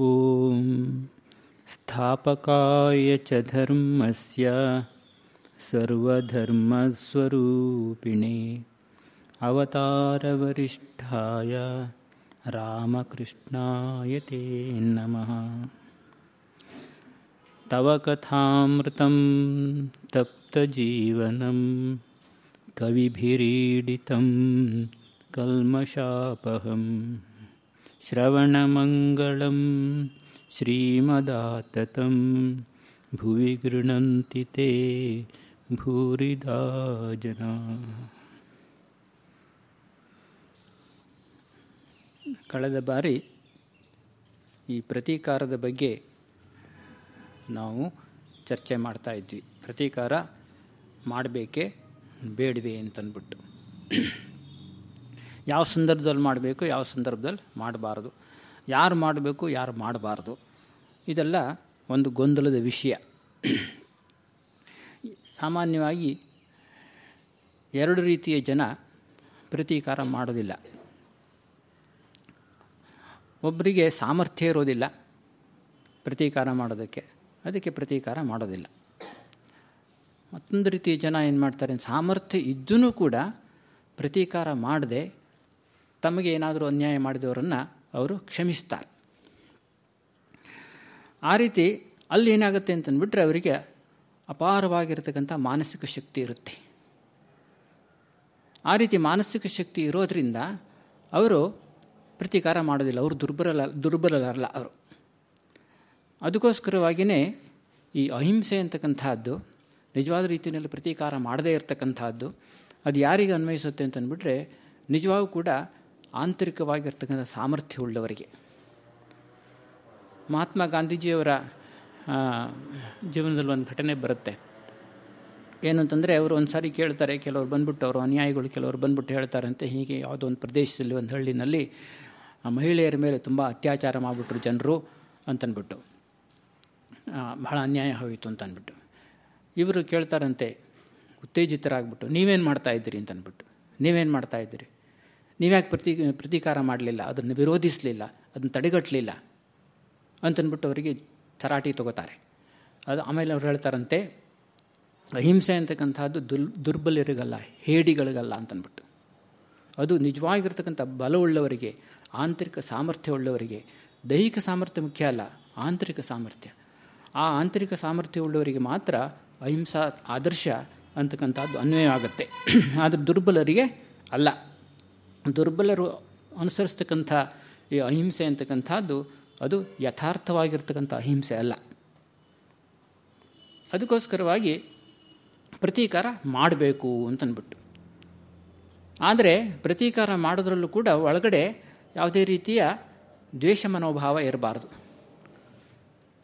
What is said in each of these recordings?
ॐ स्थापकाय च धर्मस्य सर्वधर्मस्वरूपिणे अवतारवरिष्ठाय रामकृष्णाय ते नमः। तव कथामृतं तप्तजीवनं कविभिरीडितं कल्मषापहं श्रवणमङ्गलं श्रीमदाततं भुवि गृह्णन्ति ते भूरिदा जना ಕಳೆದ ಬಾರಿ ಈ ಪ್ರತೀಕಾರದ ಬಗ್ಗೆ ನಾವು ಚರ್ಚೆ ಮಾಡ್ತಾ ಇದ್ವಿ ಪ್ರತೀಕಾರ ಮಾಡಬೇಕೆ ಬೇಡವೆ ಅಂತಂದ್ಬಿಟ್ಟು ಯಾವ ಸಂದರ್ಭದಲ್ಲಿ ಮಾಡಬೇಕು, ಯಾವ ಸಂದರ್ಭದಲ್ಲಿ ಮಾಡಬಾರ್ದು. ಯಾರು ಮಾಡಬೇಕು, ಯಾರು ಮಾಡಬಾರ್ದು. ಇದೆಲ್ಲ ಒಂದು ಗೊಂದಲದ ವಿಷಯ. ಸಾಮಾನ್ಯವಾಗಿ ಎರಡು ರೀತಿಯ ಜನ ಪ್ರತೀಕಾರ ಮಾಡೋದಿಲ್ಲ. ಒಬ್ಬರಿಗೆ ಸಾಮರ್ಥ್ಯ ಇರೋದಿಲ್ಲ ಪ್ರತೀಕಾರ ಮಾಡೋದಕ್ಕೆ. ಅದಕ್ಕೆ ಪ್ರತೀಕಾರ ಮಾಡೋದಿಲ್ಲ. ಮತ್ತೊಂದು ರೀತಿಯ ಜನ ಏನು ಮಾಡ್ತಾರೆ, ಸಾಮರ್ಥ್ಯ ಇದ್ದೂ ಕೂಡ ಪ್ರತೀಕಾರ ಮಾಡದೆ ತಮಗೆ ಏನಾದರೂ ಅನ್ಯಾಯ ಮಾಡಿದವರನ್ನು ಅವರು ಕ್ಷಮಿಸ್ತಾರೆ. ಆ ರೀತಿ ಅಲ್ಲಿ ಏನಾಗುತ್ತೆ ಅಂತಂದ್ಬಿಟ್ರೆ ಅವರಿಗೆ ಅಪಾರವಾಗಿರ್ತಕ್ಕಂಥ ಮಾನಸಿಕ ಶಕ್ತಿ ಇರುತ್ತೆ. ಆ ರೀತಿ ಮಾನಸಿಕ ಶಕ್ತಿ ಇರೋದರಿಂದ ಅವರು ಪ್ರತೀಕಾರ ಮಾಡೋದಿಲ್ಲ, ಅವರು ದುರ್ಬಲ, ದುರ್ಬಲರಲ್ಲ ಅವರು. ಅದಕ್ಕೋಸ್ಕರವಾಗಿಯೇ ಈ ಅಹಿಂಸೆ ಅಂತಕ್ಕಂಥದ್ದು, ನಿಜವಾದ ರೀತಿಯಲ್ಲಿ ಪ್ರತೀಕಾರ ಮಾಡದೇ ಇರತಕ್ಕಂಥದ್ದು, ಅದು ಯಾರಿಗೆ ಅನ್ವಯಿಸುತ್ತೆ ಅಂತಂದ್ಬಿಟ್ರೆ ನಿಜವಾಗೂ ಕೂಡ ಆಂತರಿಕವಾಗಿರ್ತಕ್ಕಂಥ ಸಾಮರ್ಥ್ಯ ಉಳ್ಳವರಿಗೆ. ಮಹಾತ್ಮ ಗಾಂಧೀಜಿಯವರ ಜೀವನದಲ್ಲಿ ಒಂದು ಘಟನೆ ಬರುತ್ತೆ. ಏನು ಅಂತಂದರೆ ಅವರು ಒಂದು ಸಾರಿ ಕೇಳ್ತಾರೆ, ಕೆಲವರು ಬಂದ್ಬಿಟ್ಟು ಅವರು ಅನ್ಯಾಯಗಳು ಕೆಲವರು ಬಂದ್ಬಿಟ್ಟು ಹೇಳ್ತಾರಂತೆ ಹೀಗೆ ಯಾವುದೋ ಒಂದು ಪ್ರದೇಶದಲ್ಲಿ ಒಂದು ಹಳ್ಳಿನಲ್ಲಿ ಮಹಿಳೆಯರ ಮೇಲೆ ತುಂಬ ಅತ್ಯಾಚಾರ ಮಾಡಿಬಿಟ್ರು ಜನರು ಅಂತನ್ಬಿಟ್ಟು. ಬಹಳ ಅನ್ಯಾಯ ಹೋಯಿತು ಅಂತ ಅಂದ್ಬಿಟ್ಟು ಇವರು ಕೇಳ್ತಾರಂತೆ, ಉತ್ತೇಜಿತರಾಗ್ಬಿಟ್ಟು, ನೀವೇನು ಮಾಡ್ತಾ ಇದ್ದೀರಿ ಅಂತ ಅಂದ್ಬಿಟ್ಟು ನೀವೇನು ಮಾಡ್ತಾ ಇದ್ದೀರಿ? ನೀವ್ಯಾಕೆ ಪ್ರತಿ, ಪ್ರತೀಕಾರ ಮಾಡಲಿಲ್ಲ, ಅದನ್ನು ವಿರೋಧಿಸಲಿಲ್ಲ, ಅದನ್ನು ತಡೆಗಟ್ಟಲಿಲ್ಲ ಅಂತನ್ಬಿಟ್ಟು ಅವರಿಗೆ ತರಾಟಿ ತಗೋತಾರೆ. ಅದು ಆಮೇಲೆ ಅವ್ರು ಹೇಳ್ತಾರಂತೆ, ಅಹಿಂಸೆ ಅಂತಕ್ಕಂಥದ್ದು ದುಲ್, ದುರ್ಬಲರಿಗಲ್ಲ, ಹೇಡಿಗಳಿಗಲ್ಲ ಅಂತನ್ಬಿಟ್ಟು. ಅದು ನಿಜವಾಗಿರ್ತಕ್ಕಂಥ ಬಲವುಳ್ಳವರಿಗೆ, ಆಂತರಿಕ ಸಾಮರ್ಥ್ಯ ಉಳ್ಳವರಿಗೆ, ದೈಹಿಕ ಸಾಮರ್ಥ್ಯ ಮುಖ್ಯ ಅಲ್ಲ, ಆಂತರಿಕ ಸಾಮರ್ಥ್ಯ. ಆ ಆಂತರಿಕ ಸಾಮರ್ಥ್ಯ ಉಳ್ಳವರಿಗೆ ಮಾತ್ರ ಅಹಿಂಸಾ ಆದರ್ಶ ಅಂತಕ್ಕಂಥದ್ದು ಅನ್ವಯ ಆಗುತ್ತೆ ಆದರೆ ದುರ್ಬಲರಿಗೆ ಅಲ್ಲ. ದುರ್ಬಲರು ಅನುಸರಿಸ್ತಕ್ಕಂಥ ಈ ಅಹಿಂಸೆ ಅಂತಕ್ಕಂಥದ್ದು ಅದು ಯಥಾರ್ಥವಾಗಿರ್ತಕ್ಕಂಥ ಅಹಿಂಸೆ ಅಲ್ಲ. ಅದಕ್ಕೋಸ್ಕರವಾಗಿ ಪ್ರತೀಕಾರ ಮಾಡಬೇಕು ಅಂತನ್ಬಿಟ್ಟು. ಆದರೆ ಪ್ರತೀಕಾರ ಮಾಡೋದ್ರಲ್ಲೂ ಕೂಡ ಒಳಗಡೆ ಯಾವುದೇ ರೀತಿಯ ದ್ವೇಷ ಮನೋಭಾವ ಇರಬಾರ್ದು.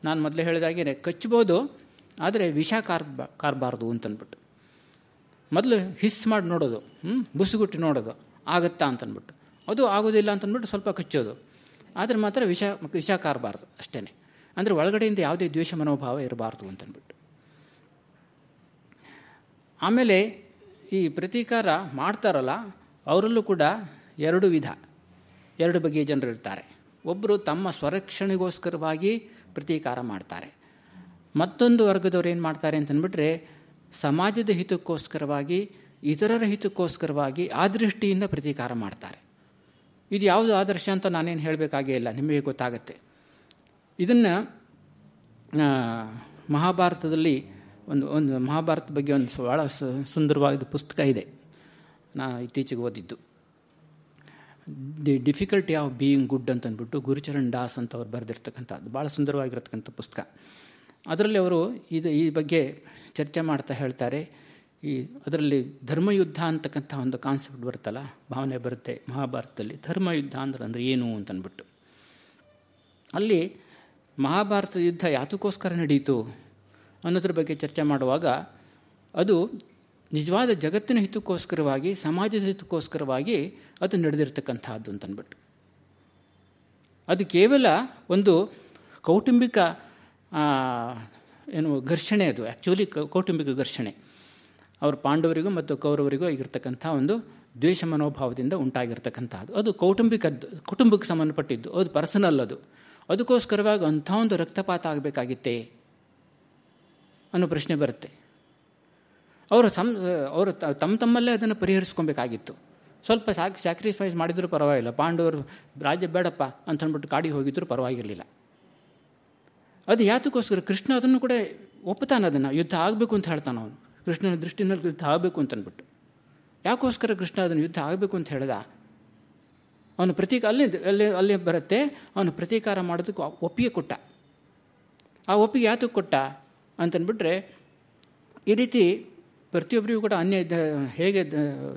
ನಾನು ಮೊದಲೇ ಹೇಳಿದಾಗೆ ಕಚ್ಚಬೋದು ಆದರೆ ವಿಷ ಕಾರ್ಬ, ಕಾರಬಾರ್ದು ಅಂತನ್ಬಿಟ್ಟು. ಮೊದಲು ಹಿಸ್ ಮಾಡಿ ನೋಡೋದು ಹ್ಞೂ ಬುಸುಗುಟ್ಟಿ ನೋಡೋದು. ಆಗತ್ತಾ ಅಂತನ್ಬಿಟ್ಟು. ಅದು ಆಗೋದಿಲ್ಲ ಅಂತಂದ್ಬಿಟ್ಟು ಸ್ವಲ್ಪ ಕಚ್ಚೋದು. ಆದರೆ ಮಾತ್ರ ವಿಷ ವಿಷ ಕಾರಬಾರ್ದು ಅಷ್ಟೇ ಅಂದರೆ ಒಳಗಡೆಯಿಂದ ಯಾವುದೇ ದ್ವೇಷ ಮನೋಭಾವ ಇರಬಾರ್ದು ಅಂತನ್ಬಿಟ್ಟು. ಆಮೇಲೆ ಈ ಪ್ರತೀಕಾರ ಮಾಡ್ತಾರಲ್ಲ, ಅವರಲ್ಲೂ ಕೂಡ ಎರಡು ವಿಧ. ಎರಡು ಬಗೆಯ ಜನರು ಇರ್ತಾರೆ. ಒಬ್ಬರು ತಮ್ಮ ಸ್ವರಕ್ಷಣೆಗೋಸ್ಕರವಾಗಿ ಪ್ರತೀಕಾರ ಮಾಡ್ತಾರೆ. ಮತ್ತೊಂದು ವರ್ಗದವ್ರು ಏನು ಮಾಡ್ತಾರೆ ಅಂತಂದ್ಬಿಟ್ರೆ ಸಮಾಜದ ಹಿತಕ್ಕೋಸ್ಕರವಾಗಿ ಇತರರ ಹಿತಕ್ಕೋಸ್ಕರವಾಗಿ ಆ ದೃಷ್ಟಿಯಿಂದ ಪ್ರತೀಕಾರ ಮಾಡ್ತಾರೆ. ಇದು ಯಾವುದು ಆದರ್ಶ ಅಂತ ನಾನೇನು ಹೇಳಬೇಕಾಗೇ ಇಲ್ಲ, ನಿಮಗೆ ಗೊತ್ತಾಗತ್ತೆ. ಇದನ್ನು ಮಹಾಭಾರತದಲ್ಲಿ ಒಂದು ಒಂದು ಮಹಾಭಾರತ ಬಗ್ಗೆ ಒಂದು ಭಾಳ ಸುಂದರವಾದ ಪುಸ್ತಕ ಇದೆ. ನಾ ಇತ್ತೀಚೆಗೆ ಓದಿದ್ದು. The difficulty of being good ಅಂತಂದ್ಬಿಟ್ಟು ಗುರುಚರಣ್ ದಾಸ್ ಅಂತ ಅವ್ರು ಬರೆದಿರ್ತಕ್ಕಂಥದ್ದು. ಭಾಳ ಸುಂದರವಾಗಿರತಕ್ಕಂಥ ಪುಸ್ತಕ. ಅದರಲ್ಲಿ ಅವರು ಇದು ಈ ಬಗ್ಗೆ ಚರ್ಚೆ ಮಾಡ್ತಾ ಹೇಳ್ತಾರೆ. ಈ ಅದರಲ್ಲಿ ಧರ್ಮಯುದ್ಧ ಅಂತಕ್ಕಂಥ ಒಂದು ಕಾನ್ಸೆಪ್ಟ್ ಬರುತ್ತಲ್ಲ, ಭಾವನೆ ಬರುತ್ತೆ ಮಹಾಭಾರತದಲ್ಲಿ. ಧರ್ಮಯುದ್ಧ ಅಂದ್ರೆ ಅಂದರೆ ಏನು ಅಂತನ್ಬಿಟ್ಟು. ಅಲ್ಲಿ ಮಹಾಭಾರತ ಯುದ್ಧ ಯಾತಕ್ಕೋಸ್ಕರ ನಡೀತು ಅನ್ನೋದ್ರ ಬಗ್ಗೆ ಚರ್ಚೆ ಮಾಡುವಾಗ ಅದು ನಿಜವಾದ ಜಗತ್ತಿನ ಹಿತಕ್ಕೋಸ್ಕರವಾಗಿ, ಸಮಾಜದ ಹಿತಕ್ಕೋಸ್ಕರವಾಗಿ ಅದು ನಡೆದಿರ್ತಕ್ಕಂಥದ್ದು ಅಂತನ್ಬಿಟ್ಟು. ಅದು ಕೇವಲ ಒಂದು ಕೌಟುಂಬಿಕ ಏನು ಘರ್ಷಣೆ ಅದು ಆ್ಯಕ್ಚುಲಿ ಕೌಟುಂಬಿಕ ಘರ್ಷಣೆ. ಅವರು ಪಾಂಡವರಿಗೂ ಮತ್ತು ಕೌರವರಿಗೂ ಆಗಿರ್ತಕ್ಕಂಥ ಒಂದು ದ್ವೇಷ ಮನೋಭಾವದಿಂದ ಉಂಟಾಗಿರ್ತಕ್ಕಂಥದ್ದು. ಅದು ಕೌಟುಂಬಿಕದ್ದು ಕುಟುಂಬಕ್ಕೆ ಸಂಬಂಧಪಟ್ಟಿದ್ದು. ಅದು ಪರ್ಸನಲ್ ಅದು. ಅದಕ್ಕೋಸ್ಕರವಾಗಿ ಅಂಥ ಒಂದು ರಕ್ತಪಾತ ಆಗಬೇಕಾಗಿತ್ತೆ ಅನ್ನೋ ಪ್ರಶ್ನೆ ಬರುತ್ತೆ. ಅವರು ಸಂ, ಅವರು ತಮ್ಮ ತಮ್ಮಲ್ಲೇ ಅದನ್ನು ಪರಿಹರಿಸ್ಕೊಬೇಕಾಗಿತ್ತು. ಸ್ವಲ್ಪ ಸಾಕ್ ಸ್ಯಾಕ್ರಿಫೈಸ್ ಮಾಡಿದರೂ ಪರವಾಗಿಲ್ಲ. ಪಾಂಡವರು, ರಾಜ್ಯ ಬೇಡಪ್ಪ ಅಂತ ಅಂದ್ಬಿಟ್ಟು ಕಾಡಿಗೆ ಹೋಗಿದ್ದರೂ ಪರವಾಗಿರಲಿಲ್ಲ. ಅದು ಯಾತಕ್ಕೋಸ್ಕರ ಕೃಷ್ಣ ಅದನ್ನು ಕೂಡ ಒಪ್ಪುತ್ತಾನೆ ಅದನ್ನು. ಯುದ್ಧ ಆಗಬೇಕು ಅಂತ ಹೇಳ್ತಾನೆ ಅವನು. ಕೃಷ್ಣನ ದೃಷ್ಟಿನಲ್ಲಿ ಯುದ್ಧ ಆಗಬೇಕು ಅಂತ ಯಾಕೋಸ್ಕರ ಕೃಷ್ಣ ಅದನ್ನು ಯುದ್ಧ ಆಗಬೇಕು ಅಂತ ಹೇಳ್ದ? ಅವನು ಪ್ರತೀಕ ಅಲ್ಲಿ ಅಲ್ಲಿ ಅಲ್ಲಿ ಬರುತ್ತೆ. ಅವನು ಪ್ರತೀಕಾರ ಮಾಡೋದಕ್ಕೆ ಒಪ್ಪಿಗೆ ಕೊಟ್ಟ. ಆ ಒಪ್ಪಿಗೆ ಯಾತಕ್ಕೆ ಕೊಟ್ಟ ಅಂತಂದ್ಬಿಟ್ರೆ ಈ ರೀತಿ ಪ್ರತಿಯೊಬ್ಬರಿಗೂ ಕೂಡ ಅನ್ಯಾಯ ಹೇಗೆ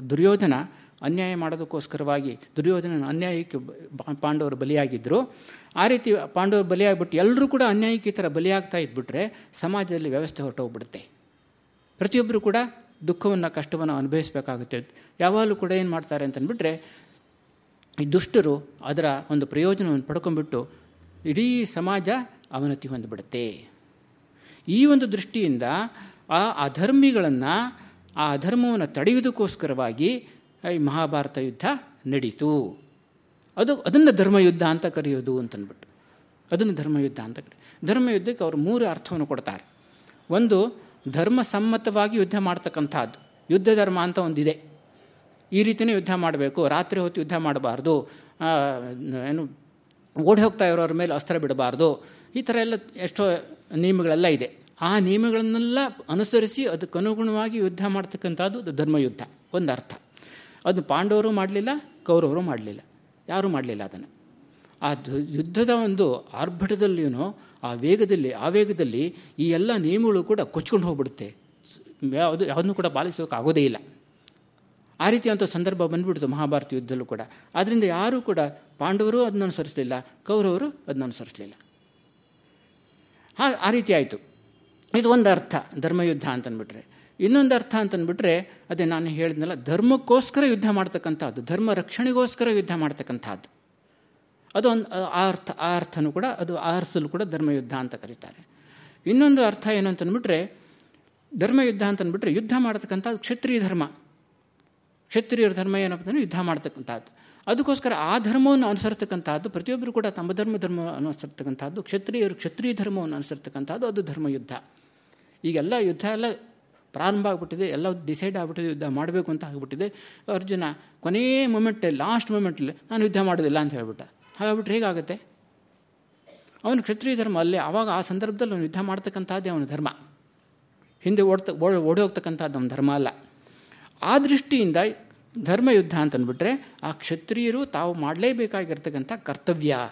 ದುರ್ಯೋಧನ ಅನ್ಯಾಯ ಮಾಡೋದಕ್ಕೋಸ್ಕರವಾಗಿ ದುರ್ಯೋಧನ ಅನ್ಯಾಯಕ್ಕೆ ಪಾಂಡವರು ಬಲಿಯಾಗಿದ್ದರು ಆ ರೀತಿ ಪಾಂಡವರು ಬಲಿಯಾಗ್ಬಿಟ್ಟು ಎಲ್ಲರೂ ಕೂಡ ಅನ್ಯಾಯಕ್ಕೆ ಈ ಥರ ಬಲಿಯಾಗ್ತಾ ಇದ್ಬಿಟ್ರೆ ಸಮಾಜದಲ್ಲಿ ವ್ಯವಸ್ಥೆ ಹೊರಟೋಗ್ಬಿಡುತ್ತೆ. ಪ್ರತಿಯೊಬ್ಬರು ಕೂಡ ದುಃಖವನ್ನು, ಕಷ್ಟವನ್ನು ಅನುಭವಿಸಬೇಕಾಗುತ್ತೆ. ಯಾವಾಗಲೂ ಕೂಡ ಏನು ಮಾಡ್ತಾರೆ ಅಂತಂದ್ಬಿಟ್ರೆ, ಈ ದುಷ್ಟರು ಅದರ ಒಂದು ಪ್ರಯೋಜನವನ್ನು ಪಡ್ಕೊಂಡ್ಬಿಟ್ಟು ಇಡೀ ಸಮಾಜ ಅವನತಿ ಹೊಂದ್ಬಿಡುತ್ತೆ. ಈ ಒಂದು ದೃಷ್ಟಿಯಿಂದ ಆ ಅಧರ್ಮಿಗಳನ್ನು, ಆ ಅಧರ್ಮವನ್ನು ತಡೆಯುವುದಕ್ಕೋಸ್ಕರವಾಗಿ ಈ ಮಹಾಭಾರತ ಯುದ್ಧ ನಡೀತು. ಅದು ಅದನ್ನು ಧರ್ಮಯುದ್ಧ ಅಂತ ಕರೆಯೋದು ಅಂತಂದ್ಬಿಟ್ಟು ಅದನ್ನು ಧರ್ಮಯುದ್ಧ ಅಂತ ಕರೆ, ಧರ್ಮಯುದ್ಧಕ್ಕೆ ಅವರು ಮೂರು ಅರ್ಥವನ್ನು ಕೊಡ್ತಾರೆ. ಒಂದು ಧರ್ಮಸಮ್ಮತವಾಗಿ ಯುದ್ಧ ಮಾಡ್ತಕ್ಕಂಥದ್ದು. ಯುದ್ಧ ಧರ್ಮ ಅಂತ ಒಂದಿದೆ. ಈ ರೀತಿಯೇ ಯುದ್ಧ ಮಾಡಬೇಕು, ರಾತ್ರಿ ಹೊತ್ತು ಯುದ್ಧ ಮಾಡಬಾರ್ದು ಏನು, ಓಡಿ ಹೋಗ್ತಾ ಇರೋರ ಮೇಲೆ ಅಸ್ತ್ರ ಬಿಡಬಾರ್ದು, ಈ ಥರ ಎಲ್ಲ ಎಷ್ಟೋ ನಿಯಮಗಳೆಲ್ಲ ಇದೆ. ಆ ನಿಯಮಗಳನ್ನೆಲ್ಲ ಅನುಸರಿಸಿ ಅದಕ್ಕನುಗುಣವಾಗಿ ಯುದ್ಧ ಮಾಡ್ತಕ್ಕಂಥದ್ದು ಅದು ಧರ್ಮಯುದ್ಧ. ಒಂದು ಅರ್ಥ ಅದು ಪಾಂಡವರು ಮಾಡಲಿಲ್ಲ, ಕೌರವರು ಮಾಡಲಿಲ್ಲ. ಯಾರೂ ಮಾಡಲಿಲ್ಲ ಅದನ್ನು. ಆ ಯುದ್ಧದ ಒಂದು ಆರ್ಭಟದಲ್ಲಿಯೂ ಆ ವೇಗದಲ್ಲಿ ಆ ವೇಗದಲ್ಲಿ ಈ ಎಲ್ಲ ನಿಯಮಗಳು ಕೂಡ ಕೊಚ್ಕೊಂಡು ಹೋಗ್ಬಿಡುತ್ತೆ. ಯಾವುದು, ಯಾವುದನ್ನು ಕೂಡ ಪಾಲಿಸೋಕ್ಕಾಗೋದೇ ಇಲ್ಲ. ಆ ರೀತಿಯಂಥ ಸಂದರ್ಭ ಬಂದ್ಬಿಡ್ತು ಮಹಾಭಾರತ ಯುದ್ಧದಲ್ಲೂ ಕೂಡ. ಆದ್ದರಿಂದ ಯಾರೂ ಕೂಡ ಪಾಂಡವರು ಅದನ್ನ ಅನುಸರಿಸಲಿಲ್ಲ, ಕೌರವರು ಅದನ್ನ ಅನುಸರಿಸಲಿಲ್ಲ. ಹಾ, ಆ ರೀತಿ ಆಯಿತು. ಇದು ಒಂದು ಅರ್ಥ, ಧರ್ಮಯುದ್ಧ ಅಂತಂದ್ಬಿಟ್ರೆ ಇನ್ನೊಂದು ಅರ್ಥ ಅಂತಂದ್ಬಿಟ್ರೆ ಅದೇ ನಾನು ಹೇಳಿದ್ನಲ್ಲ, ಧರ್ಮಕ್ಕೋಸ್ಕರ ಯುದ್ಧ ಮಾಡ್ತಕ್ಕಂಥದ್ದು, ಧರ್ಮ ರಕ್ಷಣೆಗೋಸ್ಕರ ಯುದ್ಧ ಮಾಡ್ತಕ್ಕಂಥದ್ದು. ಅದು ಒಂದು ಆ ಅರ್ಥ ಆ ಅರ್ಥನೂ ಕೂಡ ಅದು ಆ ಅರ್ಥದಲ್ಲೂ ಕೂಡ ಧರ್ಮಯುದ್ಧ ಅಂತ ಕರೀತಾರೆ. ಇನ್ನೊಂದು ಅರ್ಥ ಏನು ಅಂತಂದ್ಬಿಟ್ರೆ ಧರ್ಮಯುದ್ಧ ಅಂತಂದ್ಬಿಟ್ರೆ ಯುದ್ಧ ಮಾಡ್ತಕ್ಕಂಥದ್ದು ಕ್ಷತ್ರಿಯ ಧರ್ಮ. ಕ್ಷತ್ರಿಯರ ಧರ್ಮ ಏನಪ್ಪ ಅಂದರೆ ಯುದ್ಧ ಮಾಡ್ತಕ್ಕಂಥದ್ದು. ಅದಕ್ಕೋಸ್ಕರ ಆ ಧರ್ಮವನ್ನು ಅನುಸರಿಸತಕ್ಕಂಥದ್ದು, ಪ್ರತಿಯೊಬ್ಬರು ಕೂಡ ತಮ್ಮ ಧರ್ಮ ಧರ್ಮ ಅನುಸರಿಸತಕ್ಕಂಥದ್ದು, ಕ್ಷತ್ರಿಯರು ಕ್ಷತ್ರಿಯ ಧರ್ಮವನ್ನು ಅನುಸರಿಸತಕ್ಕಂಥದ್ದು, ಅದು ಧರ್ಮಯುದ್ಧ. ಈಗೆಲ್ಲ ಯುದ್ಧ ಎಲ್ಲ ಪ್ರಾರಂಭ ಆಗಿಬಿಟ್ಟಿದೆ, ಎಲ್ಲ ಡಿಸೈಡ್ ಆಗಿಬಿಟ್ಟಿದೆ, ಯುದ್ಧ ಮಾಡಬೇಕು ಅಂತ ಆಗಿಬಿಟ್ಟಿದೆ. ಅರ್ಜುನ ಕೊನೆಯ ಮೊಮೆಂಟಲ್ಲಿ ಲಾಸ್ಟ್ ಮೊಮೆಂಟಲ್ಲಿ ನಾನು ಯುದ್ಧ ಮಾಡೋದಿಲ್ಲ ಅಂತ ಹೇಳ್ಬಿಟ್ಟ. ಹಾಗಾಗ್ಬಿಟ್ರೆ ಹೇಗಾಗುತ್ತೆ? ಅವನು ಕ್ಷತ್ರಿಯ ಧರ್ಮ ಅಲ್ಲೇ ಆವಾಗ ಆ ಸಂದರ್ಭದಲ್ಲಿ ಅವನು ಯುದ್ಧ ಮಾಡ್ತಕ್ಕಂಥದ್ದೇ ಅವನ ಧರ್ಮ. ಹಿಂದೆ ಓಡ್ತ, ಓಡಿ ಹೋಗ್ತಕ್ಕಂಥದ್ದು ಅವನ ಧರ್ಮ ಅಲ್ಲ. ಆ ದೃಷ್ಟಿಯಿಂದ ಧರ್ಮ ಯುದ್ಧ ಅಂತಂದ್ಬಿಟ್ರೆ, ಆ ಕ್ಷತ್ರಿಯರು ತಾವು ಮಾಡಲೇಬೇಕಾಗಿರ್ತಕ್ಕಂಥ ಕರ್ತವ್ಯ.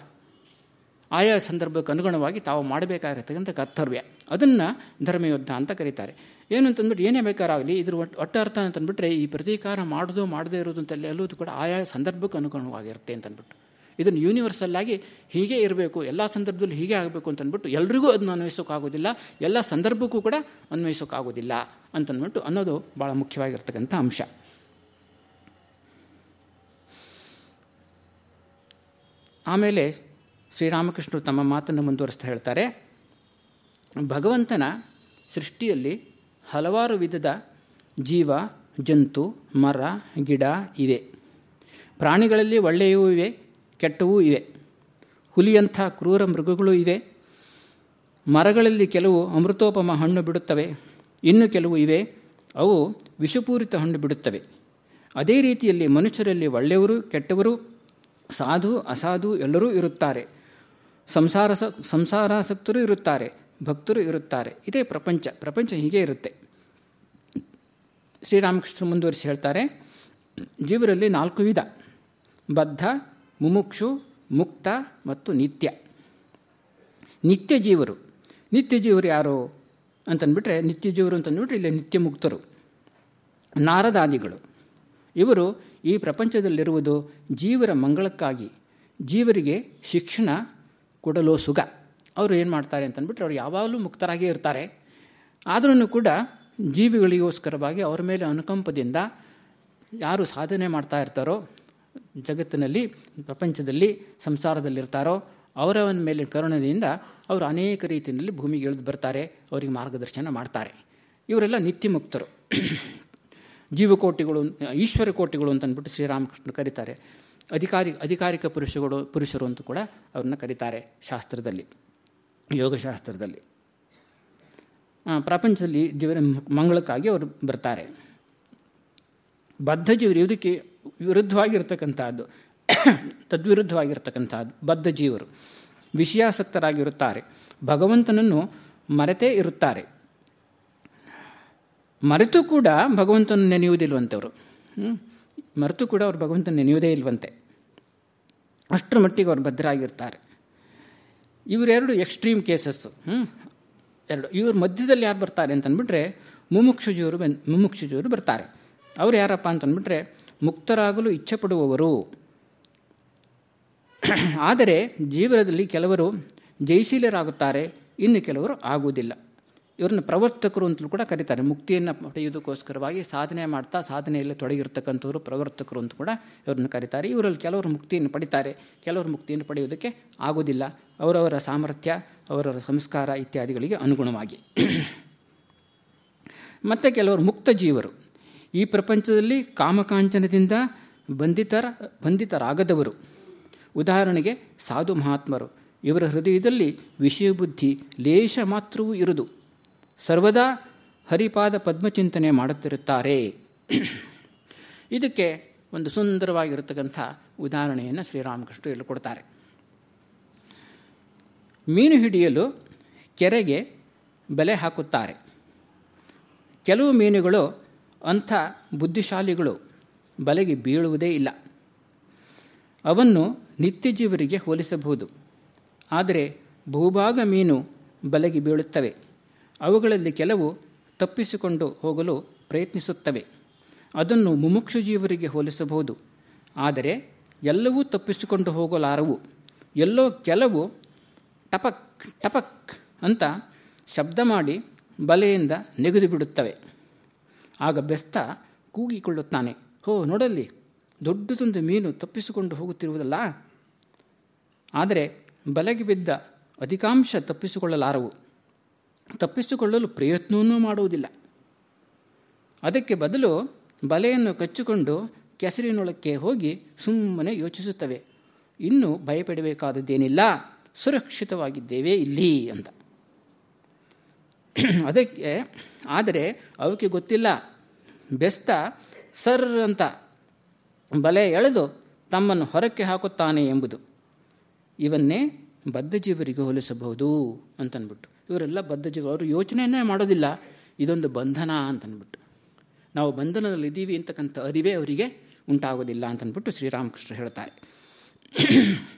ಆಯಾ ಸಂದರ್ಭಕ್ಕೆ ಅನುಗುಣವಾಗಿ ತಾವು ಮಾಡಬೇಕಾಗಿರ್ತಕ್ಕಂಥ ಕರ್ತವ್ಯ. ಅದನ್ನು ಧರ್ಮಯುದ್ಧ ಅಂತ ಕರೀತಾರೆ. ಏನು ಅಂತಂದ್ಬಿಟ್ಟು, ಏನೇ ಬೇಕಾರಾಗಲಿ, ಇದ್ರ ಒಟ್ಟು ಒಟ್ಟು ಅರ್ಥ ಅಂತಂದ್ಬಿಟ್ರೆ, ಈ ಪ್ರತೀಕಾರ ಮಾಡೋದು, ಮಾಡದೇ ಇರೋದು ಅಂತಲ್ಲಿ ಎಲ್ಲೋದು ಕೂಡ ಆಯಾ ಸಂದರ್ಭಕ್ಕೆ ಅನುಗುಣವಾಗಿರುತ್ತೆ ಅಂತಂದ್ಬಿಟ್ಟು. ಇದನ್ನು ಯೂನಿವರ್ಸಲ್ಲಾಗಿ ಹೀಗೆ ಇರಬೇಕು, ಎಲ್ಲ ಸಂದರ್ಭದಲ್ಲಿ ಹೀಗೆ ಆಗಬೇಕು ಅಂತಂದ್ಬಿಟ್ಟು ಎಲ್ರಿಗೂ ಅದನ್ನು ಅನ್ವಯಿಸೋಕ್ಕಾಗೋದಿಲ್ಲ ಎಲ್ಲ ಸಂದರ್ಭಕ್ಕೂ ಕೂಡ ಅನ್ವಯಿಸೋಕ್ಕಾಗೋದಿಲ್ಲ ಅಂತಂದ್ಬಿಟ್ಟು ಅನ್ನೋದು ಭಾಳ ಮುಖ್ಯವಾಗಿರ್ತಕ್ಕಂಥ ಅಂಶ. ಆಮೇಲೆ ಶ್ರೀರಾಮಕೃಷ್ಣರು ತಮ್ಮ ಮಾತನ್ನು ಮುಂದುವರಿಸ್ತಾ ಹೇಳ್ತಾರೆ. ಭಗವಂತನ ಸೃಷ್ಟಿಯಲ್ಲಿ ಹಲವಾರು ವಿಧದ ಜೀವ, ಜಂತು, ಮರ, ಗಿಡ ಇವೆ. ಪ್ರಾಣಿಗಳಲ್ಲಿ ಒಳ್ಳೆಯೂ ಇವೆ ಕೆಟ್ಟವೂ ಇವೆ. ಹುಲಿಯಂಥ ಕ್ರೂರ ಮೃಗಗಳು ಇವೆ. ಮರಗಳಲ್ಲಿ ಕೆಲವು ಅಮೃತೋಪಮ ಹಣ್ಣು ಬಿಡುತ್ತವೆ. ಇನ್ನು ಕೆಲವು ಇವೆ. ಅವು ವಿಷಪೂರಿತ ಹಣ್ಣು ಬಿಡುತ್ತವೆ. ಅದೇ ರೀತಿಯಲ್ಲಿ ಮನುಷ್ಯರಲ್ಲಿ ಒಳ್ಳೆಯವರು, ಕೆಟ್ಟವರು, ಸಾಧು, ಅಸಾಧು ಎಲ್ಲರೂ ಇರುತ್ತಾರೆ. ಸಂಸಾರ ಸಂಸಾರಾಸಕ್ತರು ಇರುತ್ತಾರೆ. ಭಕ್ತರು ಇರುತ್ತಾರೆ. ಇದೇ ಪ್ರಪಂಚ. ಪ್ರಪಂಚ ಹೀಗೆ ಇರುತ್ತೆ. ಶ್ರೀರಾಮಕೃಷ್ಣ ಮುಂದುವರಿಸಿ ಹೇಳ್ತಾರೆ. ಜೀವರಲ್ಲಿ ನಾಲ್ಕು ವಿಧ. ಬದ್ಧ ಮುಮುಕ್ಷು, ಮುಕ್ತ ಮತ್ತು ನಿತ್ಯ. ನಿತ್ಯ ಜೀವರು ನಿತ್ಯ ಜೀವರು ಯಾರು ಅಂತಂದ್ಬಿಟ್ರೆ ನಿತ್ಯ ಜೀವರು ಅಂತಂದ್ಬಿಟ್ರೆ ಇಲ್ಲಿ ನಿತ್ಯ ಮುಕ್ತರು ನಾರದಾದಿಗಳು. ಇವರು ಈ ಪ್ರಪಂಚದಲ್ಲಿರುವುದು ಜೀವರ ಮಂಗಳಕ್ಕಾಗಿ. ಜೀವರಿಗೆ ಶಿಕ್ಷಣ ಕೊಡಲು ಸುಗ. ಅವರು ಏನು ಮಾಡ್ತಾರೆ ಅಂತಂದ್ಬಿಟ್ರೆ, ಅವರು ಯಾವಾಗಲೂ ಮುಕ್ತರಾಗೇ ಇರ್ತಾರೆ. ಆದ್ರೂ ಕೂಡ ಜೀವಿಗಳಿಗೋಸ್ಕರವಾಗಿ ಅವರ ಮೇಲೆ ಅನುಕಂಪದಿಂದ ಯಾರು ಸಾಧನೆ ಮಾಡ್ತಾ ಇರ್ತಾರೋ ಜಗತ್ತಿನಲ್ಲಿ, ಪ್ರಪಂಚದಲ್ಲಿ, ಸಂಸಾರದಲ್ಲಿರ್ತಾರೋ ಅವರ ಮೇಲೆ ಕರುಣದಿಂದ ಅವರು ಅನೇಕ ರೀತಿಯಲ್ಲಿ ಭೂಮಿಗೆ ಇಳಿದು ಬರ್ತಾರೆ, ಅವರಿಗೆ ಮಾರ್ಗದರ್ಶನ ಮಾಡ್ತಾರೆ. ಇವರೆಲ್ಲ ನಿತ್ಯಮುಕ್ತರು. ಜೀವಕೋಟಿಗಳು, ಈಶ್ವರ ಕೋಟಿಗಳು ಅಂತಂದ್ಬಿಟ್ಟು ಶ್ರೀರಾಮಕೃಷ್ಣ ಕರೀತಾರೆ. ಅಧಿಕಾರಿ, ಅಧಿಕಾರಿಕ ಪುರುಷಗಳು, ಪುರುಷರು ಅಂತ ಕೂಡ ಅವ್ರನ್ನ ಕರೀತಾರೆ ಶಾಸ್ತ್ರದಲ್ಲಿ, ಯೋಗಶಾಸ್ತ್ರದಲ್ಲಿ. ಪ್ರಪಂಚದಲ್ಲಿ ಜೀವನ ಮಂಗಳಕ್ಕಾಗಿ ಅವರು ಬರ್ತಾರೆ. ಬದ್ಧ ಜೀವರು ಇದಕ್ಕೆ ವಿರುದ್ಧವಾಗಿರ್ತಕ್ಕಂಥದ್ದು, ತದ್ವಿರುದ್ಧವಾಗಿರ್ತಕ್ಕಂಥದ್ದು, ಬದ್ಧ ಜೀವರು, ವಿಷಯಾಸಕ್ತರಾಗಿರುತ್ತಾರೆ. ಭಗವಂತನನ್ನು ಮರೆತೇ ಇರುತ್ತಾರೆ. ಮರೆತು ಕೂಡ ಭಗವಂತನ ನೆನೆಯುವುದಿಲ್ವಂತವರು ಮರೆತು ಕೂಡ ಅವರು ಭಗವಂತನ ನೆನೆಯುವುದೇ ಇಲ್ವಂತೆ. ಅಷ್ಟರ ಮಟ್ಟಿಗೆ ಅವರು ಭದ್ರಾಗಿರ್ತಾರೆ. ಇವರೆರಡು ಎಕ್ಸ್ಟ್ರೀಮ್ ಕೇಸಸ್ಸು ಎರಡು. ಇವ್ರ ಮಧ್ಯದಲ್ಲಿ ಯಾರು ಬರ್ತಾರೆ ಅಂತಂದ್ಬಿಟ್ರೆ ಮುಮುಕ್ಷುಜಿಯವರು ಬಂದು ಮುಮುಕ್ಷುಜಿಯವರು ಬರ್ತಾರೆ. ಅವ್ರು ಯಾರಪ್ಪ ಅಂತಂದ್ಬಿಟ್ರೆ ಮುಕ್ತರಾಗಲು ಇಚ್ಛೆ ಪಡುವವರು ಆದರೆ ಜೀವನದಲ್ಲಿ ಕೆಲವರು ಜಯಶೀಲರಾಗುತ್ತಾರೆ, ಇನ್ನು ಕೆಲವರು ಆಗುವುದಿಲ್ಲ. ಇವ್ರನ್ನ ಪ್ರವರ್ತಕರು ಅಂತಲೂ ಕೂಡ ಕರೀತಾರೆ. ಮುಕ್ತಿಯನ್ನು ಪಡೆಯುವುದಕ್ಕೋಸ್ಕರವಾಗಿ ಸಾಧನೆ ಮಾಡ್ತಾ ಸಾಧನೆಯಲ್ಲಿ ತೊಡಗಿರ್ತಕ್ಕಂಥವ್ರು ಪ್ರವರ್ತಕರು ಅಂತ ಕೂಡ ಇವ್ರನ್ನ ಕರೀತಾರೆ. ಇವರಲ್ಲಿ ಕೆಲವರು ಮುಕ್ತಿಯನ್ನು ಪಡಿತಾರೆ. ಕೆಲವರು ಮುಕ್ತಿಯನ್ನು ಪಡೆಯುವುದಕ್ಕೆ ಆಗುವುದಿಲ್ಲ. ಅವರವರ ಸಾಮರ್ಥ್ಯ, ಅವರವರ ಸಂಸ್ಕಾರ ಇತ್ಯಾದಿಗಳಿಗೆ ಅನುಗುಣವಾಗಿ. ಮತ್ತು ಕೆಲವರು ಮುಕ್ತ ಜೀವರು. ಈ ಪ್ರಪಂಚದಲ್ಲಿ ಕಾಮಕಾಂಚನದಿಂದ ಬಂಧಿತರ, ಬಂಧಿತರಾಗದವರು. ಉದಾಹರಣೆಗೆ ಸಾಧು ಮಹಾತ್ಮರು. ಇವರ ಹೃದಯದಲ್ಲಿ ವಿಷಯ ಬುದ್ಧಿ ಲೇಷ ಮಾತ್ರವೂ ಇರುವುದು ಸರ್ವದಾ ಹರಿಪಾದ ಪದ್ಮಚಿಂತನೆ ಮಾಡುತ್ತಿರುತ್ತಾರೆ. ಇದಕ್ಕೆ ಒಂದು ಸುಂದರವಾಗಿರತಕ್ಕಂಥ ಉದಾಹರಣೆಯನ್ನು ಶ್ರೀರಾಮಕೃಷ್ಣ ಇಲ್ಲಿ ಕೊಡ್ತಾರೆ. ಮೀನು ಹಿಡಿಯಲು ಕೆರೆಗೆ ಬೆಲೆ ಹಾಕುತ್ತಾರೆ. ಕೆಲವು ಮೀನುಗಳು ಅಂಥ ಬುದ್ಧಿಶಾಲಿಗಳು ಬಲೆಗೆ ಬೀಳುವುದೇ ಇಲ್ಲ. ಅವನ್ನು ನಿತ್ಯಜೀವರಿಗೆ ಹೋಲಿಸಬಹುದು. ಆದರೆ ಬಹುಭಾಗ ಮೀನು ಬಲೆಗೆ ಬೀಳುತ್ತವೆ. ಅವುಗಳಲ್ಲಿ ಕೆಲವು ತಪ್ಪಿಸಿಕೊಂಡು ಹೋಗಲು ಪ್ರಯತ್ನಿಸುತ್ತವೆ. ಅದನ್ನು ಮುಮುಕ್ಷು ಜೀವರಿಗೆ ಹೋಲಿಸಬಹುದು. ಆದರೆ ಎಲ್ಲವೂ ತಪ್ಪಿಸಿಕೊಂಡು ಹೋಗಲಾರವು. ಎಲ್ಲೋ ಕೆಲವು ಟಪಕ್ ಟಪಕ್ ಅಂತ ಶಬ್ದ ಮಾಡಿ ಬಲೆಯಿಂದ ನೆಗೆದು ಬಿಡುತ್ತವೆ ಆಗ ಬೆಸ್ತ ಕೂಗಿಕೊಳ್ಳುತ್ತಾನೆ. ಹೋ, ನೋಡಲ್ಲಿ ದೊಡ್ಡದೊಂದು ಮೀನು ತಪ್ಪಿಸಿಕೊಂಡು ಹೋಗುತ್ತಿರುವುದಲ್ಲ? ಆದರೆ ಬಲೆಗೆ ಬಿದ್ದ ಅಧಿಕಾಂಶ ತಪ್ಪಿಸಿಕೊಳ್ಳಲಾರವು. ತಪ್ಪಿಸಿಕೊಳ್ಳಲು ಪ್ರಯತ್ನವನ್ನೂ ಮಾಡುವುದಿಲ್ಲ. ಅದಕ್ಕೆ ಬದಲು ಬಲೆಯನ್ನು ಕಚ್ಚಿಕೊಂಡು ಕೆಸರಿನೊಳಕ್ಕೆ ಹೋಗಿ ಸುಮ್ಮನೆ ಯೋಚಿಸುತ್ತವೆ. ಇನ್ನೂ ಭಯಪಡಬೇಕಾದದ್ದೇನಿಲ್ಲ. ಸುರಕ್ಷಿತವಾಗಿದ್ದೇವೆ ಇಲ್ಲಿ ಅಂತ ಅದಕ್ಕೆ, ಆದರೆ ಅವಕ್ಕೆ ಗೊತ್ತಿಲ್ಲ. ಬೆಸ್ತ, ಸರ್ ಅಂತ ಬಲೆ ಎಳೆದು ತಮ್ಮನ್ನು ಹೊರಕ್ಕೆ ಹಾಕುತ್ತಾನೆ ಎಂಬುದು. ಇವನ್ನೇ ಬದ್ಧಜೀವರಿಗೆ ಹೋಲಿಸಬಹುದು ಅಂತನ್ಬಿಟ್ಟು. ಇವರೆಲ್ಲ ಬದ್ಧಜೀವ, ಅವರು ಯೋಚನೆಯನ್ನೇ ಮಾಡೋದಿಲ್ಲ. ಇದೊಂದು ಬಂಧನ ಅಂತನ್ಬಿಟ್ಟು. ನಾವು ಬಂಧನದಲ್ಲಿದ್ದೀವಿ ಅಂತಕ್ಕಂಥ ಅರಿವೇ ಅವರಿಗೆ ಉಂಟಾಗೋದಿಲ್ಲ ಅಂತನ್ಬಿಟ್ಟು ಶ್ರೀರಾಮಕೃಷ್ಣ ಹೇಳ್ತಾರೆ.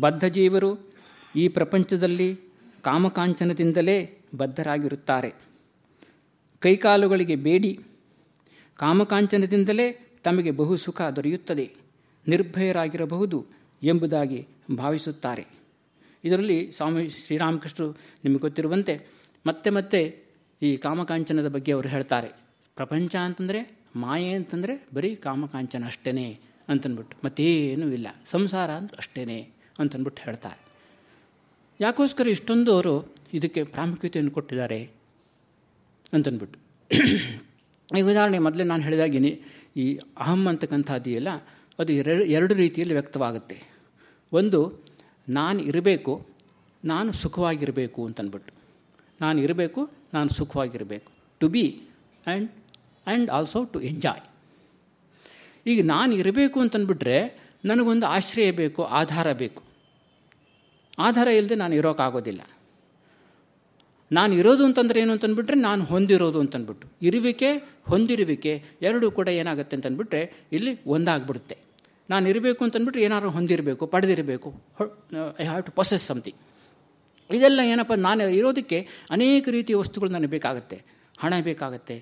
ಬದ್ಧಜೀವರು ಈ ಪ್ರಪಂಚದಲ್ಲಿ ಕಾಮಕಾಂಚನದಿಂದಲೇ ಬದ್ಧರಾಗಿರುತ್ತಾರೆ. ಕೈಕಾಲುಗಳಿಗೆ ಬೇಡಿ. ಕಾಮಕಾಂಚನದಿಂದಲೇ ತಮಗೆ ಬಹು ಸುಖ ದೊರೆಯುತ್ತದೆ. ನಿರ್ಭಯರಾಗಿರಬಹುದು ಎಂಬುದಾಗಿ ಭಾವಿಸುತ್ತಾರೆ. ಇದರಲ್ಲಿ ಸ್ವಾಮಿ ಶ್ರೀರಾಮಕೃಷ್ಣರು ನಿಮಗೆ ಗೊತ್ತಿರುವಂತೆ ಮತ್ತೆ ಮತ್ತೆ ಈ ಕಾಮಕಾಂಚನದ ಬಗ್ಗೆ ಅವರು ಹೇಳ್ತಾರೆ. ಪ್ರಪಂಚ ಅಂತಂದರೆ ಮಾಯೆ ಅಂತಂದರೆ ಬರೀ ಕಾಮಕಾಂಚನ ಅಷ್ಟೇ ಅಂತನ್ಬಿಟ್ಟು ಮತ್ತೇನೂ ಇಲ್ಲ. ಸಂಸಾರ ಅಂದ್ರೆ ಅಷ್ಟೇ ಅಂತನ್ಬಿಟ್ಟು ಹೇಳ್ತಾರೆ. ಯಾಕೋಸ್ಕರ ಇಷ್ಟೊಂದು ಅವರು ಇದಕ್ಕೆ ಪ್ರಾಮುಖ್ಯತೆಯನ್ನು ಕೊಟ್ಟಿದ್ದಾರೆ ಅಂತನ್ಬಿಟ್ಟು. ಈ ಉದಾಹರಣೆ ಮೊದಲೇ ನಾನು ಹೇಳಿದಾಗಿನಿ, ಈ ಅಹಂ ಅಂತಕ್ಕಂಥದ್ದು ಎಲ್ಲ ಅದು ಎರಡು ಎರಡು ರೀತಿಯಲ್ಲಿ ವ್ಯಕ್ತವಾಗುತ್ತೆ. ಒಂದು, ನಾನು ಇರಬೇಕು, ನಾನು ಸುಖವಾಗಿರಬೇಕು ಅಂತನ್ಬಿಟ್ಟು. ನಾನು ಇರಬೇಕು, ನಾನು ಸುಖವಾಗಿರಬೇಕು. To be and and also to enjoy ಈಗ ನಾನು ಇರಬೇಕು ಅಂತನ್ಬಿಟ್ರೆ ನನಗೊಂದು ಆಶ್ರಯ ಬೇಕು, ಆಧಾರ ಬೇಕು. ಆಧಾರ ಇಲ್ಲದೆ ನಾನು ಇರೋಕ್ಕಾಗೋದಿಲ್ಲ ನಾನು ಇರೋದು ಅಂತಂದ್ರೆ ಏನು ಅಂತಂದ್ಬಿಟ್ರೆ ನಾನು ಹೊಂದಿರೋದು ಅಂತಂದ್ಬಿಟ್ಟು. ಇರುವಿಕೆ, ಹೊಂದಿರುವಿಕೆ ಎರಡೂ ಕೂಡ ಏನಾಗುತ್ತೆ ಅಂತಂದ್ಬಿಟ್ರೆ ಇಲ್ಲಿ ಒಂದಾಗ್ಬಿಡುತ್ತೆ. ನಾನು ಇರಬೇಕು ಅಂತಂದ್ಬಿಟ್ರೆ ಏನಾದ್ರು ಹೊಂದಿರಬೇಕು, ಪಡೆದಿರಬೇಕು I have to possess something. ಇದೆಲ್ಲ ಏನಪ್ಪ, ನಾನು ಇರೋದಕ್ಕೆ ಅನೇಕ ರೀತಿಯ ವಸ್ತುಗಳು ನನಗೆ ಬೇಕಾಗುತ್ತೆ. ಹಣ ಬೇಕಾಗತ್ತೆ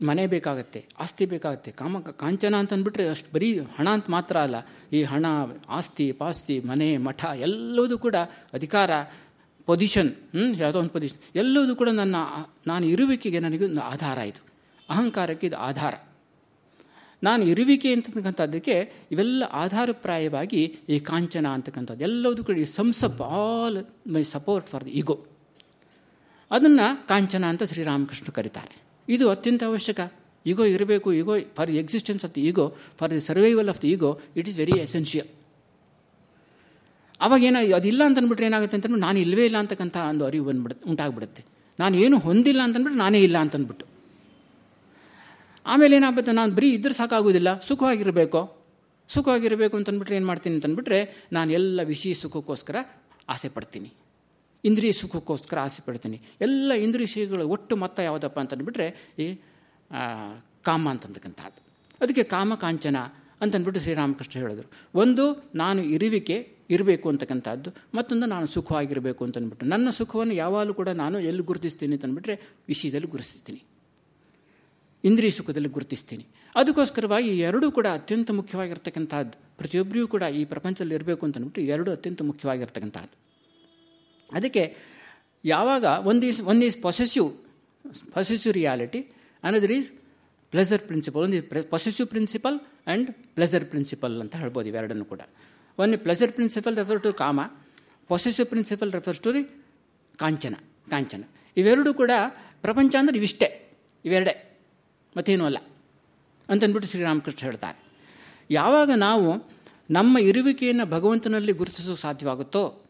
ಮನೆ ಬೇಕಾಗತ್ತೆ, ಆಸ್ತಿ ಬೇಕಾಗತ್ತೆ, ಕಾಮ, ಕಾಂಚನ ಅಂತಂದ್ಬಿಟ್ರೆ ಅಷ್ಟು ಬರೀ ಹಣ ಅಂತ ಮಾತ್ರ ಅಲ್ಲ. ಈ ಹಣ, ಆಸ್ತಿ, ಪಾಸ್ತಿ, ಮನೆ, ಮಠ ಎಲ್ಲದೂ ಕೂಡ ಅಧಿಕಾರ ಪೊಸಿಷನ್ ಹ್ಞೂ ಯಾವುದೋ ಒಂದು ಪೊಸಿಷನ್ ಎಲ್ಲದೂ ಕೂಡ ನನ್ನ, ನಾನು ಇರುವಿಕೆಗೆ ನನಗೆ ಒಂದು ಆಧಾರ ಇದು. ಅಹಂಕಾರಕ್ಕೆ ಇದು ಆಧಾರ. ನಾನು ಇರುವಿಕೆ ಅಂತಕ್ಕಂಥದ್ದಕ್ಕೆ ಇವೆಲ್ಲ ಆಧಾರಪ್ರಾಯವಾಗಿ ಈ ಕಾಂಚನ ಅಂತಕ್ಕಂಥದ್ದು, ಎಲ್ಲದೂ ಕೂಡ ಈ sums up all my support for the ego ಅದನ್ನು ಕಾಂಚನ ಅಂತ ಶ್ರೀರಾಮಕೃಷ್ಣ ಕರೀತಾರೆ. ಇದು ಅತ್ಯಂತ ಅವಶ್ಯಕ. ಈಗೋ ಇರಬೇಕು ego for the existence of the ego for the survival of the ego it is very essential ಅವಾಗ ಏನೋ, ಅದಿಲ್ಲ ಅಂತ ಅಂದ್ಬಿಟ್ರೆ ಏನಾಗುತ್ತೆ ಅಂತಂದ್ರೆ ನಾನು ಇಲ್ಲವೇ ಇಲ್ಲ ಅಂತಕ್ಕಂಥ ಒಂದು ಅರಿವು ಬಂದ್ಬಿಡುತ್ತೆ, ಉಂಟಾಗ್ಬಿಡುತ್ತೆ. ನಾನು ಏನು ಹೊಂದಿಲ್ಲ ಅಂತಂದ್ಬಿಟ್ಟು ನಾನೇ ಇಲ್ಲ ಅಂತಂದ್ಬಿಟ್ಟು ಆಮೇಲೆ ಏನಾಗುತ್ತೆ, ನಾನು ಬರೀ ಇದ್ರೆ ಸಾಕಾಗೋದಿಲ್ಲ ಸುಖವಾಗಿರಬೇಕು? ಸುಖವಾಗಿರಬೇಕು ಅಂತಂದ್ಬಿಟ್ರೆ ಏನು ಮಾಡ್ತೀನಿ ಅಂತಂದ್ಬಿಟ್ರೆ ನಾನು ಎಲ್ಲ ವಿಷಯ ಸುಖಕ್ಕೋಸ್ಕರ ಆಸೆ ಪಡ್ತೀನಿ. ಇಂದ್ರಿಯ ಸುಖಕ್ಕೋಸ್ಕರ ಆಸೆ ಪಡ್ತೀನಿ. ಎಲ್ಲ ಇಂದ್ರಿಯ ಸುಖಗಳು ಒಟ್ಟು ಮೊತ್ತ ಯಾವುದಪ್ಪ ಅಂತಂದ್ಬಿಟ್ರೆ ಈ ಕಾಮ ಅಂತಂತಕ್ಕಂಥದ್ದು ಅದಕ್ಕೆ ಕಾಮ ಕಾಂಚನ ಅಂತಂದ್ಬಿಟ್ಟು ಶ್ರೀರಾಮಕೃಷ್ಣ ಹೇಳಿದ್ರು. ಒಂದು, ನಾನು ಇರುವಿಕೆ ಇರಬೇಕು ಅಂತಕ್ಕಂಥದ್ದು. ಮತ್ತೊಂದು, ನಾನು ಸುಖವಾಗಿರಬೇಕು ಅಂತಂದ್ಬಿಟ್ಟು. ನನ್ನ ಸುಖವನ್ನು ಯಾವಾಗಲೂ ಕೂಡ ನಾನು ಎಲ್ಲಿ ಗುರುತಿಸ್ತೀನಿ ಅಂತಂದ್ಬಿಟ್ರೆ ವಿಷಯದಲ್ಲಿ ಗುರುತಿಸ್ತೀನಿ. ಇಂದ್ರಿಯ ಸುಖದಲ್ಲಿ ಗುರುತಿಸ್ತೀನಿ. ಅದಕ್ಕೋಸ್ಕರವಾಗಿ ಎರಡೂ ಕೂಡ ಅತ್ಯಂತ ಮುಖ್ಯವಾಗಿರ್ತಕ್ಕಂಥದ್ದು. ಪ್ರತಿಯೊಬ್ಬರಿಗೂ ಕೂಡ ಈ ಪ್ರಪಂಚದಲ್ಲಿ ಇರಬೇಕು ಅಂತಂದ್ಬಿಟ್ಟು ಎರಡು ಅತ್ಯಂತ ಮುಖ್ಯವಾಗಿರ್ತಕ್ಕಂಥದ್ದು. ಅದಕ್ಕೆ ಯಾವಾಗ one is one is possessive possessive reality another is pleasure principle ಒಂದು possessive principle and pleasure principle ಅಂತ ಹೇಳ್ಬೋದು ಇವೆರಡನ್ನು ಕೂಡ. One pleasure principle refer to ಕಾಮ possessive principle refers to the ಕಾಂಚನ ಕಾಂಚನ. ಇವೆರಡೂ ಕೂಡ ಪ್ರಪಂಚ ಅಂದರೆ ಇವಿಷ್ಟೇ, ಇವೆರಡೇ, ಮತ್ತೇನೂ ಅಲ್ಲ ಅಂತಂದ್ಬಿಟ್ಟು ಶ್ರೀರಾಮಕೃಷ್ಣ ಹೇಳ್ತಾರೆ. ಯಾವಾಗ ನಾವು ನಮ್ಮ ಇರುವಿಕೆಯನ್ನು ಭಗವಂತನಲ್ಲಿ ಗುರುತಿಸೋ ಸಾಧ್ಯವಾಗುತ್ತೋ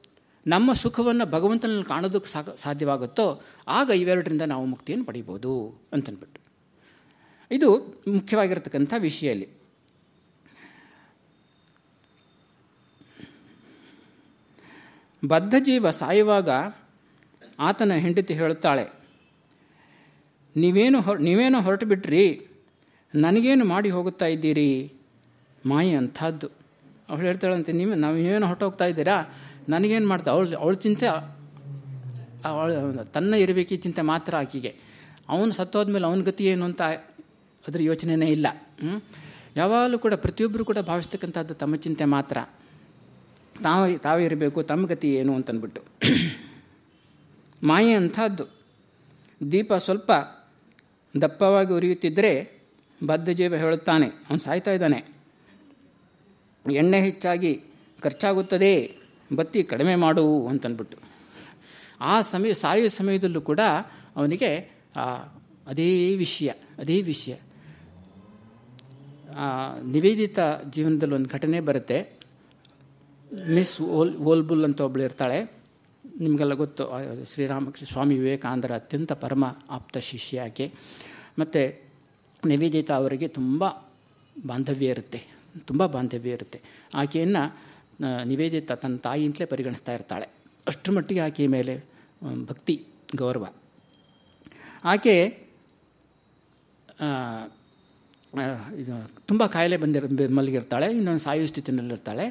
ನಮ್ಮ ಸುಖವನ್ನು ಭಗವಂತನಲ್ಲಿ ಕಾಣೋದಕ್ಕೆ ಸಾಕ ಸಾಧ್ಯವಾಗುತ್ತೋ ಆಗ ಇವೆರಡರಿಂದ ನಾವು ಮುಕ್ತಿಯನ್ನು ಪಡಿಬೋದು ಅಂತನ್ಬಿಟ್ಟು. ಇದು ಮುಖ್ಯವಾಗಿರತಕ್ಕಂಥ ವಿಷಯ ಇಲ್ಲಿ ಬದ್ಧ ಜೀವ ಸಾಯುವಾಗ ಆತನ ಹೆಂಡತಿ ಹೇಳುತ್ತಾಳೆ, ನೀವೇನು ಹೊರ, ನೀವೇನೋ ಹೊರಟು ಬಿಟ್ರಿ ನನಗೇನು ಮಾಡಿ ಹೋಗುತ್ತಾ ಇದ್ದೀರಿ? ಮಾಯೆ ಅಂಥದ್ದು. ಅವಳು ಹೇಳ್ತಾಳಂತೆ, ನೀವು, ನಾವು ನೀವೇನು ಹೊರಟೋಗ್ತಾ ಇದ್ದೀರಾ? ನನಗೇನು ಮಾಡ್ತಾ, ಅವಳು, ಅವಳ ಚಿಂತೆ, ಅವಳು ತನ್ನ ಇರಬೇಕಿ ಚಿಂತೆ ಮಾತ್ರ ಆಕೆಗೆ. ಅವನು ಸತ್ತೋದ್ಮೇಲೆ ಅವನ ಗತಿ ಏನು ಅಂತ ಅದ್ರ ಯೋಚನೆಯೇ ಇಲ್ಲ. ಯಾವಾಗಲೂ ಕೂಡ ಪ್ರತಿಯೊಬ್ಬರು ಕೂಡ ಭಾವಿಸ್ತಕ್ಕಂಥದ್ದು ತಮ್ಮ ಚಿಂತೆ ಮಾತ್ರ. ತಾವು, ತಾವೇ ಇರಬೇಕು, ತಮ್ಮ ಗತಿ ಏನು ಅಂತಂದ್ಬಿಟ್ಟು ಮಾಯೆ ಅಂಥದ್ದು. ದೀಪ ಸ್ವಲ್ಪ ದಪ್ಪವಾಗಿ ಉರಿಯುತ್ತಿದ್ದರೆ ಬದ್ಧ ಜೀವ ಹೇಳುತ್ತಾನೆ. ಅವನು ಸಾಯ್ತಾ ಇದ್ದಾನೆ. ಎಣ್ಣೆ ಹೆಚ್ಚಾಗಿ ಖರ್ಚಾಗುತ್ತದೆ. ಬತ್ತಿ ಕಡಿಮೆ ಮಾಡು ಅಂತನ್ಬಿಟ್ಟು. ಆ ಸಮಯ, ಸಾಯುವ ಸಮಯದಲ್ಲೂ ಕೂಡ ಅವನಿಗೆ ಅದೇ ವಿಷಯ ಅದೇ ವಿಷಯ. ನಿವೇದಿತ ಜೀವನದಲ್ಲಿ ಒಂದು ಘಟನೆ ಬರುತ್ತೆ. ಮಿಸ್ ಓಲ್, ಓಲ್ಬುಲ್ ಅಂತ ಒಬ್ಬಳು ಇರ್ತಾಳೆ. ನಿಮಗೆಲ್ಲ ಗೊತ್ತು ಶ್ರೀರಾಮಕೃಷ್ಣ ಸ್ವಾಮಿ ವಿವೇಕಾನಂದರ ಅತ್ಯಂತ ಪರಮ ಆಪ್ತ ಶಿಷ್ಯ ಆಕೆ. ಮತ್ತು ನಿವೇದಿತ ಅವರಿಗೆ ತುಂಬ ಬಾಂಧವ್ಯ ಇರುತ್ತೆ, ತುಂಬ ಬಾಂಧವ್ಯ ಇರುತ್ತೆ. ಆಕೆಯನ್ನು ನಿವೇದಿತ ತನ್ನ ತಾಯಿಯಿಂದಲೇ ಪರಿಗಣಿಸ್ತಾ ಇರ್ತಾಳೆ. ಅಷ್ಟರ ಮಟ್ಟಿಗೆ ಆಕೆಯ ಮೇಲೆ ಭಕ್ತಿ, ಗೌರವ. ಆಕೆ ಇದು ತುಂಬ ಕಾಯಿಲೆ ಬಂದಿರ ಮಲಗಿರ್ತಾಳೆ, ಇನ್ನೊಂದು ಸಾಯು ಸ್ಥಿತಿನಲ್ಲಿರ್ತಾಳೆ.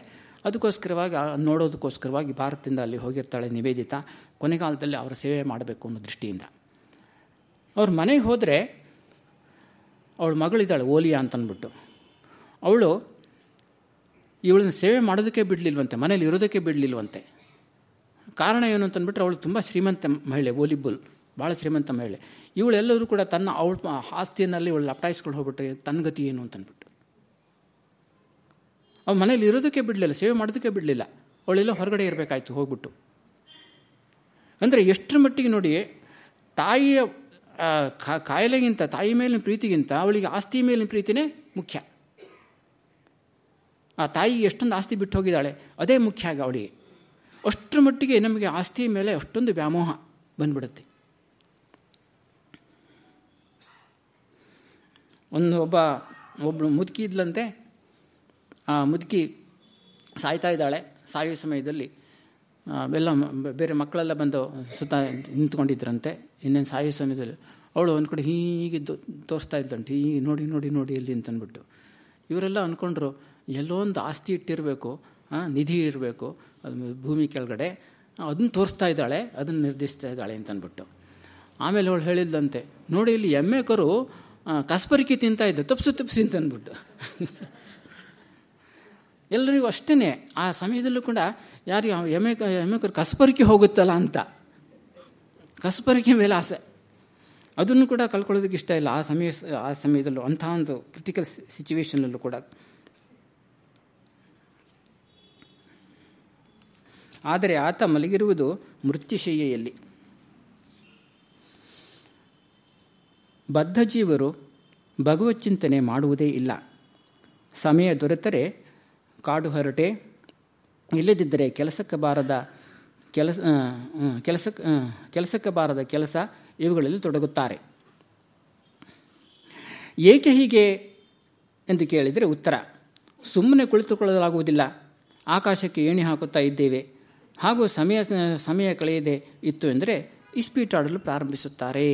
ಅದಕ್ಕೋಸ್ಕರವಾಗಿ ನೋಡೋದಕ್ಕೋಸ್ಕರವಾಗಿ ಭಾರತದಿಂದ ಅಲ್ಲಿ ಹೋಗಿರ್ತಾಳೆ ನಿವೇದಿತ. ಕೊನೆಗಾಲದಲ್ಲಿ ಅವರ ಸೇವೆ ಮಾಡಬೇಕು ಅನ್ನೋ ದೃಷ್ಟಿಯಿಂದ. ಅವ್ರ ಮನೆಗೆ ಹೋದರೆ, ಅವಳ ಮಗಳಿದ್ದಾಳೆ ಓಲಿಯಾ ಅಂತಂದ್ಬಿಟ್ಟು ಅವಳು ಇವಳನ್ನ ಸೇವೆ ಮಾಡೋದಕ್ಕೆ ಬಿಡಲಿಲ್ವಂತೆ, ಮನೇಲಿ ಇರೋದಕ್ಕೆ ಬಿಡಲಿಲ್ವಂತೆ. ಕಾರಣ ಏನು ಅಂತಂದ್ಬಿಟ್ರೆ ಅವಳು ತುಂಬ ಶ್ರೀಮಂತ ಮಹಿಳೆ, ಓಲಿಬುಲ್ ಭಾಳ ಶ್ರೀಮಂತ ಮಹಿಳೆ. ಇವಳೆಲ್ಲರೂ ಕೂಡ ತನ್ನ ಅವಳ ಆಸ್ತಿಯಲ್ಲಿ ಇವಳು ಲಪಟಾಯಿಸ್ಕೊಂಡು ಹೋಗ್ಬಿಟ್ಟು ತನ್ನ ಗತಿ ಏನು ಅಂತಂದ್ಬಿಟ್ಟು ಅವ್ಳು ಮನೇಲಿ ಇರೋದಕ್ಕೆ ಬಿಡಲಿಲ್ಲ, ಸೇವೆ ಮಾಡೋದಕ್ಕೆ ಬಿಡಲಿಲ್ಲ. ಅವಳೆಲ್ಲ ಹೊರಗಡೆ ಇರಬೇಕಾಯ್ತು, ಹೋಗ್ಬಿಟ್ಟು. ಅಂದರೆ ಎಷ್ಟರ ಮಟ್ಟಿಗೆ ನೋಡಿ, ತಾಯಿಯ ಕಾಯಿಲೆಗಿಂತ, ತಾಯಿ ಮೇಲಿನ ಪ್ರೀತಿಗಿಂತ ಅವಳಿಗೆ ಆಸ್ತಿ ಮೇಲಿನ ಪ್ರೀತಿನೇ ಮುಖ್ಯ. ಆ ತಾಯಿ ಎಷ್ಟೊಂದು ಆಸ್ತಿ ಬಿಟ್ಟು ಹೋಗಿದ್ದಾಳೆ, ಅದೇ ಮುಖ್ಯ ಆಗ ಅವಳಿಗೆ. ಅಷ್ಟರ ಮಟ್ಟಿಗೆ ನಮಗೆ ಆಸ್ತಿ ಮೇಲೆ ಅಷ್ಟೊಂದು ವ್ಯಾಮೋಹ ಬಂದ್ಬಿಡುತ್ತೆ. ಒಂದು ಒಬ್ಬ ಒಬ್ಬಳು ಮುದುಕಿ ಇದ್ಲಂತೆ, ಆ ಮುದುಕಿ ಸಾಯ್ತಾ ಇದ್ದಾಳೆ. ಸಾಯುವ ಸಮಯದಲ್ಲಿ ಎಲ್ಲ ಬೇರೆ ಮಕ್ಕಳೆಲ್ಲ ಬಂದು ಸುತ್ತ ನಿಂತ್ಕೊಂಡಿದ್ರಂತೆ. ಇನ್ನೇನು ಸಾಯುವ ಸಮಯದಲ್ಲಿ ಅವಳು ಒಂದು ಕಡೆ ಹೀಗೆ ತೋರಿಸ್ತಾ ಇದ್ದಂಟು ಹೀಗೆ ನೋಡಿ ನೋಡಿ ನೋಡಿ ಇಲ್ಲಿ ಅಂತಂದ್ಬಿಟ್ಟು ಇವರೆಲ್ಲ ಅಂದ್ಕೊಂಡ್ರು ಎಲ್ಲೋ ಒಂದು ಆಸ್ತಿ ಇಟ್ಟಿರಬೇಕು ನಿಧಿ ಇರಬೇಕು, ಅದು ಭೂಮಿ ಕೆಳಗಡೆ, ಅದನ್ನು ತೋರಿಸ್ತಾ ಇದ್ದಾಳೆ, ಅದನ್ನು ನಿರ್ದಿಸ್ತಾ ಇದ್ದಾಳೆ ಅಂತಂದ್ಬಿಟ್ಟು. ಆಮೇಲೆ ಅವಳು ಹೇಳಿದ್ದಂತೆ ನೋಡಿ ಇಲ್ಲಿ ಎಮ್ಮೆಕರು ಕಸ್ಪರಿಕೆ ತಿಂತಾ ಇದ್ದೆ, ತಪ್ಸು, ತಪ್ಸಿ ಅಂತಂದ್ಬಿಟ್ಟು. ಎಲ್ಲರಿಗೂ ಅಷ್ಟೇ ಆ ಸಮಯದಲ್ಲೂ ಕೂಡ ಯಾರಿಗೆ ಎಮ್ಮೆ ಎಮ್ಮೆ ಕಸ್ಪರಿಕೆ ಹೋಗುತ್ತಲ್ಲ ಅಂತ. ಕಸ್ಪರಿಕೆ ಮೇಲೆ ಆಸೆ. ಅದನ್ನು ಕೂಡ ಕಳ್ಕೊಳ್ಳೋದಕ್ಕೆ ಇಷ್ಟ ಇಲ್ಲ, ಆ ಸಮಯ, ಆ ಸಮಯದಲ್ಲೂ ಅಂಥ ಒಂದು ಕ್ರಿಟಿಕಲ್ ಸಿಚುವೇಷನಲ್ಲೂ ಕೂಡ. ಆದರೆ ಆತ ಮಲಗಿರುವುದು ಮೃತ್ಯುಶಯ್ಯೆಯಲ್ಲಿ. ಬದ್ಧ ಜೀವರು ಭಗವತ್ ಚಿಂತನೆ ಮಾಡುವುದೇ ಇಲ್ಲ. ಸಮಯ ದೊರೆತರೆ ಕಾಡು ಹರಟೆ, ಇಲ್ಲದಿದ್ದರೆ ಕೆಲಸಕ್ಕೆ ಬಾರದ ಕೆಲಸ ಕೆಲಸ ಕೆಲಸಕ್ಕೆ ಬಾರದ ಕೆಲಸ ಇವುಗಳಲ್ಲಿ ತೊಡಗುತ್ತಾರೆ. ಏಕೆ ಹೀಗೆ ಎಂದು ಕೇಳಿದರೆ ಉತ್ತರ, ಸುಮ್ಮನೆ ಕುಳಿತುಕೊಳ್ಳಲಾಗುವುದಿಲ್ಲ. ಆಕಾಶಕ್ಕೆ ಏಣಿ ಹಾಕುತ್ತಾ ಇದ್ದೇವೆ. ಹಾಗೂ ಸಮಯ ಸಮಯ ಕಳೆಯದೆ ಇತ್ತು ಎಂದರೆ ಇಸ್ಪೀಟಾಡಲು ಪ್ರಾರಂಭಿಸುತ್ತಾರೆ.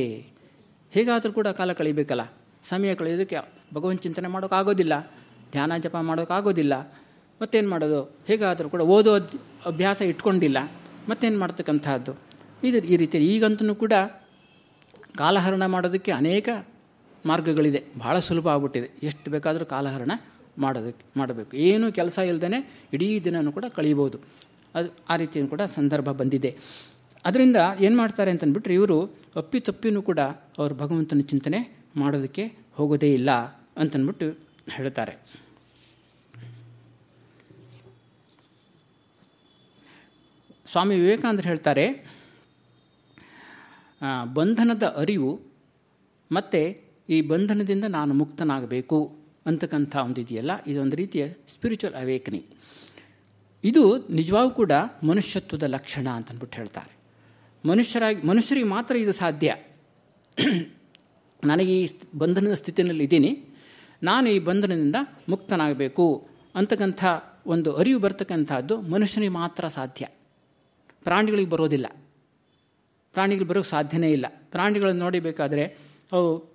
ಹೇಗಾದರೂ ಕೂಡ ಕಾಲ ಕಳೀಬೇಕಲ್ಲ ಸಮಯ ಕಳೆಯೋದಕ್ಕೆ ಭಗವಂತ ಚಿಂತನೆ ಮಾಡೋಕ್ಕಾಗೋದಿಲ್ಲ. ಧ್ಯಾನ ಜಪ ಮಾಡೋಕ್ಕಾಗೋದಿಲ್ಲ. ಮತ್ತೇನು ಮಾಡೋದು? ಹೇಗಾದರೂ ಕೂಡ ಓದೋ ಅಭ್ಯಾಸ ಇಟ್ಕೊಂಡಿಲ್ಲ. ಮತ್ತೇನು ಮಾಡ್ತಕ್ಕಂಥದ್ದು ಇದು ಈ ರೀತಿ ಈಗಂತೂ ಕೂಡ ಕಾಲಹರಣ ಮಾಡೋದಕ್ಕೆ ಅನೇಕ ಮಾರ್ಗಗಳಿದೆ. ಭಾಳ ಸುಲಭ ಆಗ್ಬಿಟ್ಟಿದೆ. ಎಷ್ಟು ಬೇಕಾದರೂ ಕಾಲಹರಣ ಮಾಡೋದಕ್ಕೆ, ಮಾಡಬೇಕು. ಏನೂ ಕೆಲಸ ಇಲ್ಲದೇ ಇಡೀ ದಿನವೂ ಕೂಡ ಕಳೀಬೋದು. ಅದು ಆ ರೀತಿಯೂ ಕೂಡ ಸಂದರ್ಭ ಬಂದಿದೆ. ಅದರಿಂದ ಏನು ಮಾಡ್ತಾರೆ ಅಂತಂದ್ಬಿಟ್ರೆ ಇವರು ಅಪ್ಪಿ ತಪ್ಪಿನೂ ಕೂಡ ಅವರು ಭಗವಂತನ ಚಿಂತನೆ ಮಾಡೋದಕ್ಕೆ ಹೋಗೋದೇ ಇಲ್ಲ ಅಂತನ್ಬಿಟ್ಟು ಹೇಳ್ತಾರೆ. ಸ್ವಾಮಿ ವಿವೇಕಾನಂದರು ಹೇಳ್ತಾರೆ ಬಂಧನದ ಅರಿವು ಮತ್ತು ಈ ಬಂಧನದಿಂದ ನಾನು ಮುಕ್ತನಾಗಬೇಕು ಅಂತಕ್ಕಂಥ ಒಂದು ಇದೆಯಲ್ಲ, ಇದೊಂದು ರೀತಿಯ ಸ್ಪಿರಿಚುವಲ್ ಅವೇಕನಿಂಗ್ ಇದು ನಿಜವಾಗೂ ಕೂಡ ಮನುಷ್ಯತ್ವದ ಲಕ್ಷಣ ಅಂತಂದ್ಬಿಟ್ಟು ಹೇಳ್ತಾರೆ. ಮನುಷ್ಯರಾಗಿ, ಮನುಷ್ಯರಿಗೆ ಮಾತ್ರ ಇದು ಸಾಧ್ಯ. ನನಗೆ ಈ ಬಂಧನದ ಸ್ಥಿತಿಯಲ್ಲಿ ಇದ್ದೀನಿ. ನಾನು ಈ ಬಂಧನದಿಂದ ಮುಕ್ತನಾಗಬೇಕು ಅಂತಕ್ಕಂಥ ಒಂದು ಅರಿವು ಬರ್ತಕ್ಕಂಥದ್ದು ಮನುಷ್ಯನಿಗೆ ಮಾತ್ರ ಸಾಧ್ಯ. ಪ್ರಾಣಿಗಳಿಗೆ ಬರೋದಿಲ್ಲ. ಪ್ರಾಣಿಗಳು ಬರೋಕ್ಕೆ ಸಾಧ್ಯನೇ ಇಲ್ಲ. ಪ್ರಾಣಿಗಳನ್ನು ನೋಡಿಬೇಕಾದ್ರೆ ಅವು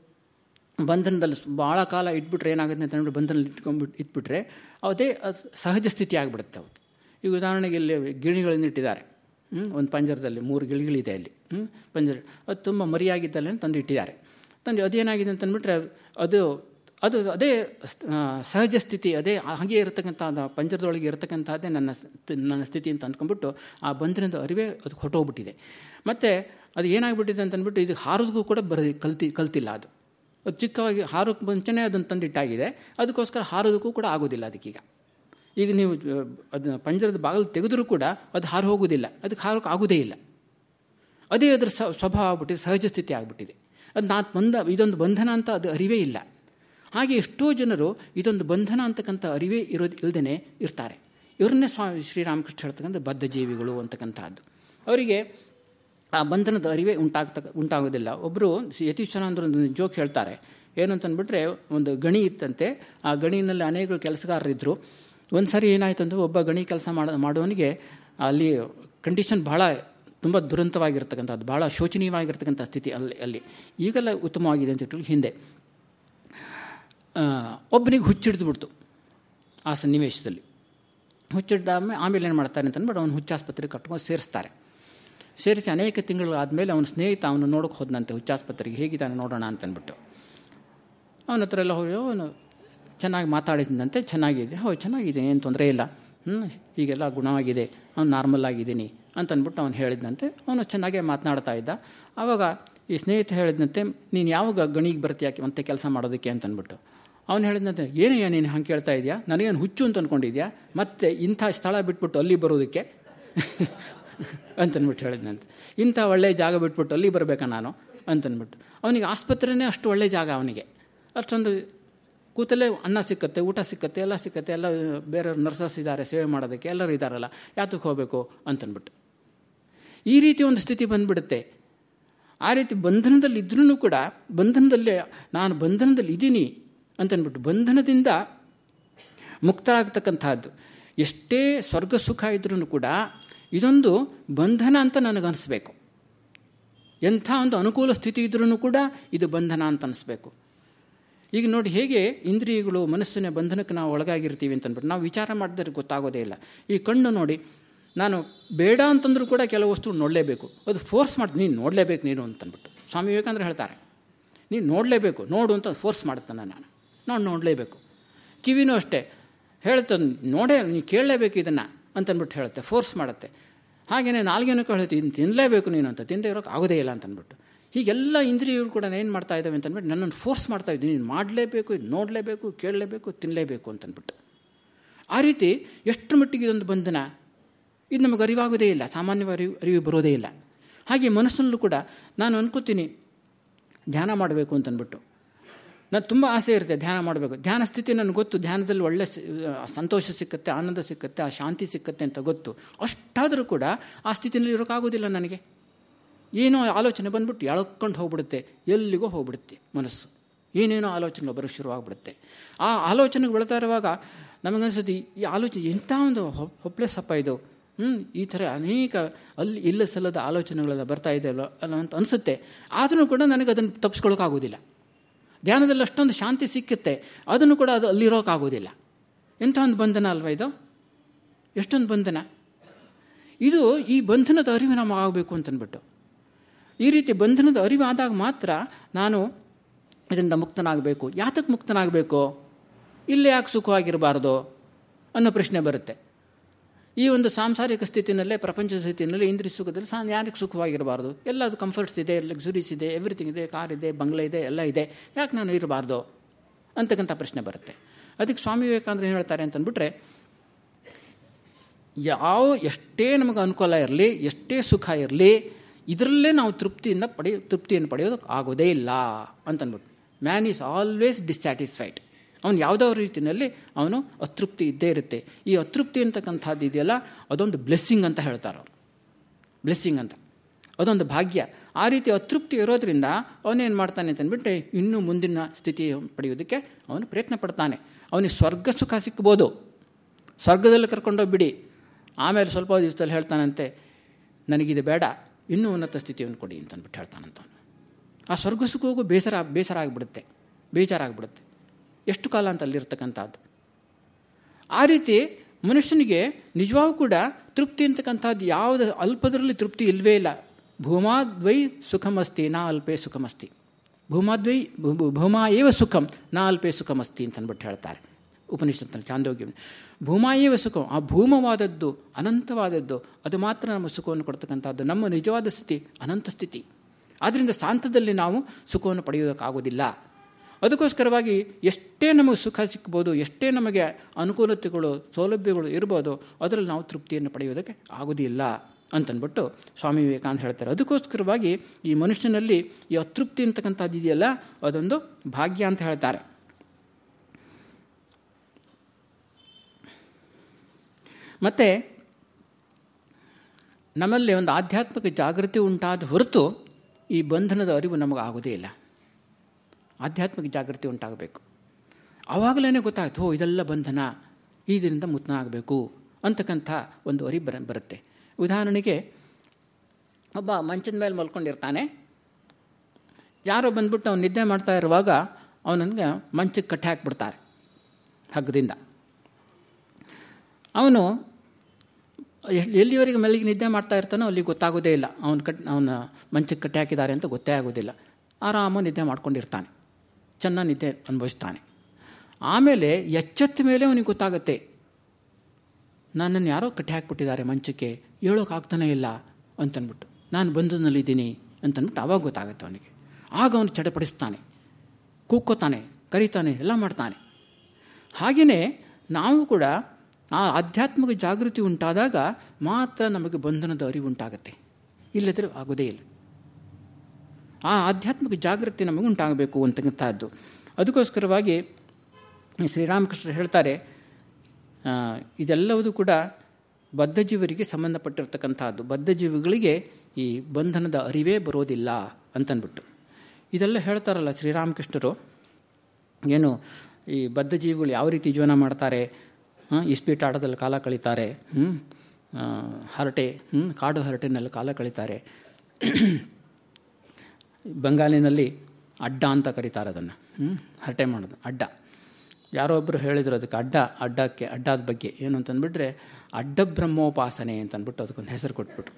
ಬಂಧನದಲ್ಲಿ ಭಾಳ ಕಾಲ ಇಟ್ಬಿಟ್ರೆ ಏನಾಗುತ್ತೆ ಅಂತ ಬಂಧನದಲ್ಲಿ ಇಟ್ಕೊಂಡ್ಬಿಟ್ಟು ಇಟ್ಬಿಟ್ರೆ ಅದೇ ಸಹಜ ಸ್ಥಿತಿ ಆಗಿಬಿಡುತ್ತೆ ಅವು. ಈಗ ಉದಾಹರಣೆಗೆ ಇಲ್ಲಿ ಗಿಳಿಗಳನ್ನು ಇಟ್ಟಿದ್ದಾರೆ. ಒಂದು ಪಂಜರದಲ್ಲಿ, ಮೂರು ಗಿಳಿಗಳಿದೆ ಅಲ್ಲಿ. ಪಂಜರ, ಅದು ತುಂಬ ಮರಿಯಾಗಿದ್ದಲ್ಲೇ ತಂದು ಇಟ್ಟಿದ್ದಾರೆ. ತಂದು ಅದೇನಾಗಿದೆ ಅಂತಂದ್ಬಿಟ್ರೆ ಅದು ಅದು ಅದೇ ಸಹಜ ಸ್ಥಿತಿ, ಅದೇ ಹಾಗೆ ಇರತಕ್ಕಂಥ ಪಂಜರದೊಳಗೆ ಇರತಕ್ಕಂಥದ್ದೇ ನನ್ನ ನನ್ನ ಸ್ಥಿತಿ ಅಂತ ಅಂದ್ಕೊಂಡ್ಬಿಟ್ಟು, ಆ ಬಂದ್ರಿಂದ ಅರಿವೇ ಅದು ಹೊಟ್ಟೋಗ್ಬಿಟ್ಟಿದೆ ಮತ್ತು ಅದು ಏನಾಗ್ಬಿಟ್ಟಿದೆ ಅಂತಂದ್ಬಿಟ್ಟು ಇದು ಹಾರೋದಕ್ಕೂ ಕೂಡ ಬರ ಕಲ್ತಿ, ಕಲ್ತಿಲ್ಲ ಅದು. ಅದು ಚಿಕ್ಕವಾಗಿ ಹಾರೋಕ್ಕೆ ಮುಂಚೆನೇ ಅದನ್ನು ತಂದಿಟ್ಟಾಗಿದೆ. ಅದಕ್ಕೋಸ್ಕರ ಹಾರೋದಕ್ಕೂ ಕೂಡ ಆಗೋದಿಲ್ಲ ಅದಕ್ಕೀಗ. ಈಗ ನೀವು ಅದನ್ನ ಪಂಜರದ ಬಾಗಿಲು ತೆಗೆದರೂ ಕೂಡ ಅದು ಹಾರು ಹೋಗೋದಿಲ್ಲ ಅದಕ್ಕೆ ಹಾರೋಕೆ ಆಗೋದೇ ಇಲ್ಲ. ಅದೇ ಅದರ ಸ್ವಭಾವ ಆಗ್ಬಿಟ್ಟಿದೆ, ಸಹಜ ಸ್ಥಿತಿ ಆಗಿಬಿಟ್ಟಿದೆ. ಅದು ನಾ ಬಂದ, ಇದೊಂದು ಬಂಧನ ಅಂತ ಅದು ಅರಿವೇ ಇಲ್ಲ. ಹಾಗೆ ಎಷ್ಟೋ ಜನರು ಇದೊಂದು ಬಂಧನ ಅಂತಕ್ಕಂಥ ಅರಿವೇ ಇರೋದು ಇಲ್ಲದೇ ಇರ್ತಾರೆ. ಇವರನ್ನೇ ಸ್ವಾಮಿ ಶ್ರೀರಾಮಕೃಷ್ಣ ಹೇಳ್ತಕ್ಕಂಥ ಬದ್ಧ ಜೀವಿಗಳು ಅಂತಕ್ಕಂಥದ್ದು. ಅವರಿಗೆ ಆ ಬಂಧನದ ಅರಿವೇ ಉಂಟಾಗ್ತಕ್ಕ, ಉಂಟಾಗೋದಿಲ್ಲ. ಒಬ್ಬರು ಒಂದು ಜೋಕ್ ಹೇಳ್ತಾರೆ. ಏನು ಅಂತಂದ್ಬಿಟ್ರೆ, ಒಂದು ಗಣಿ ಇತ್ತಂತೆ. ಆ ಗಣಿನಲ್ಲಿ ಅನೇಕ ಕೆಲಸಗಾರರಿದ್ದರು ಒಂದು ಸರಿ ಏನಾಯಿತು ಅಂದರೆ ಒಬ್ಬ ಗಣಿ ಕೆಲಸ ಮಾಡ ಮಾಡೋನಿಗೆ ಅಲ್ಲಿ ಕಂಡೀಷನ್ ಭಾಳ ತುಂಬ ದುರಂತವಾಗಿರ್ತಕ್ಕಂಥದ್ದು ಭಾಳ ಶೋಚನೀಯವಾಗಿರ್ತಕ್ಕಂಥ ಸ್ಥಿತಿ ಅಲ್ಲಿ ಅಲ್ಲಿ. ಈಗೆಲ್ಲ ಉತ್ತಮವಾಗಿದೆ ಅಂತ ಇಟ್ಟು ಹಿಂದೆ. ಒಬ್ಬನಿಗೆ ಹುಚ್ಚಿಡ್ದುಬಿಡ್ತು ಆ ಸನ್ನಿವೇಶದಲ್ಲಿ. ಹುಚ್ಚಿಡ್ದ ಆಮೇಲೆ ಏನು ಮಾಡ್ತಾರೆ ಅಂತಂದ್ಬಿಟ್ಟು ಅವನು ಹುಚ್ಚಾಸ್ಪತ್ರೆಗೆ ಕಟ್ಕೊಂಡು ಸೇರಿಸ್ತಾರೆ. ಸೇರಿಸಿ ಅನೇಕ ತಿಂಗಳಾದಮೇಲೆ ಅವನ ಸ್ನೇಹಿತ ಅವನು ನೋಡೋಕೆ ಹೋದನಂತೆ, ಹುಚ್ಚಾಸ್ಪತ್ರೆಗೆ ಹೇಗಿದ್ದಾನೆ ನೋಡೋಣ ಅಂತಂದ್ಬಿಟ್ಟು ಅವನ ಹತ್ರ ಎಲ್ಲ ಹೋಗಿ, ಅವನು ಚೆನ್ನಾಗಿ ಮಾತಾಡಿದಂತೆ ಚೆನ್ನಾಗಿದೆ. ಹೋ ಚೆನ್ನಾಗಿದೆ, ಏನು ತೊಂದರೆ ಇಲ್ಲ. ಹ್ಞೂ ಹೀಗೆಲ್ಲ ಗುಣವಾಗಿದೆ, ಅವ್ನು ನಾರ್ಮಲ್ ಆಗಿದ್ದೀನಿ ಅಂತಂದ್ಬಿಟ್ಟು ಅವನು ಹೇಳಿದಂತೆ ಅವನು ಚೆನ್ನಾಗೇ ಮಾತನಾಡ್ತಾ ಇದ್ದ. ಆವಾಗ ಈ ಸ್ನೇಹಿತ ಹೇಳಿದಂತೆ ನೀನು ಯಾವಾಗ ಗಣಿಗೆ ಬರ್ತೀಯಾಕೆ ಮತ್ತೆ ಕೆಲಸ ಮಾಡೋದಕ್ಕೆ? ಅಂತಂದ್ಬಿಟ್ಟು ಅವನು ಹೇಳಿದಂತೆ ಏನಯ್ಯ ನೀನು ಹಂಗೆ ಕೇಳ್ತಾ ಇದೆಯಾ? ನನಗೇನು ಹುಚ್ಚು ಅಂತ ಅಂದ್ಕೊಂಡಿದ್ಯಾ ಮತ್ತೆ ಇಂಥ ಸ್ಥಳ ಬಿಟ್ಬಿಟ್ಟು ಅಲ್ಲಿ ಬರೋದಕ್ಕೆ? ಅಂತನ್ಬಿಟ್ಟು ಹೇಳಿದ್ನಂತೆ. ಇಂಥ ಒಳ್ಳೆಯ ಜಾಗ ಬಿಟ್ಬಿಟ್ಟು ಅಲ್ಲಿ ಬರಬೇಕಾ ನಾನು? ಅಂತನ್ಬಿಟ್ಟು. ಅವನಿಗೆ ಆಸ್ಪತ್ರೆನೇ ಅಷ್ಟು ಒಳ್ಳೆಯ ಜಾಗ ಅವನಿಗೆ. ಅಷ್ಟೊಂದು ಕೂತಲ್ಲೇ ಅನ್ನ ಸಿಕ್ಕತ್ತೆ, ಊಟ ಸಿಕ್ಕತ್ತೆ, ಎಲ್ಲ ಸಿಕ್ಕತ್ತೆ, ಎಲ್ಲ ಬೇರೆ ನರ್ಸಸ್ ಇದ್ದಾರೆ, ಸೇವೆ ಮಾಡೋದಕ್ಕೆ ಎಲ್ಲರೂ ಇದ್ದಾರಲ್ಲ, ಯಾತಕ್ಕೆ ಹೋಗಬೇಕು ಅಂತನ್ಬಿಟ್ಟು ಈ ರೀತಿ ಒಂದು ಸ್ಥಿತಿ ಬಂದುಬಿಡುತ್ತೆ. ಆ ರೀತಿ ಬಂಧನದಲ್ಲಿ ಇದ್ರೂ ಕೂಡ, ಬಂಧನದಲ್ಲೇ ನಾನು ಬಂಧನದಲ್ಲಿ ಇದ್ದೀನಿ ಅಂತನ್ಬಿಟ್ಟು ಬಂಧನದಿಂದ ಮುಕ್ತರಾಗ್ತಕ್ಕಂಥದ್ದು. ಎಷ್ಟೇ ಸ್ವರ್ಗ ಸುಖ ಇದ್ರೂ ಕೂಡ ಇದೊಂದು ಬಂಧನ ಅಂತ ನನಗನ್ನಿಸ್ಬೇಕು ಎಂಥ ಒಂದು ಅನುಕೂಲ ಸ್ಥಿತಿ ಇದ್ರೂ ಕೂಡ ಇದು ಬಂಧನ ಅಂತ ಅನಿಸ್ಬೇಕು. ಈಗ ನೋಡಿ ಹೇಗೆ ಇಂದ್ರಿಯಗಳು, ಮನಸ್ಸಿನ ಬಂಧನಕ್ಕೆ ನಾವು ಒಳಗಾಗಿರ್ತೀವಿ ಅಂತಂದ್ಬಿಟ್ಟು ನಾವು ವಿಚಾರ ಮಾಡಿದ್ರೆ ಗೊತ್ತಾಗೋದೇ ಇಲ್ಲ. ಈ ಕಣ್ಣು ನೋಡಿ, ನಾನು ಬೇಡ ಅಂತಂದ್ರೂ ಕೂಡ ಕೆಲವು ವಸ್ತು ನೋಡಲೇಬೇಕು. ಅದು ಫೋರ್ಸ್ ಮಾಡ್ತೀನಿ ನೀನು ನೋಡಲೇಬೇಕು ನೀನು ಅಂತಂದ್ಬಿಟ್ಟು. ಸ್ವಾಮಿ ವಿವೇಕಾನಂದ್ರ ಹೇಳ್ತಾರೆ, ನೀನು ನೋಡಲೇಬೇಕು, ನೋಡು ಅಂತ ಫೋರ್ಸ್ ಮಾಡ್ತಾನೆ ನಾನು. ನಾನು ನೋಡಲೇಬೇಕು. ಕಿವಿನೂ ಅಷ್ಟೇ, ಹೇಳ್ತಾನೆ, ನೋಡೇ ನೀನು ಕೇಳಲೇಬೇಕು ಇದನ್ನು ಅಂತಂದ್ಬಿಟ್ಟು ಹೇಳುತ್ತೆ ಫೋರ್ಸ್ ಮಾಡುತ್ತೆ. ಹಾಗೆಯೇ ನಾಲ್ಗೇನೂ ಹೇಳುತ್ತೆ ಇನ್ನು ತಿನ್ನಲೇಬೇಕು ನೀನು ಅಂತ ತಿಂದೇ ಇರೋಕ್ಕೆ ಆಗೋದೇ ಇಲ್ಲ ಅಂತಂದ್ಬಿಟ್ಟು. ಹೀಗೆಲ್ಲ ಇಂದ್ರಿಯಗಳು ಕೂಡ ಏನು ಮಾಡ್ತಾ ಇದ್ದಾವೆ ಅಂತಂದ್ಬಿಟ್ಟು ನನ್ನನ್ನು ಫೋರ್ಸ್ ಮಾಡ್ತಾ ಇದ್ದೀನಿ. ನೀನು ಮಾಡಲೇಬೇಕು, ಇದು ನೋಡಲೇಬೇಕು, ಕೇಳಲೇಬೇಕು ತಿನ್ನಲೇಬೇಕು ಅಂತಂದ್ಬಿಟ್ಟು ಆ ರೀತಿ ಎಷ್ಟು ಮಟ್ಟಿಗೆ ಇದೊಂದು ಬಂಧನ? ಇದು ನಮಗೆ ಅರಿವಾಗೋದೇ ಇಲ್ಲ. ಸಾಮಾನ್ಯವಾಗಿ ಅರಿವು ಅರಿವು ಬರೋದೇ ಇಲ್ಲ. ಹಾಗೆ ಮನಸ್ಸಲ್ಲೂ ಕೂಡ ನಾನು ಅನ್ಕೋತೀನಿ, ಧ್ಯಾನ ಮಾಡಬೇಕು ಅಂತಂದ್ಬಿಟ್ಟು ನಾನು ತುಂಬ ಆಸೆ ಇರುತ್ತೆ ಧ್ಯಾನ ಮಾಡಬೇಕು. ಧ್ಯಾನ ಸ್ಥಿತಿ ನನಗೆ ಗೊತ್ತು. ಧ್ಯಾನದಲ್ಲಿ ಒಳ್ಳೆ ಸಂತೋಷ ಸಿಕ್ಕತ್ತೆ, ಆನಂದ ಸಿಕ್ಕತ್ತೆ ಆ ಶಾಂತಿ ಸಿಕ್ಕತ್ತೆ ಅಂತ ಗೊತ್ತು. ಅಷ್ಟಾದರೂ ಕೂಡ ಆ ಸ್ಥಿತಿನಲ್ಲಿ ಇರೋಕ್ಕಾಗೋದಿಲ್ಲ ನನಗೆ. ಏನೋ ಆಲೋಚನೆ ಬಂದ್ಬಿಟ್ಟು ಎಳ್ಕೊಂಡು ಹೋಗ್ಬಿಡುತ್ತೆ, ಎಲ್ಲಿಗೋ ಹೋಗ್ಬಿಡುತ್ತೆ ಮನಸ್ಸು. ಏನೇನೋ ಆಲೋಚನೆಗಳು ಬರೋಕ್ಕೆ ಶುರುವಾಗ್ಬಿಡುತ್ತೆ. ಆ ಆಲೋಚನೆಗೆ ಬೆಳೀತಾ ಇರುವಾಗ ನಮಗನ್ಸುತ್ತೆ, ಈ ಆಲೋಚನೆ ಎಂಥ ಒಂದು ಹೊಪ್ಪಳೆ ಸಪ್ಪ ಇದು? ಹ್ಞೂ ಈ ಥರ ಅನೇಕ ಅಲ್ಲಿ ಇಲ್ಲ ಸಲ್ಲದ ಆಲೋಚನೆಗಳೆಲ್ಲ ಬರ್ತಾ ಇದೆ ಅಲ್ಲ ಅಂತ ಅನಿಸುತ್ತೆ. ಆದರೂ ಕೂಡ ನನಗೆ ಅದನ್ನು ತಪ್ಪಿಸ್ಕೊಳ್ಳೋಕ್ಕಾಗೋದಿಲ್ಲ ಧ್ಯಾನದಲ್ಲಿ ಅಷ್ಟೊಂದು ಶಾಂತಿ ಸಿಕ್ಕುತ್ತೆ, ಅದನ್ನು ಕೂಡ ಅದು ಅಲ್ಲಿರೋಕ್ಕಾಗೋದಿಲ್ಲ ಎಂಥ ಒಂದು ಬಂಧನ ಅಲ್ವಾ ಇದು? ಎಷ್ಟೊಂದು ಬಂಧನ? ಇದು ಈ ಬಂಧನದ ಅರಿವು ನಮಗೆ ಆಗಬೇಕು ಅಂತಂದ್ಬಿಟ್ಟು ಈ ರೀತಿ ಬಂಧನದ ಅರಿವಾದಾಗ ಮಾತ್ರ ನಾನು ಇದರಿಂದ ಮುಕ್ತನಾಗಬೇಕು. ಯಾತಕ್ಕೆ ಮುಕ್ತನಾಗಬೇಕು? ಇಲ್ಲೇ ಯಾಕೆ ಸುಖವಾಗಿರಬಾರ್ದು ಅನ್ನೋ ಪ್ರಶ್ನೆ ಬರುತ್ತೆ. ಈ ಒಂದು ಸಾಂಸಾರಿಕ ಸ್ಥಿತಿನಲ್ಲೇ, ಪ್ರಪಂಚ ಸ್ಥಿತಿನಲ್ಲಿ ಇಂದ್ರಿ ಸುಖದಲ್ಲಿ ಸಾ ಯಾರಿಗೆ ಸುಖವಾಗಿರಬಾರ್ದು? ಎಲ್ಲ ಅದು ಕಂಫರ್ಟ್ಸ್ ಇದೆ ಲಕ್ಸುರೀಸ್ ಇದೆ ಎವ್ರಿಥಿಂಗ್ ಇದೆ ಕಾರ್ ಇದೆ, ಬಂಗ್ಲೆ ಇದೆ, ಎಲ್ಲ ಇದೆ. ಯಾಕೆ ನಾನು ಇರಬಾರ್ದು? ಅಂತಕ್ಕಂಥ ಪ್ರಶ್ನೆ ಬರುತ್ತೆ. ಅದಕ್ಕೆ ಸ್ವಾಮಿ ವಿವೇಕಾನಂದರು ಏನು ಹೇಳ್ತಾರೆ ಅಂತಂದ್ಬಿಟ್ರೆ, ಯಾವ ಎಷ್ಟೇ ನಮಗೆ ಅನುಕೂಲ ಇರಲಿ, ಎಷ್ಟೇ ಸುಖ ಇರಲಿ ಇದರಲ್ಲೇ ನಾವು ತೃಪ್ತಿಯಿಂದ ಪಡೆಯೋ ತೃಪ್ತಿಯನ್ನು ಪಡೆಯೋದಕ್ಕೆ ಆಗೋದೇ ಇಲ್ಲ ಅಂತಂದ್ಬಿಟ್ಟು ಮ್ಯಾನ್ ಈಸ್ ಆಲ್ವೇಸ್ ಡಿಸ್ಸ್ಯಾಟಿಸ್ಫೈಡ್ ಅವನು ಯಾವುದೋ ರೀತಿಯಲ್ಲಿ ಅವನು ಅತೃಪ್ತಿ ಇದ್ದೇ ಇರುತ್ತೆ. ಈ ಅತೃಪ್ತಿ ಅಂತಕ್ಕಂಥದ್ದು ಇದೆಯಲ್ಲ, ಅದೊಂದು ಬ್ಲೆಸ್ಸಿಂಗ್ ಅಂತ ಹೇಳ್ತಾರೆ ಅವರು. ಬ್ಲೆಸ್ಸಿಂಗ್ ಅಂತ. ಅದೊಂದು ಭಾಗ್ಯ. ಆ ರೀತಿ ಅತೃಪ್ತಿ ಇರೋದ್ರಿಂದ ಅವನೇನು ಮಾಡ್ತಾನೆ ಅಂತಂದ್ಬಿಟ್ಟು ಇನ್ನೂ ಮುಂದಿನ ಸ್ಥಿತಿ ಪಡೆಯೋದಕ್ಕೆ ಅವನು ಪ್ರಯತ್ನ ಪಡ್ತಾನೆ. ಅವನಿಗೆ ಸ್ವರ್ಗ ಸುಖ ಸಿಕ್ಬೋದು. ಸ್ವರ್ಗದಲ್ಲಿ ಕರ್ಕೊಂಡೋಗ್ಬಿಡಿ. ಆಮೇಲೆ ಸ್ವಲ್ಪ ದಿವಸದಲ್ಲಿ ಹೇಳ್ತಾನಂತೆ, ನನಗಿದು ಬೇಡ. ಇನ್ನೂ ಉನ್ನತ ಸ್ಥಿತಿಯನ್ನು ಕೊಡಿ ಅಂತಂದ್ಬಿಟ್ಟು ಹೇಳ್ತಾನಂತ ಆ ಸ್ವರ್ಗ ಸುಖಕ್ಕೂ ಬೇಸರ ಬೇಸರ ಆಗಿಬಿಡುತ್ತೆ ಬೇಜಾರಾಗ್ಬಿಡುತ್ತೆ. ಎಷ್ಟು ಕಾಲ ಅಂತ ಅಲ್ಲಿರ್ತಕ್ಕಂಥದ್ದು? ಆ ರೀತಿ ಮನುಷ್ಯನಿಗೆ ನಿಜವಾಗೂ ಕೂಡ ತೃಪ್ತಿ ಅಂತಕ್ಕಂಥದ್ದು ಯಾವುದು, ಅಲ್ಪದರಲ್ಲಿ ತೃಪ್ತಿ ಇಲ್ಲವೇ ಇಲ್ಲ. ಭೂಮಾದ್ವೈ ಸುಖಮಸ್ತಿ, ನಾ ಅಲ್ಪೇ ಸುಖಮಸ್ತಿ. ಭೂಮಾದ್ವೈ ಭೂಮಾ ಏವ ಸುಖಂ, ನಾ ಅಲ್ಪೇ ಸುಖಮಸ್ತಿ ಅಂತಂದ್ಬಿಟ್ಟು ಹೇಳ್ತಾರೆ. ಉಪನಿಷತ್ನಲ್ಲಿ ಚಾಂದೋಗ್ಯ ಭೂಮಾಯೇವ ಸುಖ ಆ ಭೂಮವಾದದ್ದು ಅನಂತವಾದದ್ದು, ಅದು ಮಾತ್ರ ನಮ್ಮ ಸುಖವನ್ನು ಕೊಡ್ತಕ್ಕಂಥದ್ದು, ನಮ್ಮ ನಿಜವಾದ ಸ್ಥಿತಿ ಅನಂತ ಸ್ಥಿತಿ. ಆದ್ದರಿಂದ ಸಾಂತದಲ್ಲಿ ನಾವು ಸುಖವನ್ನು ಪಡೆಯೋದಕ್ಕಾಗೋದಿಲ್ಲ ಅದಕ್ಕೋಸ್ಕರವಾಗಿ ಎಷ್ಟೇ ನಮಗೆ ಸುಖ ಸಿಕ್ಬೋದು ಎಷ್ಟೇ ನಮಗೆ ಅನುಕೂಲತೆಗಳು, ಸೌಲಭ್ಯಗಳು ಇರ್ಬೋದು, ಅದರಲ್ಲಿ ನಾವು ತೃಪ್ತಿಯನ್ನು ಪಡೆಯೋದಕ್ಕೆ ಆಗೋದಿಲ್ಲ ಅಂತನ್ಬಿಟ್ಟು ಸ್ವಾಮಿ ವಿವೇಕಾನಂದ ಹೇಳ್ತಾರೆ. ಅದಕ್ಕೋಸ್ಕರವಾಗಿ ಈ ಮನುಷ್ಯನಲ್ಲಿ ಈ ಅತೃಪ್ತಿ ಅಂತಕ್ಕಂಥದ್ದು ಇದೆಯಲ್ಲ ಅದೊಂದು ಭಾಗ್ಯ ಅಂತ ಹೇಳ್ತಾರೆ. ಮತ್ತು ನಮ್ಮಲ್ಲಿ ಒಂದು ಆಧ್ಯಾತ್ಮಿಕ ಜಾಗೃತಿ ಉಂಟಾದ ಹೊರತು ಈ ಬಂಧನದ ಅರಿವು ನಮಗೆ ಆಗೋದೇ ಇಲ್ಲ. ಆಧ್ಯಾತ್ಮಿಕ ಜಾಗೃತಿ ಉಂಟಾಗಬೇಕು. ಆವಾಗಲೇ ಗೊತ್ತಾಯ್ತು ಹೋ ಇದೆಲ್ಲ ಬಂಧನ ಇದರಿಂದ ಮುಕ್ತನಾಗಬೇಕು ಅಂತಕ್ಕಂಥ ಒಂದು ಅರಿ ಬರ, ಬರುತ್ತೆ. ಉದಾಹರಣೆಗೆ, ಒಬ್ಬ ಮಂಚದ ಮೇಲೆ ಮಲ್ಕೊಂಡಿರ್ತಾನೆ. ಯಾರೋ ಬಂದ್ಬಿಟ್ಟು ಅವ್ನು ನಿದ್ದೆ ಮಾಡ್ತಾ ಇರುವಾಗ ಅವನಿಗೆ ಮಂಚಕ್ಕೆ ಕಟ್ಟಿ ಹಾಕ್ಬಿಡ್ತಾರೆ, ಹಗ್ಗದಿಂದ. ಅವನು ಎಲ್ಲಿವರೆಗೆ ಮೆಲ್ಲಿಗೆ ನಿದ್ದೆ ಮಾಡ್ತಾ ಇರ್ತಾನೋ ಅಲ್ಲಿ ಗೊತ್ತಾಗೋದೇ ಇಲ್ಲ. ಅವನು ಕಟ್ ಅವನ ಮಂಚಕ್ಕೆ ಕಟ್ಟಿ ಹಾಕಿದ್ದಾರೆ ಅಂತ ಗೊತ್ತೇ ಆಗೋದಿಲ್ಲ. ಆರಾಮ ನಿದ್ದೆ ಮಾಡ್ಕೊಂಡಿರ್ತಾನೆ. ಚೆನ್ನಾಗಿ ನಿದ್ದೆ ಅನುಭವಿಸ್ತಾನೆ. ಆಮೇಲೆ ಎಚ್ಚೆತ್ತ ಮೇಲೆ ಅವನಿಗೆ ಗೊತ್ತಾಗುತ್ತೆ. ನನ್ನನ್ನು ಯಾರೋ ಕಟ್ಟಿ ಹಾಕಿಬಿಟ್ಟಿದ್ದಾರೆ ಮಂಚಕ್ಕೆ ಹೇಳೋಕ್ಕಾಗ್ತಾನೇ ಇಲ್ಲ ಅಂತನ್ಬಿಟ್ಟು. ನಾನು ಬಂಧನಲ್ಲಿದ್ದೀನಿ ಅಂತನ್ಬಿಟ್ಟು ಆವಾಗ ಗೊತ್ತಾಗುತ್ತೆ ಅವನಿಗೆ. ಆಗ ಅವನು ಚಡಪಡಿಸ್ತಾನೆ. ಕೂಕ್ಕೋತಾನೆ, ಕರೀತಾನೆ, ಎಲ್ಲ ಮಾಡ್ತಾನೆ. ಹಾಗೆಯೇ ನಾವು ಕೂಡ ಆ ಆಧ್ಯಾತ್ಮಿಕ ಜಾಗೃತಿ ಉಂಟಾದಾಗ ಮಾತ್ರ ನಮಗೆ ಬಂಧನದ ಅರಿವು ಉಂಟಾಗುತ್ತೆ. ಇಲ್ಲದ್ರೆ ಆಗೋದೇ ಇಲ್ಲ. ಆ ಆಧ್ಯಾತ್ಮಿಕ ಜಾಗೃತಿ ನಮಗೆ ಉಂಟಾಗಬೇಕು ಅಂತಕ್ಕಂಥದ್ದು. ಅದಕ್ಕೋಸ್ಕರವಾಗಿ ಶ್ರೀರಾಮಕೃಷ್ಣ ಹೇಳ್ತಾರೆ ಇದೆಲ್ಲವೂ ಕೂಡ ಬದ್ಧಜೀವರಿಗೆ ಸಂಬಂಧಪಟ್ಟಿರ್ತಕ್ಕಂಥದ್ದು. ಬದ್ಧಜೀವಿಗಳಿಗೆ ಈ ಬಂಧನದ ಅರಿವೇ ಬರೋದಿಲ್ಲ ಅಂತನ್ಬಿಟ್ಟು ಇದೆಲ್ಲ ಹೇಳ್ತಾರಲ್ಲ ಶ್ರೀರಾಮಕೃಷ್ಣರು, ಏನು ಈ ಬದ್ಧಜೀವಿಗಳು ಯಾವ ರೀತಿ ಜೀವನ ಮಾಡ್ತಾರೆ ಇಸ್ಪೀಟ್ ಆಟದಲ್ಲಿ ಕಾಲ ಕಳೀತಾರೆ. ಹರಟೆ ಕಾಡು ಹರಟೆನಲ್ಲಿ ಕಾಲ ಕಳೀತಾರೆ. ಬಂಗಾಲಿನಲ್ಲಿ ಅಡ್ಡ ಅಂತ ಕರೀತಾರೆ ಅದನ್ನು. ಹರಟೆ ಮಾಡೋದು, ಅಡ್ಡ. ಯಾರೋ ಒಬ್ಬರು ಹೇಳಿದರು ಅದಕ್ಕೆ ಅಡ್ಡ, ಅಡ್ಡಕ್ಕೆ, ಅಡ್ಡದ ಬಗ್ಗೆ. ಏನು ಅಂತಂದ್ಬಿಟ್ರೆ, ಅಡ್ಡ ಬ್ರಹ್ಮೋಪಾಸನೆ ಅಂತಂದ್ಬಿಟ್ಟು ಅದಕ್ಕೊಂದು ಹೆಸರು ಕೊಟ್ಬಿಟ್ಟು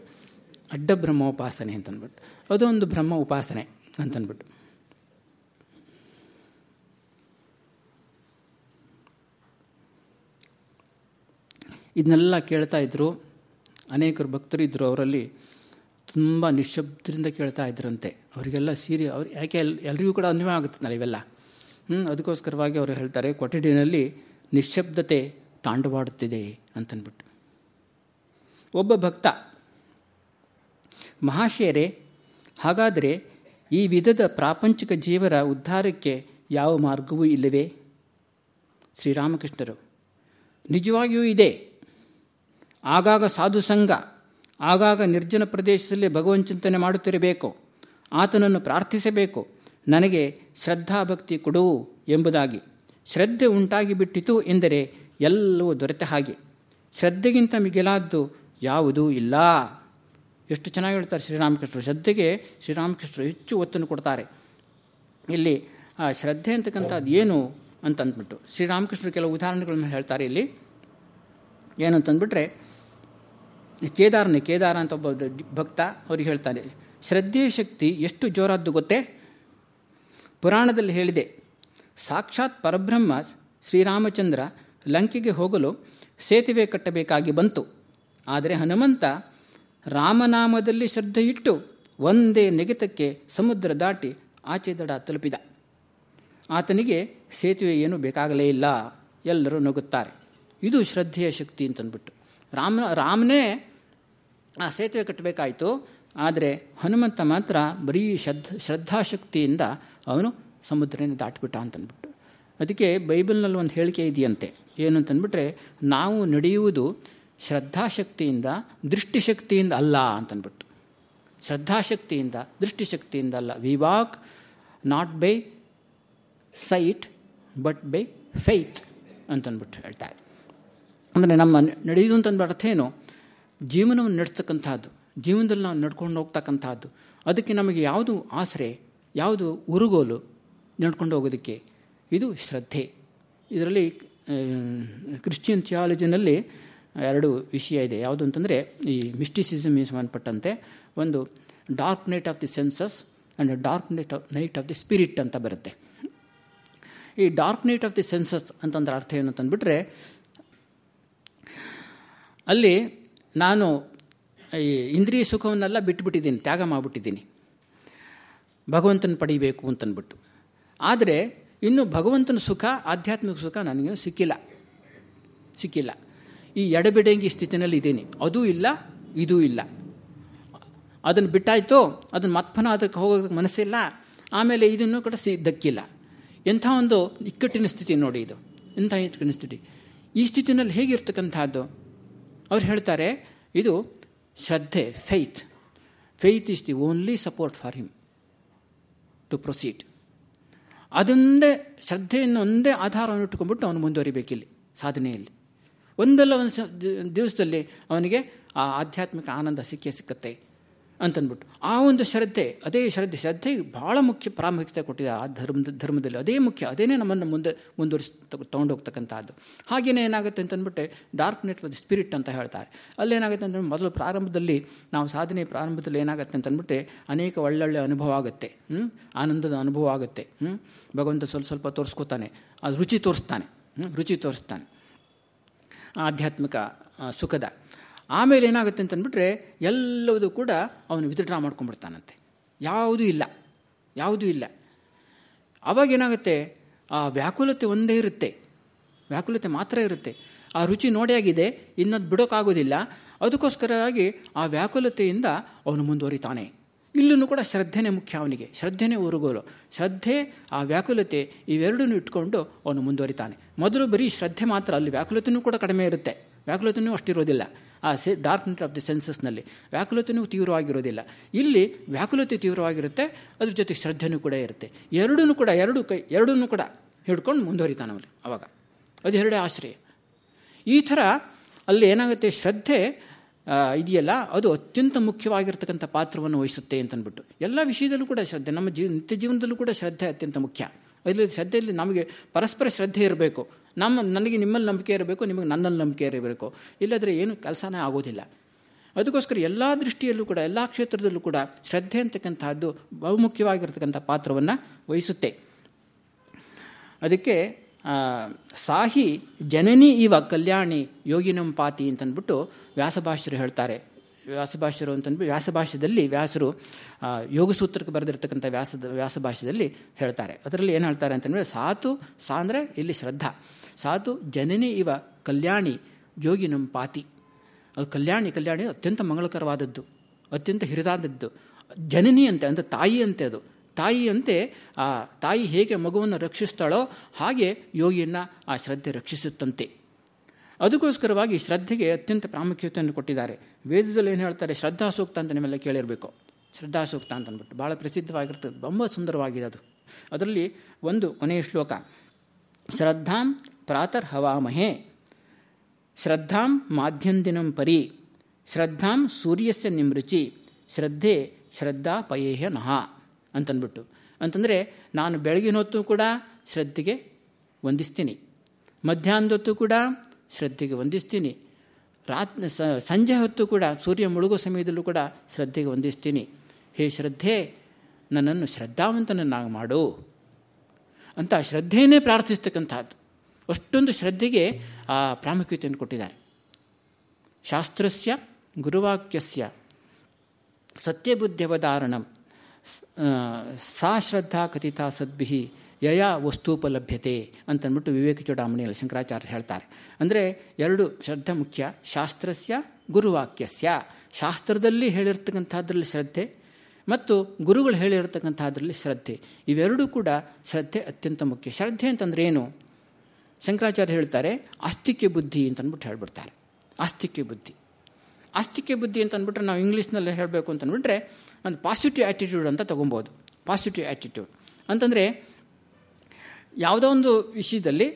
ಅಡ್ಡ ಬ್ರಹ್ಮೋಪಾಸನೆ ಅಂತಂದ್ಬಿಟ್ಟು. ಅದೊಂದು ಬ್ರಹ್ಮ ಉಪಾಸನೆ ಅಂತಂದ್ಬಿಟ್ಟು. ಇದನ್ನೆಲ್ಲ ಕೇಳ್ತಾ ಇದ್ದರು ಅನೇಕರು ಭಕ್ತರು ಇದ್ದರು ಅವರಲ್ಲಿ. ತುಂಬ ನಿಶಬ್ದರಿಂದ ಕೇಳ್ತಾ ಇದ್ರಂತೆ. ಅವರಿಗೆಲ್ಲ ಸೀರಿ, ಅವ್ರು ಯಾಕೆ ಎಲ್, ಎಲ್ರಿಗೂ ಕೂಡ ಅನ್ವಯ ಆಗುತ್ತಲ್ಲ ಇವೆಲ್ಲ. ಹ್ಞೂ ಅದಕ್ಕೋಸ್ಕರವಾಗಿ ಅವರು ಹೇಳ್ತಾರೆ, ಕೊಠಡಿನಲ್ಲಿ ನಿಶ್ಶಬ್ದತೆ ತಾಂಡವಾಡುತ್ತಿದೆ ಅಂತನ್ಬಿಟ್ಟು. ಒಬ್ಬ ಭಕ್ತ, ಮಹಾಶಯರೇ, ಹಾಗಾದರೆ ಈ ವಿಧದ ಪ್ರಾಪಂಚಿಕ ಜೀವರ ಉದ್ಧಾರಕ್ಕೆ ಯಾವ ಮಾರ್ಗವೂ ಇಲ್ಲವೇ? ಶ್ರೀರಾಮಕೃಷ್ಣರು, ನಿಜವಾಗಿಯೂ ಇದೆ. ಆಗಾಗ ಸಾಧು ಸಂಘ, ಆಗಾಗ ನಿರ್ಜನ ಪ್ರದೇಶದಲ್ಲಿ ಭಗವನ್ ಚಿಂತನೆ ಮಾಡುತ್ತಿರಬೇಕು. ಆತನನ್ನು ಪ್ರಾರ್ಥಿಸಬೇಕು. ನನಗೆ ಶ್ರದ್ಧಾಭಕ್ತಿ ಕೊಡು ಎಂಬುದಾಗಿ. ಶ್ರದ್ಧೆ ಉಂಟಾಗಿ ಬಿಟ್ಟಿತು ಎಂದರೆ ಎಲ್ಲವೂ ದೊರೆತ ಹಾಗೆ. ಶ್ರದ್ಧೆಗಿಂತ ಮಿಗಿಲಾದ್ದು ಯಾವುದೂ ಇಲ್ಲ. ಎಷ್ಟು ಚೆನ್ನಾಗಿ ಹೇಳ್ತಾರೆ ಶ್ರೀರಾಮಕೃಷ್ಣರು. ಶ್ರದ್ಧೆಗೆ ಶ್ರೀರಾಮಕೃಷ್ಣರು ಹೆಚ್ಚು ಒತ್ತನ್ನು ಕೊಡ್ತಾರೆ. ಇಲ್ಲಿ, ಆ, ಶ್ರದ್ಧೆ ಅಂತಕ್ಕಂಥದ್ದು ಏನು ಅಂತಂದ್ಬಿಟ್ಟು, ಶ್ರೀರಾಮಕೃಷ್ಣರು ಕೆಲವು ಉದಾಹರಣೆಗಳನ್ನು ಹೇಳ್ತಾರೆ ಇಲ್ಲಿ. ಏನು ಅಂತಂದ್ಬಿಟ್ರೆ ಕೇದಾರನೇ ಕೇದಾರ ಅಂತ ಒಬ್ಬ ಭಕ್ತ ಅವ್ರಿಗೆ ಹೇಳ್ತಾನೆ ಶ್ರದ್ಧೆಯ ಶಕ್ತಿ ಎಷ್ಟು ಜೋರಾದ್ದು ಗೊತ್ತೇ? ಪುರಾಣದಲ್ಲಿ ಹೇಳಿದೆ, ಸಾಕ್ಷಾತ್ ಪರಬ್ರಹ್ಮ ಶ್ರೀರಾಮಚಂದ್ರ ಲಂಕೆಗೆ ಹೋಗಲು ಸೇತುವೆ ಕಟ್ಟಬೇಕಾಗಿ ಬಂತು. ಆದರೆ ಹನುಮಂತ ರಾಮನಾಮದಲ್ಲಿ ಶ್ರದ್ಧೆ ಇಟ್ಟು ಒಂದೇ ನೆಗೆತಕ್ಕೆ ಸಮುದ್ರ ದಾಟಿ ಆಚೆ ದಡ ತಲುಪಿದ. ಆತನಿಗೆ ಸೇತುವೆ ಏನೂ ಬೇಕಾಗಲೇ ಇಲ್ಲ. ಎಲ್ಲರೂ ನಗುತ್ತಾರೆ. ಇದು ಶ್ರದ್ಧೆಯ ಶಕ್ತಿ ಅಂತಂದ್ಬಿಟ್ಟು. ರಾಮ ರಾಮನೇ ಆ ಸೇತುವೆ ಕಟ್ಟಬೇಕಾಯಿತು. ಆದರೆ ಹನುಮಂತ ಮಾತ್ರ ಬರೀ ಶ್ರದ್ಧ ಶ್ರದ್ಧಾಶಕ್ತಿಯಿಂದ ಅವನು ಸಮುದ್ರನ ದಾಟಿಬಿಟ್ಟ ಅಂತಂದ್ಬಿಟ್ಟು. ಅದಕ್ಕೆ ಬೈಬಲ್ನಲ್ಲಿ ಒಂದು ಹೇಳಿಕೆ ಇದೆಯಂತೆ. ಏನು ಅಂತಂದ್ಬಿಟ್ರೆ, ನಾವು ನಡೆಯುವುದು ಶ್ರದ್ಧಾಶಕ್ತಿಯಿಂದ, ದೃಷ್ಟಿಶಕ್ತಿಯಿಂದ ಅಲ್ಲ ಅಂತಂದ್ಬಿಟ್ಟು. ಶ್ರದ್ಧಾಶಕ್ತಿಯಿಂದ, ದೃಷ್ಟಿಶಕ್ತಿಯಿಂದ ಅಲ್ಲ. We walk not by sight but by faith ಅಂತಂದ್ಬಿಟ್ಟು ಹೇಳ್ತಾರೆ ಅಂದರೆ ನಮ್ಮ ನಡೆಯುವುದು ಅಂತಂದ್ರೆ ಅರ್ಥ ಏನು? ಜೀವನವನ್ನು ನಡೆಸ್ತಕ್ಕಂಥದ್ದು ಜೀವನದಲ್ಲಿ ನಾವು ನಡ್ಕೊಂಡು ಹೋಗ್ತಕ್ಕಂಥದ್ದು ಅದಕ್ಕೆ ನಮಗೆ ಯಾವುದು ಆಸರೆ, ಯಾವುದು ಉರುಗೋಲು ನಡ್ಕೊಂಡು ಹೋಗೋದಕ್ಕೆ? ಇದು ಶ್ರದ್ಧೆ. ಇದರಲ್ಲಿ ಕ್ರಿಶ್ಚಿಯನ್ ಥಿಯಾಲಜಿನಲ್ಲಿ ಎರಡು ವಿಷಯ ಇದೆ. ಯಾವುದು ಅಂತಂದರೆ, ಈ ಮಿಸ್ಟಿಸಿಸಮ್ಗೆ ಸಂಬಂಧಪಟ್ಟಂತೆ ಒಂದು dark night of the senses and dark night of night of the spirit ಅಂತ ಬರುತ್ತೆ. ಈ dark night of the senses ಅಂತಂದ್ರೆ ಅರ್ಥ ಏನು ಅಂತಂದ್ಬಿಟ್ರೆ ಅಲ್ಲಿ ನಾನು ಈ ಇಂದ್ರಿಯ ಸುಖವನ್ನೆಲ್ಲ ಬಿಟ್ಟುಬಿಟ್ಟಿದ್ದೀನಿ ತ್ಯಾಗ ಮಾಡಿಬಿಟ್ಟಿದ್ದೀನಿ. ಭಗವಂತನ ಪಡಿಬೇಕು ಅಂತನ್ಬಿಟ್ಟು. ಆದರೆ ಇನ್ನು ಭಗವಂತನ ಸುಖ, ಆಧ್ಯಾತ್ಮಿಕ ಸುಖ ನನಗೆ ಸಿಕ್ಕಿಲ್ಲ. ಸಿಕ್ಕಿಲ್ಲ. ಈ ಎಡಬಿಡಂಗಿ ಸ್ಥಿತಿನಲ್ಲಿ ಇದ್ದೀನಿ. ಅದೂ ಇಲ್ಲ, ಇದೂ ಇಲ್ಲ. ಅದನ್ನು ಬಿಟ್ಟಾಯಿತು, ಅದನ್ನು ಮತ್ಪನ ಅದಕ್ಕೆ ಹೋಗೋದಕ್ಕೆ ಮನಸ್ಸಿಲ್ಲ ಆಮೇಲೆ ಇದನ್ನು ಕೂಡ ಸಿ, ದಕ್ಕಿಲ್ಲ. ಎಂಥ ಒಂದು ಇಕ್ಕಟ್ಟಿನ ಸ್ಥಿತಿ ನೋಡಿ ಇದು. ಎಂಥ ಇಕ್ಕಟ್ಟಿನ ಸ್ಥಿತಿ. ಈ ಸ್ಥಿತಿನಲ್ಲಿ ಹೇಗಿರ್ತಕ್ಕಂಥದ್ದು? ಅವ್ರು ಹೇಳ್ತಾರೆ, ಇದು ಶ್ರದ್ಧೆ faith faith is the only support for him to proceed ಅದೊಂದೇ, ಶ್ರದ್ಧೆಯನ್ನು ಒಂದೇ ಆಧಾರವನ್ನು ಇಟ್ಕೊಂಡ್ಬಿಟ್ಟು ಅವನು ಮುಂದುವರಿಬೇಕಿಲ್ಲಿ, ಸಾಧನೆಯಲ್ಲಿ. ಒಂದಲ್ಲ ಒಂದು ದಿವಸದಲ್ಲಿ ಅವನಿಗೆ ಆ ಆಧ್ಯಾತ್ಮಿಕ ಆನಂದ ಸಿಕ್ಕೇ ಸಿಕ್ಕತ್ತೆ. ಅಂತಂದ್ಬಿಟ್ಟು. ಆ ಒಂದು ಶ್ರದ್ಧೆ, ಅದೇ ಶ್ರದ್ಧೆ ಶ್ರದ್ಧೆ ಭಾಳ ಮುಖ್ಯ ಪ್ರಾಮುಖ್ಯತೆ ಕೊಟ್ಟಿದೆ ಆ ಧರ್ಮದ, ಧರ್ಮದಲ್ಲಿ. ಅದೇ ಮುಖ್ಯ, ಅದೇನೇ ನಮ್ಮನ್ನು ಮುಂದೆ ಮುಂದುವರಿಸ್ ತೊಗೊಂಡೋಗ್ತಕ್ಕಂಥದ್ದು. ಹಾಗೇನೇ ಏನಾಗುತ್ತೆ ಅಂತಂದ್ಬಿಟ್ಟೆ ಡಾರ್ಕ್ ನೆಟ್ ವಿತ್ ಸ್ಪಿರಿಟ್ ಅಂತ ಹೇಳ್ತಾರೆ. ಅಲ್ಲೇನಾಗುತ್ತೆ ಅಂತಂದ್ರೆ ಮೊದಲು ಪ್ರಾರಂಭದಲ್ಲಿ, ನಾವು ಸಾಧನೆ ಪ್ರಾರಂಭದಲ್ಲಿ ಏನಾಗುತ್ತೆ ಅಂತಂದ್ಬಿಟ್ಟೆ, ಅನೇಕ ಒಳ್ಳೊಳ್ಳೆ ಅನುಭವ ಆಗುತ್ತೆ. ಆನಂದದ ಅನುಭವ ಆಗುತ್ತೆ. ಭಗವಂತ ಸ್ವಲ್ಪ ಸ್ವಲ್ಪ ತೋರಿಸ್ಕೋತಾನೆ. ಅದು ರುಚಿ ತೋರಿಸ್ತಾನೆ. ರುಚಿ ತೋರಿಸ್ತಾನೆ. ಆಧ್ಯಾತ್ಮಿಕ ಸುಖದ. ಆಮೇಲೆ ಏನಾಗುತ್ತೆ ಅಂತಂದ್ಬಿಟ್ರೆ ಎಲ್ಲವೂ ಕೂಡ ಅವನು ವಿತ್ಡ್ರಾ ಮಾಡ್ಕೊಂಡ್ಬಿಡ್ತಾನಂತೆ. ಯಾವುದೂ ಇಲ್ಲ. ಯಾವುದೂ ಇಲ್ಲ. ಆವಾಗ ಏನಾಗುತ್ತೆ? ಆ ವ್ಯಾಕುಲತೆ ಒಂದೇ ಇರುತ್ತೆ. ವ್ಯಾಕುಲತೆ ಮಾತ್ರ ಇರುತ್ತೆ. ಆ ರುಚಿ ನೋಡಿಯಾಗಿದೆ ಇನ್ನದು ಬಿಡೋಕ್ಕಾಗೋದಿಲ್ಲ ಅದಕ್ಕೋಸ್ಕರವಾಗಿ ಆ ವ್ಯಾಕುಲತೆಯಿಂದ ಅವನು ಮುಂದುವರಿತಾನೆ. ಇಲ್ಲೂ ಕೂಡ ಶ್ರದ್ಧೆನೇ ಮುಖ್ಯ ಅವನಿಗೆ. ಶ್ರದ್ಧೆನೇ ಉರುಗೋಲು ಶ್ರದ್ಧೆ, ಆ ವ್ಯಾಕುಲತೆ ಇವೆರಡನ್ನೂ ಇಟ್ಕೊಂಡು ಅವನು ಮುಂದುವರಿತಾನೆ. ಮೊದಲು ಬರೀ ಶ್ರದ್ಧೆ ಮಾತ್ರ. ಅಲ್ಲಿ ವ್ಯಾಕುಲತೆಯೂ ಕೂಡ ಕಡಿಮೆ ಇರುತ್ತೆ. ವ್ಯಾಕುಲತೆಯೂ ಅಷ್ಟಿರೋದಿಲ್ಲ. ಆ ಸೆ ಡಾರ್ಕ್ ನೆಟ್ ಆಫ್ ದಿ ಸೆನ್ಸಸ್ನಲ್ಲಿ ವ್ಯಾಕುಲತೆಯೂ ತೀವ್ರವಾಗಿರೋದಿಲ್ಲ. ಇಲ್ಲಿ ವ್ಯಾಕುಲತೆ ತೀವ್ರವಾಗಿರುತ್ತೆ, ಅದ್ರ ಜೊತೆ ಶ್ರದ್ಧೆಯೂ ಕೂಡ ಇರುತ್ತೆ. ಎರಡೂ ಕೂಡ, ಎರಡು ಕೈ ಎರಡೂ ಕೂಡ ಹಿಡ್ಕೊಂಡು ಮುಂದುವರಿತಾನೆ ಅವನು ಅವಾಗ. ಅದು ಎರಡೇ ಆಶ್ರಯ. ಈ ಥರ ಅಲ್ಲಿ ಏನಾಗುತ್ತೆ, ಶ್ರದ್ಧೆ ಇದೆಯಲ್ಲ, ಅದು ಅತ್ಯಂತ ಮುಖ್ಯವಾಗಿರ್ತಕ್ಕಂಥ ಪಾತ್ರವನ್ನು ವಹಿಸುತ್ತೆ ಅಂತಂದ್ಬಿಟ್ಟು. ಎಲ್ಲ ವಿಷಯದಲ್ಲೂ ಕೂಡ ಶ್ರದ್ಧೆ, ನಮ್ಮ ಜೀವ ನಿತ್ಯ ಜೀವನದಲ್ಲೂ ಕೂಡ ಶ್ರದ್ಧೆ ಅತ್ಯಂತ ಮುಖ್ಯ. ಅದರಲ್ಲಿ ಶ್ರದ್ಧೆಯಲ್ಲಿ ನಮಗೆ ಪರಸ್ಪರ ಶ್ರದ್ಧೆ ಇರಬೇಕು. ನಮ್ಮ, ನನಗೆ ನಿಮ್ಮಲ್ಲಿ ನಂಬಿಕೆ ಇರಬೇಕು, ನಿಮಗೆ ನನ್ನಲ್ಲಿ ನಂಬಿಕೆ ಇರಬೇಕು. ಇಲ್ಲದ್ರೆ ಏನು ಕೆಲಸನೇ ಆಗೋದಿಲ್ಲ. ಅದಕ್ಕೋಸ್ಕರ ಎಲ್ಲ ದೃಷ್ಟಿಯಲ್ಲೂ ಕೂಡ, ಎಲ್ಲ ಕ್ಷೇತ್ರದಲ್ಲೂ ಕೂಡ ಶ್ರದ್ಧೆ ಅಂತಕ್ಕಂಥದ್ದು ಬಹುಮುಖ್ಯವಾಗಿರ್ತಕ್ಕಂಥ ಪಾತ್ರವನ್ನು ವಹಿಸುತ್ತೆ. ಅದಕ್ಕೆ ಸಾಹಿ ಜನನಿ ಇವ ಕಲ್ಯಾಣಿ ಯೋಗಿನಂ ಪಾತಿ ಅಂತಂದ್ಬಿಟ್ಟು ವ್ಯಾಸಭಾಷ್ಯರು ಹೇಳ್ತಾರೆ. ವ್ಯಾಸಭಾಷ್ಯರು ಅಂತಂದ್ಬಿಟ್ಟು ವ್ಯಾಸಭಾಷ್ಯದಲ್ಲಿ ವ್ಯಾಸರು ಯೋಗಸೂತ್ರಕ್ಕೆ ಬರೆದಿರ್ತಕ್ಕಂಥ ವ್ಯಾಸದ, ವ್ಯಾಸಭಾಷ್ಯದಲ್ಲಿ ಹೇಳ್ತಾರೆ. ಅದರಲ್ಲಿ ಏನು ಹೇಳ್ತಾರೆ ಅಂತಂದರೆ, ಸಾತು ಸಾ ಅಂದರೆ ಇಲ್ಲಿ ಶ್ರದ್ಧಾ. ಸಾತು ಜನನಿ ಇವ ಕಲ್ಯಾಣಿ ಯೋಗಿನಂ ಪಾತಿ. ಅದು ಕಲ್ಯಾಣಿ ಕಲ್ಯಾಣಿ ಅತ್ಯಂತ ಮಂಗಳಕರವಾದದ್ದು, ಅತ್ಯಂತ ಹಿರಿದಾದದ್ದು. ಜನನಿ ಅಂತೆ, ಅಂದರೆ ತಾಯಿ ಅಂತೆ ಅದು. ತಾಯಿಯಂತೆ ಆ, ತಾಯಿ ಹೇಗೆ ಮಗುವನ್ನು ರಕ್ಷಿಸ್ತಾಳೋ ಹಾಗೆ ಯೋಗಿಯನ್ನು ಆ ಶ್ರದ್ಧೆ ರಕ್ಷಿಸುತ್ತಂತೆ. ಅದಕ್ಕೋಸ್ಕರವಾಗಿ ಶ್ರದ್ಧೆಗೆ ಅತ್ಯಂತ ಪ್ರಾಮುಖ್ಯತೆಯನ್ನು ಕೊಟ್ಟಿದ್ದಾರೆ. ವೇದದಲ್ಲಿ ಏನು ಹೇಳ್ತಾರೆ ಶ್ರದ್ಧಾ ಸೂಕ್ತ ಅಂತ ನಿಮ್ಮೆಲ್ಲ ಕೇಳಿರಬೇಕು. ಶ್ರದ್ಧಾ ಸೂಕ್ತ ಅಂತ ಅಂದ್ಬಿಟ್ಟು ಭಾಳ ಪ್ರಸಿದ್ಧವಾಗಿರ್ತದೆ. ತುಂಬ ಸುಂದರವಾಗಿದೆ ಅದು. ಅದರಲ್ಲಿ ಒಂದು ಕೊನೆಯ ಶ್ಲೋಕ. ಶ್ರದ್ಧಾಂ ಪ್ರಾತರ್ ಹವಾಮಹೇ. ಶ್ರದ್ಧಾಂ ಮಾಧ್ಯಂದಿನಂ ಪರಿ. ಶ್ರದ್ಧಾಂ ಸೂರ್ಯಸ್ಯ ನಿಮೃಚಿ. ಶ್ರದ್ಧೆ ಶ್ರದ್ಧಾ ಪಯೇಹ ನಹ ಅಂತಂದ್ಬಿಟ್ಟು ಅಂತಂದರೆ ನಾನು ಬೆಳಗಿನ ಹೊತ್ತು ಕೂಡ ಶ್ರದ್ಧೆಗೆ ವಂದಿಸ್ತೀನಿ. ಮಧ್ಯಾಹ್ನದೊತ್ತು ಕೂಡ ಶ್ರದ್ಧೆಗೆ ವಂದಿಸ್ತೀನಿ. ರಾತ್ ಸಂಜೆ ಹೊತ್ತು ಕೂಡ ಸೂರ್ಯ ಮುಳುಗೋ ಸಮಯದಲ್ಲೂ ಕೂಡ ಶ್ರದ್ಧೆಗೆ ಹೊಂದಿಸ್ತೀನಿ ಹೇ ಶ್ರದ್ಧೆ, ನನ್ನನ್ನು ಶ್ರದ್ಧಾವಂತನನ್ನಾಗಿ ಮಾಡು. ಅಂತ ಶ್ರದ್ಧೆಯನ್ನೇ ಪ್ರಾರ್ಥಿಸ್ತಕ್ಕಂಥದ್ದು. ಅಷ್ಟೊಂದು ಶ್ರದ್ಧೆಗೆ ಆ ಪ್ರಾಮುಖ್ಯತೆಯನ್ನು ಕೊಟ್ಟಿದ್ದಾರೆ. ಶಾಸ್ತ್ರಸ್ಯ, ಗುರುವಾಕ್ಯಸ್ಯ ಸತ್ಯಬುದ್ಧ್ಯವಧಾರಣಂ ಸಾ ಶ್ರದ್ಧಾ ಕಥಿತಾ ಸದ್ಭಿ ಯಯ ವಸ್ತುಪಲಭ್ಯತೆ ಅಂತಂದ್ಬಿಟ್ಟು ವಿವೇಕ ಚೂಡಾಮಣಿಯಲ್ಲಿ ಶಂಕರಾಚಾರ್ಯ ಹೇಳ್ತಾರೆ. ಅಂದರೆ ಎರಡು ಶ್ರದ್ಧೆ ಮುಖ್ಯ, ಶಾಸ್ತ್ರಸ್ಯ, ಗುರುವಾಕ್ಯಸ್ಯ. ಶಾಸ್ತ್ರದಲ್ಲಿ ಹೇಳಿರ್ತಕ್ಕಂಥದ್ರಲ್ಲಿ ಶ್ರದ್ಧೆ ಮತ್ತು ಗುರುಗಳು ಹೇಳಿರ್ತಕ್ಕಂಥದ್ರಲ್ಲಿ ಶ್ರದ್ಧೆ. ಇವೆರಡೂ ಕೂಡ ಶ್ರದ್ಧೆ ಅತ್ಯಂತ ಮುಖ್ಯ. ಶ್ರದ್ಧೆ ಅಂತಂದ್ರೆ ಏನು? ಶಂಕರಾಚಾರ್ಯ ಹೇಳ್ತಾರೆ, ಆಸ್ತಿಕ್ಯ ಬುದ್ಧಿ ಅಂತಂದ್ಬಿಟ್ಟು ಹೇಳ್ಬಿಡ್ತಾರೆ. ಆಸ್ತಿಕ್ಯ ಬುದ್ಧಿ. ಆಸ್ತಿಕ್ಯ ಬುದ್ಧಿ ಅಂತಂದ್ಬಿಟ್ರೆ ನಾವು ಇಂಗ್ಲೀಷ್ನಲ್ಲಿ ಹೇಳಬೇಕು ಅಂತಂದ್ಬಿಟ್ರೆ ಒಂದು ಪಾಸಿಟಿವ್ ಆ್ಯಟಿಟ್ಯೂಡ್ ಅಂತ ತೊಗೊಬೋದು. ಪಾಸಿಟಿವ್ ಆ್ಯಟಿಟ್ಯೂಡ್ ಅಂತಂದರೆ ಯಾವುದೋ ಒಂದು ವಿಷಯದಲ್ಲಿ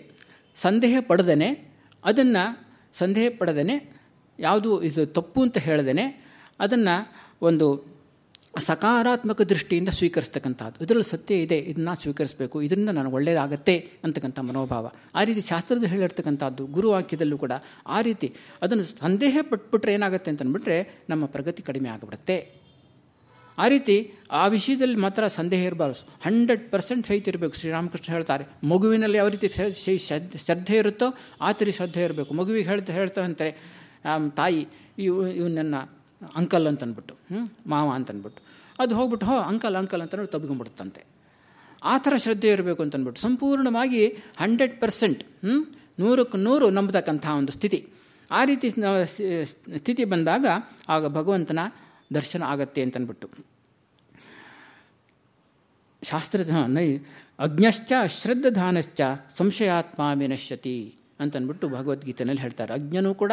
ಸಂದೇಹ ಪಡೆದೇ ಅದನ್ನು ಸಂದೇಹ ಪಡೆದೇ ಯಾವುದು ಇದು ತಪ್ಪು ಅಂತ ಹೇಳದೇನೆ, ಅದನ್ನು ಒಂದು ಸಕಾರಾತ್ಮಕ ದೃಷ್ಟಿಯಿಂದ ಸ್ವೀಕರಿಸ್ತಕ್ಕಂಥದ್ದು ಇದರಲ್ಲಿ ಸತ್ಯ ಇದೆ, ಇದನ್ನು ಸ್ವೀಕರಿಸಬೇಕು, ಇದರಿಂದ ನನಗೆ ಒಳ್ಳೆಯದಾಗತ್ತೆ ಅಂತಕ್ಕಂಥ ಮನೋಭಾವ. ಆ ರೀತಿ ಶಾಸ್ತ್ರದ ಹೇಳಿರ್ತಕ್ಕಂಥದ್ದು ಗುರುವಾಕ್ಯದಲ್ಲೂ ಕೂಡ ಆ ರೀತಿ. ಅದನ್ನು ಸಂದೇಹ ಪಟ್ಬಿಟ್ರೆ ಏನಾಗುತ್ತೆ ಅಂತಂದ್ಬಿಟ್ರೆ ನಮ್ಮ ಪ್ರಗತಿ ಕಡಿಮೆ ಆಗಿಬಿಡುತ್ತೆ. ಆ ರೀತಿ ಆ ವಿಷಯದಲ್ಲಿ ಮಾತ್ರ ಸಂದೇಹ ಇರಬಾರ್ದು. ಹಂಡ್ರೆಡ್ ಪರ್ಸೆಂಟ್ ಫೈತ್ ಇರಬೇಕು. ಶ್ರೀರಾಮಕೃಷ್ಣ ಹೇಳ್ತಾರೆ, ಮಗುವಿನಲ್ಲಿ ಯಾವ ರೀತಿ ಶ್ರದ್ಧೆ ಇರುತ್ತೋ ಆ ಥರ ಶ್ರದ್ಧೆ ಇರಬೇಕು. ಮಗುವಿಗೆ ಹೇಳ್ತಾ ಹೇಳ್ತಾ ಅಂತಾರೆ ತಾಯಿ, ಇವು ಇವ್ ನನ್ನ ಅಂಕಲ್ ಅಂತಂದ್ಬಿಟ್ಟು ಹ್ಞೂ ಮಾವ ಅಂತಂದ್ಬಿಟ್ಟು ಅದು ಹೋಗ್ಬಿಟ್ಟು, ಹೋ, ಅಂಕಲ್ ಅಂಕಲ್ ಅಂತ ತಬ್ಕೊಂಡ್ಬಿಡುತ್ತಂತೆ ಆ ಥರ ಶ್ರದ್ಧೆ ಇರಬೇಕು ಅಂತನ್ಬಿಟ್ಟು, ಸಂಪೂರ್ಣವಾಗಿ ಹಂಡ್ರೆಡ್ ಪರ್ಸೆಂಟ್ ಹ್ಞೂ ನೂರಕ್ಕೆ ನೂರು ನಂಬತಕ್ಕಂಥ ಒಂದು ಸ್ಥಿತಿ. ಆ ರೀತಿ ಸ್ಥಿತಿ ಬಂದಾಗ ಆಗ ಭಗವಂತನ ದರ್ಶನ ಆಗತ್ತೆ ಅಂತನ್ಬಿಟ್ಟು. ಶಾಸ್ತ್ರ ನೈ, ಅಜ್ಞಶ್ಚ ಅಶ್ರದ್ಧಾನಶ್ಚ ಸಂಶಯಾತ್ಮ ವಿನಶ್ಯತಿ ಅಂತನ್ಬಿಟ್ಟು ಭಗವದ್ಗೀತೆಯಲ್ಲಿ ಹೇಳ್ತಾರೆ. ಅಜ್ಞನೂ ಕೂಡ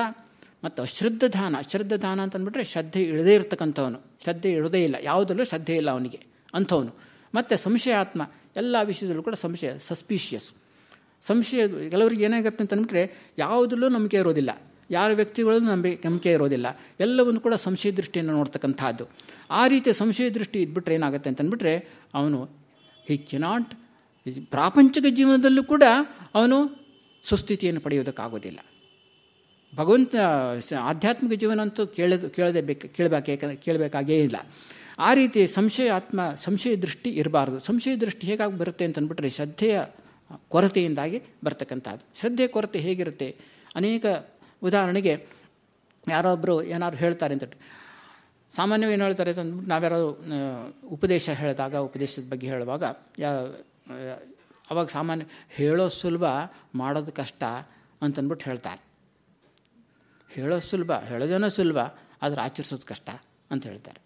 ಮತ್ತು ಅಶ್ರದ್ಧಾನ ಅಶ್ರದ್ಧಾನ ಅಂತಂದ್ಬಿಟ್ರೆ ಶ್ರದ್ಧೆ ಇಳದೇ ಇರತಕ್ಕಂಥವನು. ಶ್ರದ್ಧೆ ಇಳದೇ ಇಲ್ಲ ಯಾವುದಲ್ಲೂ ಶ್ರದ್ಧೆ ಇಲ್ಲ ಅವನಿಗೆ, ಅಂಥವನು. ಮತ್ತು ಸಂಶಯಾತ್ಮ, ಎಲ್ಲ ವಿಷಯದಲ್ಲೂ ಕೂಡ ಸಂಶಯ, ಸಸ್ಪೀಷಿಯಸ್. ಸಂಶಯ, ಕೆಲವರಿಗೆ ಏನಾಗುತ್ತೆ ಅಂತಂದ್ಬಿಟ್ರೆ ಯಾವುದಲ್ಲೂ ನಂಬಿಕೆ ಇರೋದಿಲ್ಲ. ಯಾರ ವ್ಯಕ್ತಿಗಳಲ್ಲೂ ನಂಬಿಕೆ ನಂಬಿಕೆ ಇರೋದಿಲ್ಲ. ಎಲ್ಲವನ್ನು ಕೂಡ ಸಂಶಯ ದೃಷ್ಟಿಯನ್ನು ನೋಡ್ತಕ್ಕಂಥದ್ದು. ಆ ರೀತಿಯ ಸಂಶಯ ದೃಷ್ಟಿ ಇದ್ಬಿಟ್ರೆ ಏನಾಗುತ್ತೆ ಅಂತಂದ್ಬಿಟ್ರೆ, ಅವನು ಹಿ ಕೆನಾಟ್ ಪ್ರಾಪಂಚಿಕ ಜೀವನದಲ್ಲೂ ಕೂಡ ಅವನು ಸುಸ್ಥಿತಿಯನ್ನು ಪಡೆಯೋದಕ್ಕಾಗೋದಿಲ್ಲ ಭಗವಂತ ಆಧ್ಯಾತ್ಮಿಕ ಜೀವನ ಅಂತೂ ಕೇಳೋದು, ಕೇಳದೆ ಬೇಕು, ಕೇಳಬೇಕೆ, ಕೇಳಬೇಕಾಗೇ ಇಲ್ಲ. ಆ ರೀತಿ ಸಂಶಯ ಆತ್ಮ, ಸಂಶಯ ದೃಷ್ಟಿ ಇರಬಾರ್ದು. ಸಂಶಯ ದೃಷ್ಟಿ ಹೇಗಾಗಿ ಬರುತ್ತೆ ಅಂತಂದ್ಬಿಟ್ರೆ ಶ್ರದ್ಧೆಯ ಕೊರತೆಯಿಂದಾಗಿ ಬರ್ತಕ್ಕಂಥದ್ದು. ಶ್ರದ್ಧೆಯ ಕೊರತೆ ಹೇಗಿರುತ್ತೆ? ಅನೇಕ ಉದಾಹರಣೆಗೆ ಯಾರೊಬ್ಬರು ಏನಾದ್ರು ಹೇಳ್ತಾರೆ ಅಂತ ಸಾಮಾನ್ಯವಾಗಿ ಏನು ಹೇಳ್ತಾರೆ ಅಂತಂದ್ಬಿಟ್ಟು ನಾವ್ಯಾರೋ ಉಪದೇಶ ಹೇಳಿದಾಗ, ಉಪದೇಶದ ಬಗ್ಗೆ ಹೇಳುವಾಗ, ಯಾ ಅವಾಗ ಸಾಮಾನ್ಯ ಹೇಳೋ ಸುಲಭ ಮಾಡೋದು ಕಷ್ಟ ಅಂತಂದ್ಬಿಟ್ಟು ಹೇಳ್ತಾರೆ. ಹೇಳೋ ಸುಲಭ, ಹೇಳೋದೇನೋ ಸುಲಭ, ಆದರೆ ಆಚರಿಸೋದು ಕಷ್ಟ ಅಂತ ಹೇಳ್ತಾರೆ.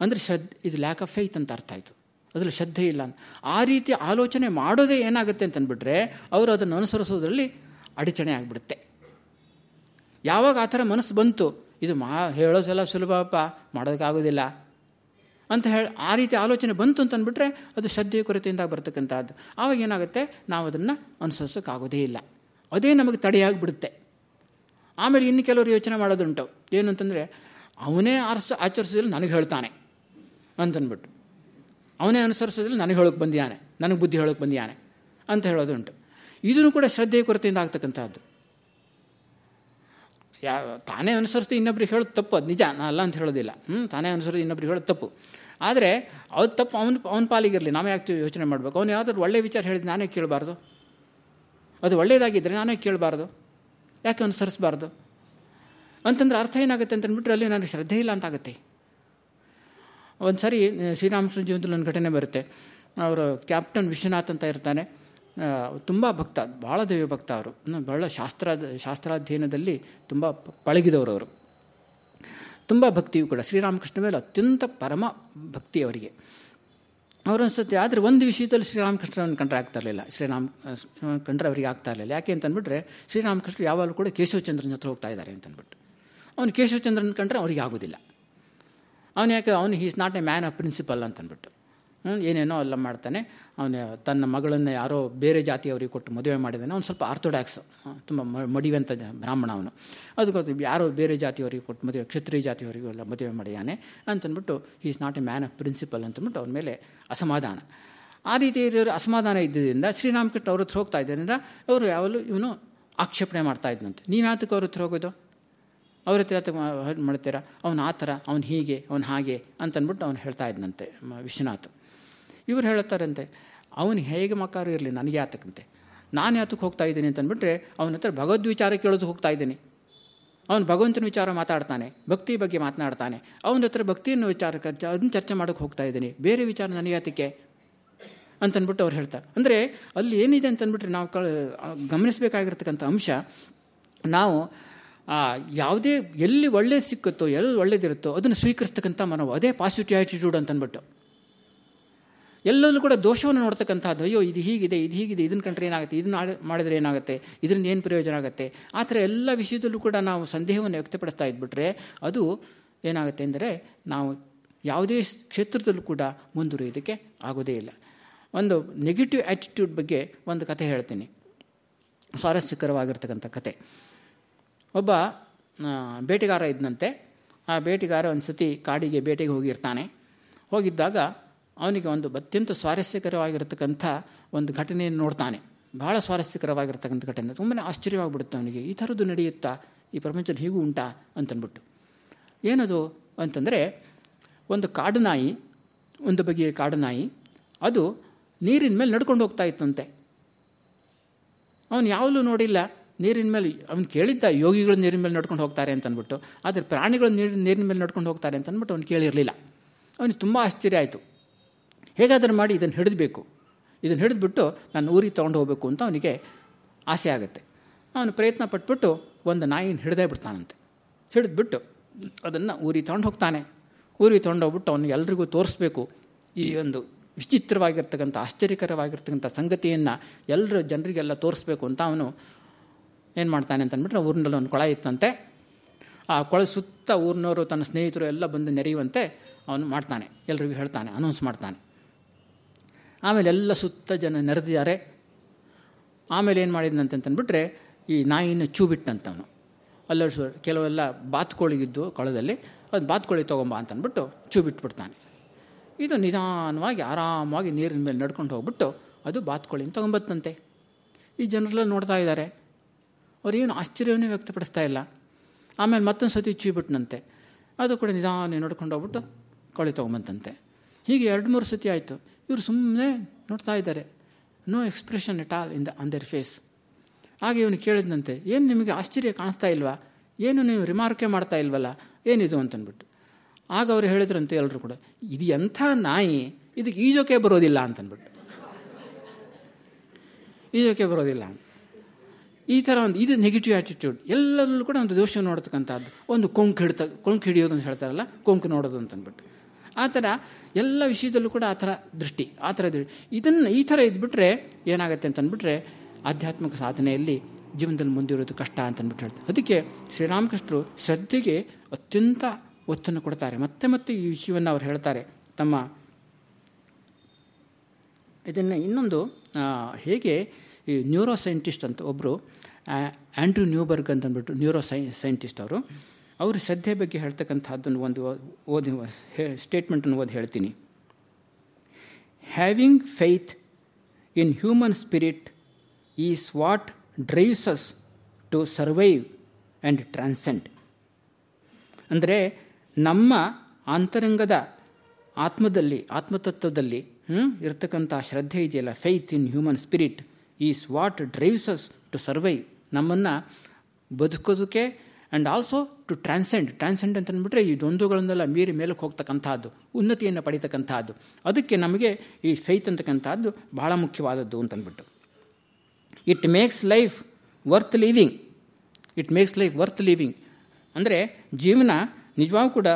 ಅಂದರೆ ಶ್ರದ್ಧ, ಇದು ಲ್ಯಾಕ್ ಆಫ್ ಫೇತ್ ಅಂತ ಅರ್ಥ ಆಯಿತು. ಅದರಲ್ಲಿ ಶ್ರದ್ಧೆ ಇಲ್ಲ ಅಂತ. ಆ ರೀತಿ ಆಲೋಚನೆ ಮಾಡೋದೇ ಏನಾಗುತ್ತೆ ಅಂತಂದ್ಬಿಟ್ರೆ ಅವರು ಅದನ್ನು ಅನುಸರಿಸೋದ್ರಲ್ಲಿ ಅಡಚಣೆ ಆಗಿಬಿಡುತ್ತೆ. ಯಾವಾಗ ಆ ಥರ ಮನಸ್ಸು ಬಂತು, ಇದು ಮಾ ಹೇಳೋದೆಲ್ಲ ಸುಲಭಪ್ಪ, ಮಾಡೋದಕ್ಕಾಗೋದಿಲ್ಲ ಅಂತ ಹೇಳಿ ಆ ರೀತಿ ಆಲೋಚನೆ ಬಂತು ಅಂತಂದ್ಬಿಟ್ರೆ ಅದು ಶ್ರದ್ಧೆಯ ಕೊರತೆಯಿಂದ ಬರ್ತಕ್ಕಂಥದ್ದು ಆವಾಗ ಏನಾಗುತ್ತೆ? ನಾವು ಅದನ್ನು ಅನುಸರಿಸೋಕ್ಕಾಗೋದೇ ಇಲ್ಲ. ಅದೇ ನಮಗೆ ತಡೆಯಾಗಿಬಿಡುತ್ತೆ. ಆಮೇಲೆ ಇನ್ನು ಕೆಲವರು ಯೋಚನೆ ಮಾಡೋದುಂಟು. ಏನು ಅಂತಂದರೆ, ಅವನೇ ಆರಿಸ ಆಚರಿಸೋದಿಲ್ಲ ನನಗೆ ಹೇಳ್ತಾನೆ ಅಂತಂದ್ಬಿಟ್ಟು ಅವನೇ ಅನುಸರಿಸೋದಿಲ್ಲ ನನಗೆ ಹೇಳೋಕೆ ಬಂದಿಯಾನೆ ನನಗೆ ಬುದ್ಧಿ ಹೇಳೋಕೆ ಬಂದಿಯಾನೆ ಅಂತ ಹೇಳೋದುಂಟು. ಇದನ್ನು ಕೂಡ ಶ್ರದ್ಧೆಯ ಕೊರತೆಯಿಂದ ಆಗ್ತಕ್ಕಂಥದ್ದು ಯಾ, ತಾನೇ ಅನುಸರಿಸ್ತು ಇನ್ನೊಬ್ರಿಗೆ ಹೇಳೋದು ತಪ್ಪು. ಅದು ನಿಜ ನಾನು ಅಲ್ಲ ಅಂತ ಹೇಳೋದಿಲ್ಲ. ಹ್ಞೂ ತಾನೇ ಅನುಸರಿಸಿ ಇನ್ನೊಬ್ರಿಗೆ ಹೇಳೋದು ತಪ್ಪು. ಆದರೆ ಅದು ತಪ್ಪು ಅವನ ಅವನ ಪಾಲಿಗಿರಲಿ, ನಾವೇ ಯಾಕೆ ಯೋಚನೆ ಮಾಡಬೇಕು. ಅವನು ಯಾವುದಾದ್ರು ಒಳ್ಳೆಯ ವಿಚಾರ ಹೇಳಿದ್ರೆ ನಾನೇ ಕೇಳಬಾರ್ದು? ಅದು ಒಳ್ಳೆಯದಾಗಿದ್ದರೆ ನಾನೇ ಕೇಳಬಾರ್ದು? ಯಾಕೆ ಅನುಸರಿಸಬಾರ್ದು? ಅಂತಂದ್ರೆ ಅರ್ಥ ಏನಾಗುತ್ತೆ ಅಂತಂದ್ಬಿಟ್ರೆ ಅಲ್ಲಿ ನನಗೆ ಶ್ರದ್ಧೆ ಇಲ್ಲ ಅಂತಾಗುತ್ತೆ ಒಂದು ಸಾರಿ ಶ್ರೀರಾಮಕೃಷ್ಣ ಜೀವನದಲ್ಲಿ ಒಂದು ಘಟನೆ ಬರುತ್ತೆ. ಅವರು ಕ್ಯಾಪ್ಟನ್ ವಿಶ್ವನಾಥ್ ಅಂತ ಇರ್ತಾನೆ. ತುಂಬ ಭಕ್ತ ಭಾಳ ದೇವಿ ಭಕ್ತ ಅವರು. ಬಹಳ ಶಾಸ್ತ್ರ, ಶಾಸ್ತ್ರಾಧ್ಯಯನದಲ್ಲಿ ತುಂಬ ಪಳಗಿದವರು ಅವರು. ತುಂಬ ಭಕ್ತಿಯು ಕೂಡ. ಶ್ರೀರಾಮಕೃಷ್ಣ ಮೇಲೆ ಅತ್ಯಂತ ಪರಮ ಭಕ್ತಿ ಅವರಿಗೆ. ಅವರನ್ಸುತ್ತೆ ಆದರೆ ಒಂದು ವಿಷಯದಲ್ಲಿ ಶ್ರೀರಾಮಕೃಷ್ಣನ ಕಂಡ್ರೆ ಆಗ್ತಾ ಇರಲಿಲ್ಲ. ಶ್ರೀರಾಮ್ ಕಂಡ್ರೆ ಅವರಿಗೆ ಆಗ್ತಾ ಇರಲಿಲ್ಲ. ಯಾಕೆ ಅಂತಂದ್ಬಿಟ್ರೆ ಶ್ರೀರಾಮಕೃಷ್ಣ ಯಾವಾಗಲೂ ಕೂಡ ಕೇಶವಚಂದ್ರನ ಹತ್ರ ಹೋಗ್ತಾ ಇದ್ದಾರೆ ಅಂತಂದ್ಬಿಟ್ಟು. ಅವನು ಕೇಶವಚಂದ್ರನ ಕಂಡ್ರೆ ಅವ್ರಿಗೆ ಆಗೋದಿಲ್ಲ. ಅವನು ಯಾಕೆ, ಅವನು he's not a man of principle ಅಂತಂದ್ಬಿಟ್ಟು. ಏನೇನೋ ಎಲ್ಲ ಮಾಡ್ತಾನೆ. ಅವನು, ತನ್ನ ಮಗಳನ್ನು ಯಾರೋ ಬೇರೆ ಜಾತಿಯವರಿಗೆ ಕೊಟ್ಟು ಮದುವೆ ಮಾಡಿದ್ದಾನೆ ಅವ್ನು ಸ್ವಲ್ಪ ಆರ್ಥೋಡಾಕ್ಸ್ ತುಂಬ ಮಡಿವಂತ ಬ್ರಾಹ್ಮಣ ಅವನು. ಅದಕ್ಕೆ ಯಾರೋ ಬೇರೆ ಜಾತಿಯವರಿಗೆ ಕೊಟ್ಟು ಮದುವೆ, ಕ್ಷತ್ರಿಯ ಜಾತಿಯವರಿಗೂ ಎಲ್ಲ ಮದುವೆ ಮಾಡಿದ್ದಾನೆ ಅಂತಂದ್ಬಿಟ್ಟು is not a man of principle ಅಂತಂದ್ಬಿಟ್ಟು ಅವ್ರ ಮೇಲೆ ಅಸಮಾಧಾನ. ಆ ರೀತಿ ಅಸಮಾಧಾನ ಇದ್ದಿದ್ದರಿಂದ ಶ್ರೀರಾಮಕೃಷ್ಣ ಅವ್ರ ಹತ್ರ ಹೋಗ್ತಾ ಇದ್ದರಿಂದ ಅವರು ಯಾವಾಗಲೂ ಇವನು ಆಕ್ಷೇಪಣೆ ಮಾಡ್ತಾ ಇದ್ದಂತೆ ನೀವು ಯಾತಕ್ಕೆ ಅವ್ರ ಹತ್ರ ಹೋಗೋದು? ಅವ್ರ ಹತ್ರ ಮಾಡ್ತೀರಾ? ಅವನು ಆ ಥರ, ಅವ್ನು ಹೀಗೆ, ಅವ್ನು ಹಾಗೆ ಅಂತಂದ್ಬಿಟ್ಟು ಅವ್ನು ಹೇಳ್ತಾ ಇದ್ದಂತೆ ವಿಶ್ವನಾಥ್. ಇವ್ರು ಹೇಳ್ತಾರಂತೆ ಅವನು ಹೇಗೆ ಮಕ್ಕಾರು ಇರಲಿ ನನಗೆ ಆತಕ್ಕಂತೆ. ನಾನು ಯಾತಕ್ಕೆ ಹೋಗ್ತಾ ಇದ್ದೀನಿ ಅಂತಂದ್ಬಿಟ್ರೆ ಅವನ ಹತ್ರ ಭಗವದ್ ವಿಚಾರ ಕೇಳೋದು ಹೋಗ್ತಾ ಇದ್ದೀನಿ. ಅವನು ಭಗವಂತನ ವಿಚಾರ ಮಾತಾಡ್ತಾನೆ, ಭಕ್ತಿ ಬಗ್ಗೆ ಮಾತನಾಡ್ತಾನೆ. ಅವನ ಹತ್ರ ಭಕ್ತಿಯನ್ನು ವಿಚಾರ ಅದನ್ನ ಚರ್ಚೆ ಮಾಡೋಕ್ಕೆ ಹೋಗ್ತಾ ಇದ್ದೀನಿ. ಬೇರೆ ವಿಚಾರ ನನಗೆ ಯಾತಕ್ಕೆ ಅಂತಂದ್ಬಿಟ್ಟು ಅವ್ರು ಹೇಳ್ತಾರೆ. ಅಂದರೆ ಅಲ್ಲಿ ಏನಿದೆ ಅಂತಂದ್ಬಿಟ್ರೆ ನಾವು ಕ ಗಮನಿಸಬೇಕಾಗಿರ್ತಕ್ಕಂಥ ಅಂಶ, ನಾವು ಯಾವುದೇ, ಎಲ್ಲಿ ಒಳ್ಳೇದು ಸಿಕ್ಕುತ್ತೋ, ಎಲ್ಲಿ ಒಳ್ಳೇದಿರುತ್ತೋ ಅದನ್ನು ಸ್ವೀಕರಿಸ್ತಕ್ಕಂಥ ಮನೋ ಅದೇ ಪಾಸಿಟಿವ್ ಆ್ಯಟಿಟ್ಯೂಡ್ ಅಂತಂದ್ಬಿಟ್ಟು. ಎಲ್ಲಲ್ಲೂ ಕೂಡ ದೋಷವನ್ನು ನೋಡ್ತಕ್ಕಂಥದ್ದು ಅಯ್ಯೋ, ಇದು ಹೀಗಿದೆ ಇದು ಹೀಗಿದೆ, ಇದನ್ನು ಕಂಡ್ರೆ ಏನಾಗುತ್ತೆ, ಇದನ್ನು ಮಾಡಿದ್ರೆ ಏನಾಗುತ್ತೆ, ಇದರಿಂದ ಏನು ಪ್ರಯೋಜನ ಆಗುತ್ತೆ? ಆ ಥರ ಎಲ್ಲ ವಿಷಯದಲ್ಲೂ ಕೂಡ ನಾವು ಸಂದೇಹವನ್ನು ವ್ಯಕ್ತಪಡಿಸ್ತಾ ಇದ್ಬಿಟ್ರೆ ಅದು ಏನಾಗುತ್ತೆ ಅಂದರೆ, ನಾವು ಯಾವುದೇ ಕ್ಷೇತ್ರದಲ್ಲೂ ಕೂಡ ಮುಂದುವರಿಯೋದಕ್ಕೆ ಆಗೋದೇ ಇಲ್ಲ. ಒಂದು ನೆಗೆಟಿವ್ ಆ್ಯಟಿಟ್ಯೂಡ್ ಬಗ್ಗೆ ಒಂದು ಕತೆ ಹೇಳ್ತೀನಿ. ಸ್ವಾರಸ್ಯಕರವಾಗಿರ್ತಕ್ಕಂಥ ಕತೆ. ಒಬ್ಬ ಬೇಟೆಗಾರ ಇದ್ದಂತೆ ಆ ಬೇಟೆಗಾರ ಒಂದು ಸತಿ ಕಾಡಿಗೆ ಬೇಟೆಗೆ ಹೋಗಿರ್ತಾನೆ. ಹೋಗಿದ್ದಾಗ ಅವನಿಗೆ ಒಂದು ಅತ್ಯಂತ ಸ್ವಾರಸ್ಯಕರವಾಗಿರತಕ್ಕಂಥ ಒಂದು ಘಟನೆಯನ್ನು ನೋಡ್ತಾನೆ. ಭಾಳ ಸ್ವಾರಸ್ಯಕರವಾಗಿರ್ತಕ್ಕಂಥ ಘಟನೆ. ತುಂಬನೇ ಆಶ್ಚರ್ಯವಾಗಿಬಿಡುತ್ತೆ ಅವನಿಗೆ. ಈ ಥರದ್ದು ನಡೆಯುತ್ತಾ? ಈ ಪ್ರಪಂಚದಲ್ಲಿ ಹೀಗೂ ಉಂಟಾ? ಅಂತನ್ಬಿಟ್ಟು ಏನದು ಅಂತಂದರೆ, ಒಂದು ಕಾಡು ನಾಯಿ ಒಂದು ಬಗೆಯ ಕಾಡು ನಾಯಿ ಅದು ನೀರಿನ ಮೇಲೆ ನಡ್ಕೊಂಡು ಹೋಗ್ತಾ ಇತ್ತಂತೆ. ಅವನು ಯಾವಲೂ ನೋಡಿಲ್ಲ. ನೀರಿನ ಮೇಲೆ, ಅವ್ನು ಕೇಳಿದ್ದ ಯೋಗಿಗಳು ನೀರಿನ ಮೇಲೆ ನಡ್ಕೊಂಡು ಹೋಗ್ತಾರೆ ಅಂತಂದ್ಬಿಟ್ಟು. ಆದರೆ ಪ್ರಾಣಿಗಳು ನೀರು ನೀರಿನ ಮೇಲೆ ನಡ್ಕೊಂಡು ಹೋಗ್ತಾರೆ ಅಂತಂದ್ಬಿಟ್ಟು ಅವ್ನು ಕೇಳಿರಲಿಲ್ಲ. ಅವನಿಗೆ ತುಂಬ ಆಶ್ಚರ್ಯ ಆಯಿತು. ಹೇಗಾದರೂ ಮಾಡಿ ಇದನ್ನು ಹಿಡಿದ್ಬೇಕು. ಇದನ್ನು ಹಿಡಿದ್ಬಿಟ್ಟು ನಾನು ಊರಿಗೆ ತೊಗೊಂಡು ಹೋಗಬೇಕು ಅಂತ ಅವನಿಗೆ ಆಸೆ ಆಗುತ್ತೆ. ಅವನು ಪ್ರಯತ್ನ ಪಟ್ಬಿಟ್ಟು ಒಂದು ನಾಯಿನ ಹಿಡಿದೇ ಬಿಡ್ತಾನಂತೆ. ಹಿಡಿದ್ಬಿಟ್ಟು ಅದನ್ನು ಊರಿಗೆ ತೊಗೊಂಡು ಹೋಗ್ತಾನೆ. ಊರಿಗೆ ತೊಗೊಂಡು ಹೋಗ್ಬಿಟ್ಟು ಅವನಿಗೆ ಎಲ್ರಿಗೂ ತೋರಿಸ್ಬೇಕು. ಈ ಒಂದು ವಿಚಿತ್ರವಾಗಿರ್ತಕ್ಕಂಥ, ಆಶ್ಚರ್ಯಕರವಾಗಿರ್ತಕ್ಕಂಥ ಸಂಗತಿಯನ್ನು ಎಲ್ಲರ ಜನರಿಗೆಲ್ಲ ತೋರಿಸ್ಬೇಕು ಅಂತ ಅವನು ಏನು ಮಾಡ್ತಾನೆ ಅಂತಂದ್ಬಿಟ್ರೆ ಊರಿನಲ್ಲಿ ಒಂದು ಕೊಳ ಇತ್ತಂತೆ. ಆ ಕೊಳ ಸುತ್ತ ಊರಿನವರು ತನ್ನ ಸ್ನೇಹಿತರು ಎಲ್ಲ ಬಂದು ನೆರೆಯುವಂತೆ ಅವನು ಮಾಡ್ತಾನೆ. ಎಲ್ರಿಗೂ ಹೇಳ್ತಾನೆ ಅನೌನ್ಸ್ ಮಾಡ್ತಾನೆ. ಆಮೇಲೆ ಎಲ್ಲ ಸುತ್ತ ಜನ ನೆರೆದಿದ್ದಾರೆ. ಆಮೇಲೆ ಏನು ಮಾಡಿದ್ನಂತಂತಂದ್ಬಿಟ್ರೆ ಈ ನಾಯಿನ ಚೂ ಬಿಟ್ಟಂತವನು ಅಲ್ಲ ಕೆಲವೆಲ್ಲ ಬಾತ್ಕೋಳಿಗಿದ್ದು ಕೊಳದಲ್ಲಿ ಅದು ಬಾತ್ಕೋಳಿ ತೊಗೊಂಬ ಅಂತಂದ್ಬಿಟ್ಟು ಚೂ ಬಿಟ್ಬಿಡ್ತಾನೆ ಇದು ನಿಧಾನವಾಗಿ ಆರಾಮಾಗಿ ನೀರಿನ ಮೇಲೆ ನಡ್ಕೊಂಡು ಹೋಗ್ಬಿಟ್ಟು ಅದು ಬಾತ್ಕೋಳಿನ ತೊಗೊಂಬತ್ತಂತೆ ಈ ಜನರೆಲ್ಲ ನೋಡ್ತಾ ಇದ್ದಾರೆ. ಅವ್ರೇನು ಆಶ್ಚರ್ಯವನ್ನೇ ವ್ಯಕ್ತಪಡಿಸ್ತಾ ಇಲ್ಲ. ಆಮೇಲೆ ಮತ್ತೊಂದು ಸತಿ ಚೂಬಿಟ್ನಂತೆ. ಅದು ಕೂಡ ನಿಧಾನ ನೋಡ್ಕೊಂಡು ಹೋಗ್ಬಿಟ್ಟು ಕೋಳಿ ತೊಗೊಂಬಂತಂತೆ. ಹೀಗೆ ಎರಡು ಮೂರು ಸತಿ ಆಯಿತು. ಇವರು ಸುಮ್ಮನೆ ನೋಡ್ತಾ ಇದ್ದಾರೆ. No expression it all in the on their face ಹಾಗೆ ಇವನು ಕೇಳಿದಂತೆ ಏನು ನಿಮಗೆ ಆಶ್ಚರ್ಯ ಕಾಣಿಸ್ತಾ ಇಲ್ವಾ? ಏನು ನೀವು ರಿಮಾರ್ಕೆ ಮಾಡ್ತಾ ಇಲ್ವಲ್ಲ? ಏನಿದು? ಅಂತನ್ಬಿಟ್ಟು. ಆಗ ಅವರು ಹೇಳಿದ್ರಂತೆ ಎಲ್ಲರೂ ಕೂಡ, ಇದು ಎಂಥ ನಾಯಿ? ಇದಕ್ಕೆ ಈಜೋಕೆ ಬರೋದಿಲ್ಲ ಅಂತನ್ಬಿಟ್ಟು. ಈಜೋಕೆ ಬರೋದಿಲ್ಲ. ಈ ಥರ ಒಂದು, ಇದು ನೆಗೆಟಿವ್ ಆ್ಯಟಿಟ್ಯೂಡ್ ಎಲ್ಲರಲ್ಲೂ ಕೂಡ ಒಂದು ದೋಷ ನೋಡ್ತಕ್ಕಂಥದ್ದು. ಒಂದು ಕೊಂಕು ಹಿಡ್ತ, ಕೊಂಕು ಹಿಡಿಯೋದು ಅಂತ ಹೇಳ್ತಾರಲ್ಲ, ಕೊಂಕು ನೋಡೋದು ಅಂತಂದ್ಬಿಟ್ಟು ಆ ಥರ ಎಲ್ಲ ವಿಷಯದಲ್ಲೂ ಕೂಡ ಆ ಥರ ದೃಷ್ಟಿ, ಆ ಥರ ಇದನ್ನು ಈ ಥರ ಇದ್ಬಿಟ್ರೆ ಏನಾಗುತ್ತೆ ಅಂತಂದ್ಬಿಟ್ರೆ ಆಧ್ಯಾತ್ಮಿಕ ಸಾಧನೆಯಲ್ಲಿ ಜೀವನದಲ್ಲಿ ಮುಂದಿರೋದು ಕಷ್ಟ ಅಂತಂದ್ಬಿಟ್ಟು ಹೇಳ್ತಾರೆ. ಅದಕ್ಕೆ ಶ್ರೀರಾಮಕೃಷ್ಣರು ಶ್ರದ್ಧೆಗೆ ಅತ್ಯಂತ ಒತ್ತನ್ನು ಕೊಡ್ತಾರೆ. ಮತ್ತೆ ಮತ್ತೆ ಈ ವಿಷಯವನ್ನು ಅವ್ರು ಹೇಳ್ತಾರೆ. ತಮ್ಮ ಇದನ್ನು ಇನ್ನೊಂದು ಹೇಗೆ ಈ ನ್ಯೂರೋ ಸೈಂಟಿಸ್ಟ್ ಅಂತ ಒಬ್ಬರು ಆ್ಯಂಡ್ರ್ಯೂ ನ್ಯೂಬರ್ಗ್ ಅಂತಂದ್ಬಿಟ್ಟು ನ್ಯೂರೋ ಸೈ ಸೈಂಟಿಸ್ಟ್ ಅವರು ಅವರು ಶ್ರದ್ಧೆ ಬಗ್ಗೆ ಹೇಳ್ತಕ್ಕಂಥದ್ದನ್ನು ಒಂದು ಓದಿ ಸ್ಟೇಟ್ಮೆಂಟನ್ನು ಓದಿ ಹೇಳ್ತೀನಿ. Having faith in human spirit is what drives us to survive and transcend ಅಂದರೆ ನಮ್ಮ ಅಂತರಂಗದ ಆತ್ಮದಲ್ಲಿ, ಆತ್ಮತತ್ವದಲ್ಲಿ ಇರತಕ್ಕಂಥ ಶ್ರದ್ಧೆ ಇದೆಯಲ್ಲ. Faith in human spirit is what drives us to survive ನಮ್ಮನ್ನು ಬದುಕೋದಕ್ಕೆ and also to transcend transcend ಅಂತ ಅಂದ್ಬಿಟ್ರೆ ಈ ದ್ವಂದ್ವಗಳನ್ನೆಲ್ಲ ಮೀರಿ ಮೇಲಕ್ಕೆ ಹೋಗ್ತಕ್ಕಂಥದ್ದು ಉನ್ನತಿಯನ್ನು ಪಡೀತಕ್ಕಂಥದ್ದು ಅದಕ್ಕೆ ನಮಗೆ ಈ ಫೈತ್ ಅಂತಕ್ಕಂಥದ್ದು ಬಹಳ ಮುಖ್ಯವಾದದ್ದು ಅಂತಂದ್ಬಿಟ್ಟು it makes life worth living it makes life worth living ಅಂದರೆ ಜೀವನ ನಿಜವಾಗೂ ಕೂಡ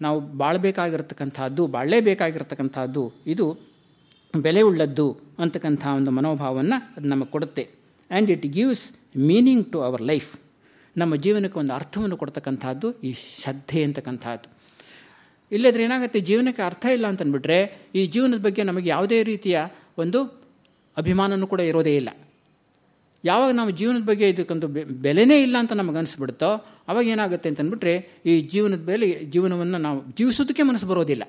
ನಾವು ಬಾಳಬೇಕಾಗಿರ್ತಕ್ಕಂಥದ್ದು ಬಾಳಲೇಬೇಕಾಗಿರತಕ್ಕಂಥದ್ದು ಇದು ಬೆಲೆ ಉಳ್ಳದ್ದು ಅಂತಕ್ಕಂಥ ಒಂದು ಮನೋಭಾವವನ್ನು ಅದು ನಮಗೆ ಕೊಡುತ್ತೆ. And it gives meaning to our life ನಮ್ಮ ಜೀವನಕ್ಕೆ ಒಂದು ಅರ್ಥವನ್ನು ಕೊಡ್ತಕ್ಕಂಥದ್ದು, ಈ ಶ್ರದ್ಧೆ ಅಂತಕ್ಕಂಥದ್ದು. ಇಲ್ಲದ್ರೆ ಏನಾಗುತ್ತೆ, ಜೀವನಕ್ಕೆ ಅರ್ಥ ಇಲ್ಲ ಅಂತಂದ್ಬಿಟ್ರೆ, ಈ ಜೀವನದ ಬಗ್ಗೆ ನಮಗೆ ಯಾವುದೇ ರೀತಿಯ ಒಂದು ಅಭಿಮಾನನೂ ಕೂಡ ಇರೋದೇ ಇಲ್ಲ. ಯಾವಾಗ ನಾವು ಜೀವನದ ಬಗ್ಗೆ ಇದಕ್ಕೊಂದು ಬೆಲೆನೇ ಇಲ್ಲ ಅಂತ ನಮಗೆ ಅನಿಸ್ಬಿಡುತ್ತೋ, ಅವಾಗ ಏನಾಗುತ್ತೆ ಅಂತಂದ್ಬಿಟ್ರೆ, ಈ ಜೀವನದ ಬೆಲೆ, ಜೀವನವನ್ನು ನಾವು ಜೀವಿಸೋದಕ್ಕೆ ಮನಸ್ಸು ಬರೋದಿಲ್ಲ.